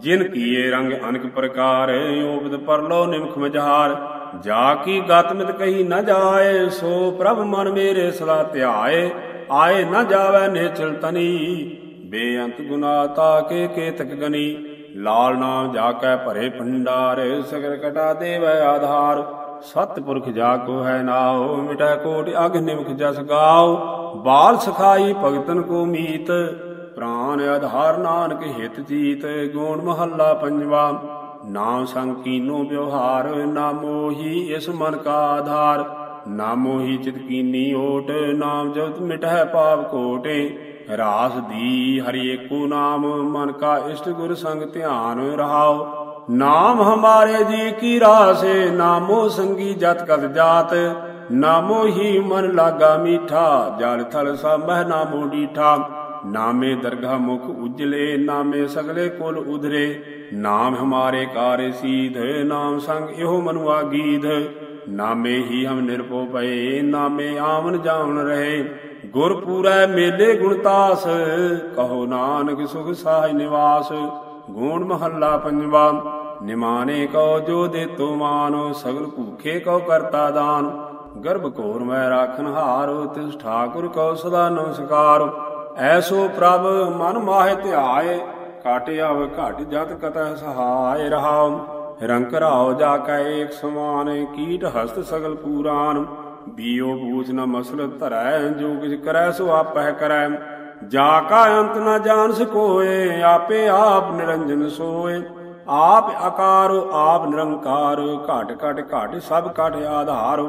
ਜਿਨ ਕੀਏ ਰੰਗ ਅਨਕ ਪ੍ਰਕਾਰ ਓਪਦ ਪਰਲੋ ਨਿਮਖ ਮਝਾਰ। ਜਾ ਕੀ ਗਤ ਕਹੀ ਨ ਜਾਏ, ਸੋ ਪ੍ਰਭ ਮਨ ਮੇਰੇ ਸਦਾ ਧਿਆਏ। ਆਏ ਨ ਜਾਵੇ ਨੇਚਲ ਤਨੀ, ਬੇਅੰਤ ਗੁਨਾ ਤਾ ਕੇ ਕੇਤਕ ਗਨੀ। ਲਾਲ ਨਾਮ ਜਾ ਕੈ ਭਰੇ ਭੰਡਾਰ ਸਗਰ ਕਟਾ ਦੇਵੈ ਆਧਾਰ। ਸਤਿਪੁਰਖ ਜਾ ਕੋ ਹੈ ਨਾਉ, ਮਿਟੈ ਕੋਟ ਅਗ ਨਿਮਖ ਜਸ ਗਾਉ। ਬਾਲ ਸਖਾਈ ਭਗਤਨ ਕੋ ਮੀਤ, ਪ੍ਰਾਨ ਆਧਾਰ ਨਾਨਕ ਹਿਤ ਜੀਤ। ਗੋਣ ਮਹੱਲਾ ਪੰਜਵਾ, ਨਾਮ ਸੰਗ ਕੀਨੋ ਵਿਵਹਾਰ, ਨਾਮੋ ਹੀ ਇਸ ਮਨ ਕਾ ਆਧਾਰ। ਨਾਮੋ ਹੀ ਚਿਤ ਕੀਨੀ ਓਟ, ਨਾਮ ਜਪਤ ਮਿਟਹਿ ਪਾਪ ਕੋਟੇ। ਰਾਸ ਦੀ ਹਰੀ ਏਕੋ ਨਾਮ, ਮਨ ਕਾ ਇਸ਼ਟ ਗੁਰ ਸੰਗ ਧਿਆਨ ਰਹਾਓ ਨਾਮ ਹਮਾਰੇ ਜੀ ਕੀ ਰਾਸੇ ਨਾਮੋ ਸੰਗੀ ਜਤ ਕਤ ਜਾਤ। ਨਾਮੋ ਹੀ ਮਨ ਲਾਗਾ ਮੀਠਾ। ਜਲ ਥਲ ਸਭੈ ਨਾਮੋ ਡੀਠਾ। ਨਾਮੇ ਦਰਗਾ ਮੁਖ ਉਜਲੇ, ਨਾਮੇ ਸਗਲੇ ਕੁਲ ਉਧਰੇ। ਨਾਮ ਹਮਾਰੇ ਕਾਰੇ ਸੀਧ, ਨਾਮ ਸੰਗ ਇਹੋ ਮਨੁਆ ਗੀਧ ਨਾਮੇ ਹੀ ਹਮ ਨਿਰਪੋ ਪਏ, ਨਾਮੇ ਆਵਨ ਜਾਵਨ ਰਹੇ। ਗੁਰ ਪੂਰੈ ਮੇਲੇ ਗੁਣਤਾਸ ਕਹੋ ਨਾਨਕ ਸੁਖ ਸਾਜ ਨਿਵਾਸ। ਗੂਣ ਮਹੱਲਾ ਪੰਜਵਾ। ਨਿਮਾਨੇ ਕਉ ਜੋ ਦੇ ਤੋ ਮਾਨੋ, ਸਗਲ ਭੂਖੇ ਕਉ ਕਰਤਾ ਦਾਨ। ਗਰਭ ਘੋਰ ਮੈਂ ਰਾਖਨ ਹਾਰੋ, ਤਿਸ ਠਾਕੁਰ ਕਉ ਸਦਾ ਨਮਸਕਾਰ। ਐਸੋ ਪ੍ਰਭ ਮਨ ਮਾਹਿ ਧਿਆਏ ਕਾਟਿ ਆਵ ਘਟ ਜਤ ਕਤਹਿ ਸਹਾਇ ਰਹਾਉ। ਰੰਕ ਰਾਉ ਜਾ ਕੈ ਏਕ ਸਮਾਨ, ਕੀਟ ਹਸਤ ਸਗਲ ਪੂਰਾਨ। ਬੀਓ ਬੂਝ ਨ ਮਸਲ ਧਰੈ, ਜੋ ਕਿਛ ਕਰੈ ਸੋ ਆਪਹਿ ਕਰੈ। ਜਾ ਕਾ ਅੰਤ ਨ ਜਾਣ ਸਕੋਏ, ਆਪੇ ਆਪ ਨਿਰੰਜਨ ਸੋਏ। ਆਪ ਆਕਾਰ, ਆਪ ਨਿਰੰਕਾਰ, ਘਟ ਘਟ ਘਟ, ਸਭ ਘਟ ਆਧਾਰ।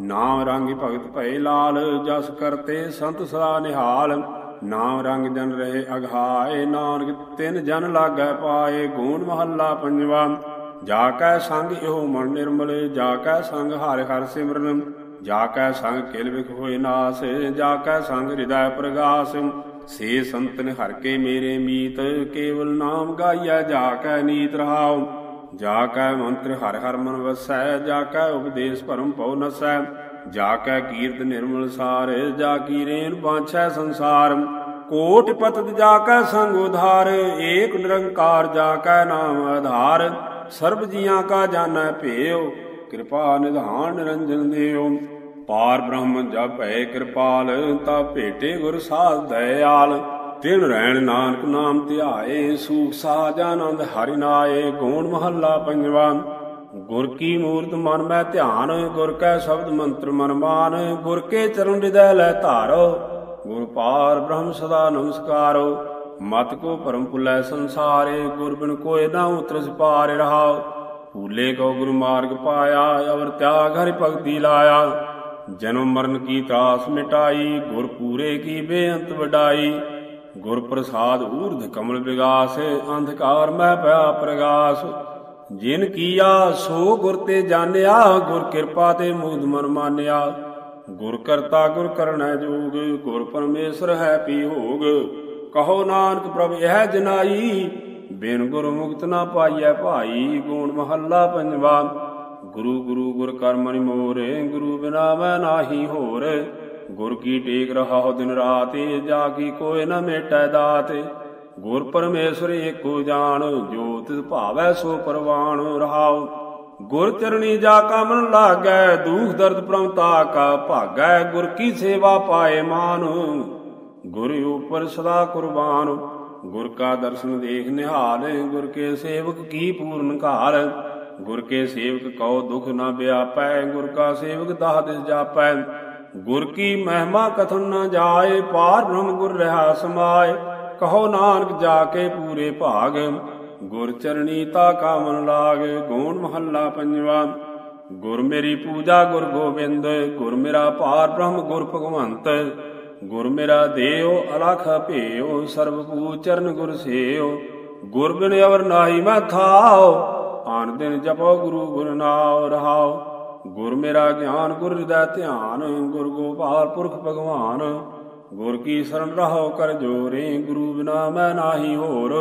ਨਾਮ ਰੰਗ ਭਗਤ ਭਏ ਲਾਲ, ਜਸ ਕਰਤੇ ਸੰਤ ਸਦਾ ਨਿਹਾਲ। ਨਾਮ ਰੰਗ ਜਨ ਰਹੇ ਅਘਾਏ ਨਾਨਕ ਤਿੰਨ ਜਨ ਲਾਗੈ ਪਾਏ, ਗੂਣ ਮਹੱਲਾ ਪੰਜਵਾ। ਜਾ ਕੈ ਸੰਗ ਇਹੋ ਮਨ ਨਿਰਮਲ, ਜਾ ਕੈ ਸੰਗ ਹਰਿ ਹਰਿ ਸਿਮਰਨ। ਜਾ ਕੈ ਸੰਗ ਕਿਲ ਵਿਖ ਹੋਏ ਨਾਸ, ਜਾ ਕੈ ਸੰਗ ਹਿਰਦੈ ਪ੍ਰਗਾਸ। ਸੇ ਸੰਤਨ ਹਰ ਕੇ ਮੇਰੇ ਮੀਤ, ਕੇਵਲ ਨਾਮ ਗਾਈਐ, ਜਾ ਕੈ ਨੀਤ ਰਹਾਉ। ਜਾ ਕੈ ਮੰਤਰ ਹਰ ਹਰ ਮਨ ਵਸੈ, ਜਾ ਕੈ ਉਪਦੇਸ਼ ਭਰਮ ਪਉ ਨਸੈ। ਜਾ ਕੈ ਕੀਰਤ ਨਿਰਮਲ ਸਾਰ, ਜਾ ਕੀ ਰੇਨ ਪਾਛੈ ਸੰਸਾਰ। ਕੋਟ ਪਤਤ ਜਾ ਕੈ ਸੰਗ ਉਧਾਰ, ਏਕ ਨਿਰੰਕਾਰ ਜਾ ਕੈ ਨਾਮ ਆਧਾਰ। ਸਰਬ ਜੀਆਂ ਕਾ ਜਾਣੈ ਭੇਉ, ਕਿਰਪਾ ਨਿਧਾਨ ਨਿਰੰਜਨ ਦੇਉ। ਪਾਰ ਬ੍ਰਹਮ ਜਪ ਹੈ ਕਿਰਪਾਲ, ਤਾ ਭੇਟੇ ਗੁਰ ਸਾਧ ਦਇਆਲ। ਤਿਨ ਰਹਿਣ ਨਾਨਕ ਨਾਮ ਧਿਆਏ, ਸੂਖ ਸਾਜ ਆਨੰਦ ਹਰਿ ਨਾਏ, ਗੋਣ ਮਹੱਲਾ ਪੰਜਵਾ। ਗੁਰ ਕੀ ਮੂਰਤ ਮਨ ਮੈਂ ਧਿਆਨ, ਗੁਰ ਕੈ ਸ਼ਬਦ ਮੰਤਰ ਮਨ ਮਾਨ, ਗੁਰ ਕੇ ਚਰਨ ਹਿਰਦੈ ਲੈ ਧਾਰੋ। ਗੁਰ ਪਾਰ ਬ੍ਰਹਮ ਸਦਾ ਨਮਸਕਾਰੋ। ਮਤ ਕੋ ਪਰਮ ਪੁਲੈ ਸੰਸਾਰੇ, ਗੁਰ ਬਿਨ ਕੋਇ ਨਾ ਉਤਰਸ ਪਾਰ ਰਹਾਉ ਭੂਲੇ ਕੋ ਗੁਰੂ ਮਾਰਗ ਪਾਇਆ, ਅਵਰ ਤਿਆਗ ਹਰਿ ਭਗਤੀ ਲਾਇਆ। ਜਨਮ ਮਰਨ ਕੀ ਤਰਾਸ ਮਿਟਾਈ, ਗੁਰ ਪੂਰੇ ਕੀ ਬੇਅੰਤ ਵਡਾਈ। ਗੁਰ ਪ੍ਰਸਾਦ ਊਰਧ ਕਮਲ ਵਿਗਾਸ, ਅੰਧਕਾਰ ਮਹਿ ਪਿਆ ਪ੍ਰਗਾਸ। ਜਿਨ ਕੀਆ, ਸੋ ਗੁਰ ਤੇ ਜਾਣਿਆ, ਗੁਰ ਕਿਰਪਾ ਤੇ ਮੂਦ ਮਨ ਮਾਨਿਆ। ਗੁਰ ਕਰਤਾ, ਗੁਰ ਕਰਣੈ ਜੋਗ, ਗੁਰ ਪਰਮੇਸ਼ਰ ਹੈ ਪੀ ਹੋਗ ਕਹੋ ਨਾਨਕ ਪ੍ਰਭ, ਇਹ ਜਨਾਈ, ਬਿਨ ਗੁਰ ਮੁਕਤ ਨਾ ਪਾਈਐ ਭਾਈ, ਗੂਣ ਮਹੱਲਾ ਪੰਜਵਾ। ਗੁਰੂ ਗੁਰੂ ਗੁਰ ਕਰ ਮਨਿ ਮੋਰੇ, ਗੁਰੂ ਬਿਨਾ ਮੈਂ ਨਾਹੀ ਹੋਰ। ਗੁਰ ਕੀ ਟੇਕ ਰਹਾਉ ਦਿਨ ਰਾਤ ਜਾ ਕੀ ਕੋਇ ਨ ਮੇਟੈ ਦਾਤ। ਗੁਰ ਪਰਮੇਸ਼ਰ ਏਕੋ ਜਾਣ ਜੋ ਤਿਸ ਭਾਵੈ ਸੋ ਪਰਵਾਣ ਰਹਾਉ। ਗੁਰ ਚਰਣੀ ਜਾ ਕਾ ਮਨ ਲਾਗੈ, ਦੂਖ ਦਰਦ ਪ੍ਰਮਤਾ ਕਾ ਭਾਗੈ। ਗੁਰ ਕੀ ਸੇਵਾ ਪਾਏ ਮਾਨ, ਗੁਰ ਉਪਰ ਸਦਾ ਕੁਰਬਾਨ। ਗੁਰ ਕਾ ਦਰਸ਼ਨ ਦੇਖ ਨਿਹਾਲ, ਗੁਰ ਕੇ ਸੇਵਕ ਕੀ ਪੂਰਨ ਘਾਲ। ਗੁਰ ਕੇ ਸੇਵਕ ਕਉ ਦੁਖ ਨਾ ਵਿਆਪੈ, ਗੁਰ ਕਾ ਸੇਵਕ ਦਾਹ ਦਿਸ ਜਾਪੈ। ਗੁਰ ਕੀ ਮਹਿਮਾ ਕਥਨ ਨਾ ਜਾਏ, ਪਾਰ ਬ੍ਰਹਮ ਗੁਰ ਰਹਾ ਸਮਾਏ। ਕਹੋ ਨਾਨਕ ਜਾ ਕੇ ਪੂਰੇ ਭਾਗ, ਗੁਰ ਚਰਣੀ ਤਾ ਕਾ ਮਨ ਲਾਗ, ਗੋਣ ਮਹੱਲਾ ਪੰਜਵਾ। ਗੁਰ ਮੇਰੀ ਪੂਜਾ ਗੁਰ ਗੋਬਿੰਦ, ਗੁਰ ਮੇਰਾ ਪਾਰ ਬ੍ਰਹਮ ਗੁਰ ਭਗਵੰਤ। ਗੁਰ ਮੇਰਾ ਦੇਵ ਅਲਖ ਭੇਉ, ਸਰਬ ਪੂ ਚਰਨ ਗੁਰ ਸੇਉ। ਗੁਰ ਬਿਨ ਅਵਰ ਨਾਹੀ ਮੈਂ ਥਾਉ। ਆਨ ਦਿਨ ਜਪੋ ਗੁਰੂ ਗੁਰ ਨਾਮ ਰਹਾਉ ਗੁਰ ਮੇਰਾ ਗਿਆਨ, ਗੁਰ ਹਿਰਦੈ ਧਿਆਨ, ਗੁਰ ਗੋਪਾਲ ਪੁਰਖ ਭਗਵਾਨ। ਗੁਰ ਕੀ ਸ਼ਰਨ ਰਹੋ ਕਰ ਜੋਰੇ, ਗੁਰੂ ਬਿਨਾ ਮੈਂ ਨਾਹੀ ਹੋਰ।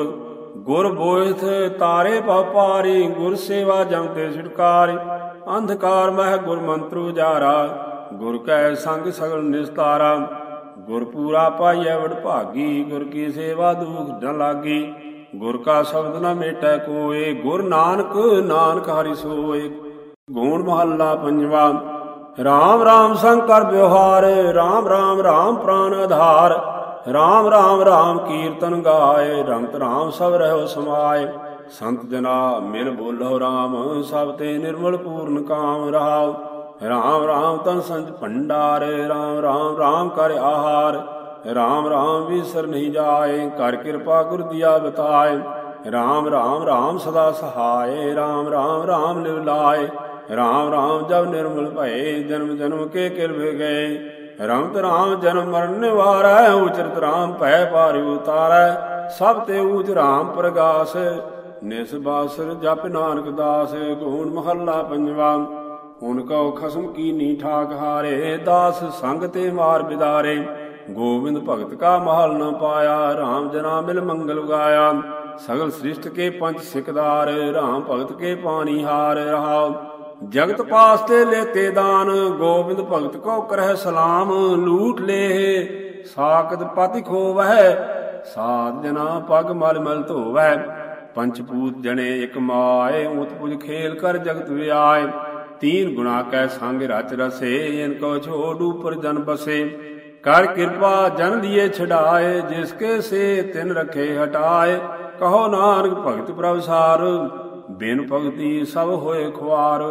ਗੁਰ ਬੋਇਥ ਤਾਰੇ ਪਾਰੀ, ਗੁਰ ਸੇਵਾ ਜਮ ਤੇ ਛੁਟਕਾਰੇ। ਅੰਧਕਾਰ ਮਹਿ ਗੁਰ ਮੰਤਰ ਉਜਾਰਾ, ਗੁਰ ਕੈ ਸੰਗ ਸਗਲ ਨਿਸਤਾਰਾ। ਗੁਰ ਪੂਰਾ ਪਾਈਐ ਵਡ ਭਾਗੀ ਗੁਰ ਕੀ ਸੇਵਾ ਦੁਖ ਨ ਲਾਗੀ। ਗੁਰ ਕਾ ਸ਼ਬਦ ਨਾ ਮੇਟੈ ਕੋਏ, ਗੁਰ ਨਾਨਕ ਨਾਨਕ ਹਰਿ ਸੋਏ। ਗੂਣ ਮਹੱਲਾ ਪੰਜਵਾ, ਰਾਮ ਰਾਮ ਸੰਕਰ ਬਿਵਹਾਰ ਰਾਮ ਰਾਮ ਰਾਮ ਪ੍ਰਾਨ ਆਧਾਰ। ਰਾਮ ਰਾਮ ਰਾਮ ਕੀਰਤਨ ਗਾਏ, ਰੰਤ ਰਾਮ ਸਭ ਰਹਿਓ ਸਮਾਏ। ਸੰਤ ਜਨਾ ਮਿਲ ਬੋਲੋ ਰਾਮ, ਸਭ ਤੇ ਨਿਰਮਲ ਪੂਰਨ ਕਾਮ ਰਹਾਉ ਰਾਮ ਰਾਮ ਤਨ ਸੰਤ ਭੰਡਾਰ, ਰਾਮ ਰਾਮ ਰਾਮ ਕਰ ਆਹਾਰ। ਰਾਮ ਰਾਮ ਵਿਸਰ ਨਹੀਂ ਜਾਏ, ਕਰ ਕਿਰਪਾ ਗੁਰ ਦਿਆ ਬਤਾਏ ਰਾਮ ਰਾਮ ਰਾਮ ਸਦਾ ਸਹਾਏ, ਰਾਮ ਰਾਮ ਰਾਮ ਨਿਵ ਲਾਏ। ਰਾਮ ਰਾਮ ਜਬ ਨਿਰਮਲ ਭਏ, ਜਨਮ ਜਨਮ ਕੇ ਕਿਰਭ ਗਏ। ਰਮਤ ਰਾਮ ਜਨਮ ਮਰਨ ਨਿਵਾਰੈ, ਉਚਰਤ ਰਾਮ ਭੈ ਪਾਰਿ ਉਤਾਰੈ। ਸਭ ਤੇ ਊਜ ਰਾਮ ਪ੍ਰਗਾਸ, ਨਿਸ ਬਾਸਰ ਜਪ ਨਾਨਕ ਦਾਸ ਗੂਣ ਮਹੱਲਾ ਪੰਜਵਾ? ਹੁਣ ਕਉ ਖਸਮ ਕੀ ਨੀ ਠਾਕ ਹਾਰੇ, ਦਾਸ ਸੰਗ ਤੇ ਮਾਰ ਬਿਦਾਰੇ। ਗੋਬਿੰਦ ਭਗਤ ਕਾ ਮਹਲ ਨ ਪਾਇਆ RAM ਜਨਾ ਮਿਲ ਮੰਗਲ ਗਾਇਆ ਸਗਲ ਸ੍ਰਿਸ਼ਟ ਕੇ ਪੰਜ ਸਿਕਦਾਰ RAM ਭਗਤ ਕੇ ਪਾਣੀ ਹਾਰ ਰਹਾ। ਜਗਤ ਪਾਸ ਤੇ ਲੇਤੇ ਦਾਨ, ਗੋਬਿੰਦ ਭਗਤ ਕੋ ਕਰਹਿ ਸਲਾਮ, ਲੂਟ ਲੇ। ਸਾਕਤ ਪਤਿ ਖੋਵਹਿ, ਸਾਧ ਜਨਾ ਪਗ ਮਲ ਮਲ ਧੋਵੈ ਪੰਚਪੂਤ ਜਣੇ ਇਕ ਮਾਏ, ਉਤ ਪੁਜ ਖੇਲ ਕਰ ਜਗਤ ਵਿਆਏ। ਤੀਨ ਗੁਣਾ ਕੈ ਸੰਗ ਰਚ ਰਸੇ, ਇਨ ਕੋ ਛੋੜ ਉਪਰ ਜਨ ਬਸੇ। ਕਰ ਕਿਰਪਾ ਜਨ ਲਿਏ ਛਡਾਏ, ਜਿਸ ਕੇ ਸੇ ਤਿਨ ਰਖੇ ਹਟਾਏ। ਕਹੋ ਨਾਨਕ ਭਗਤ ਪ੍ਰਭ ਸਾਰ, ਬਿਨ ਭਗਤੀ ਸਭ ਹੋਏ ਖੁਆਰ।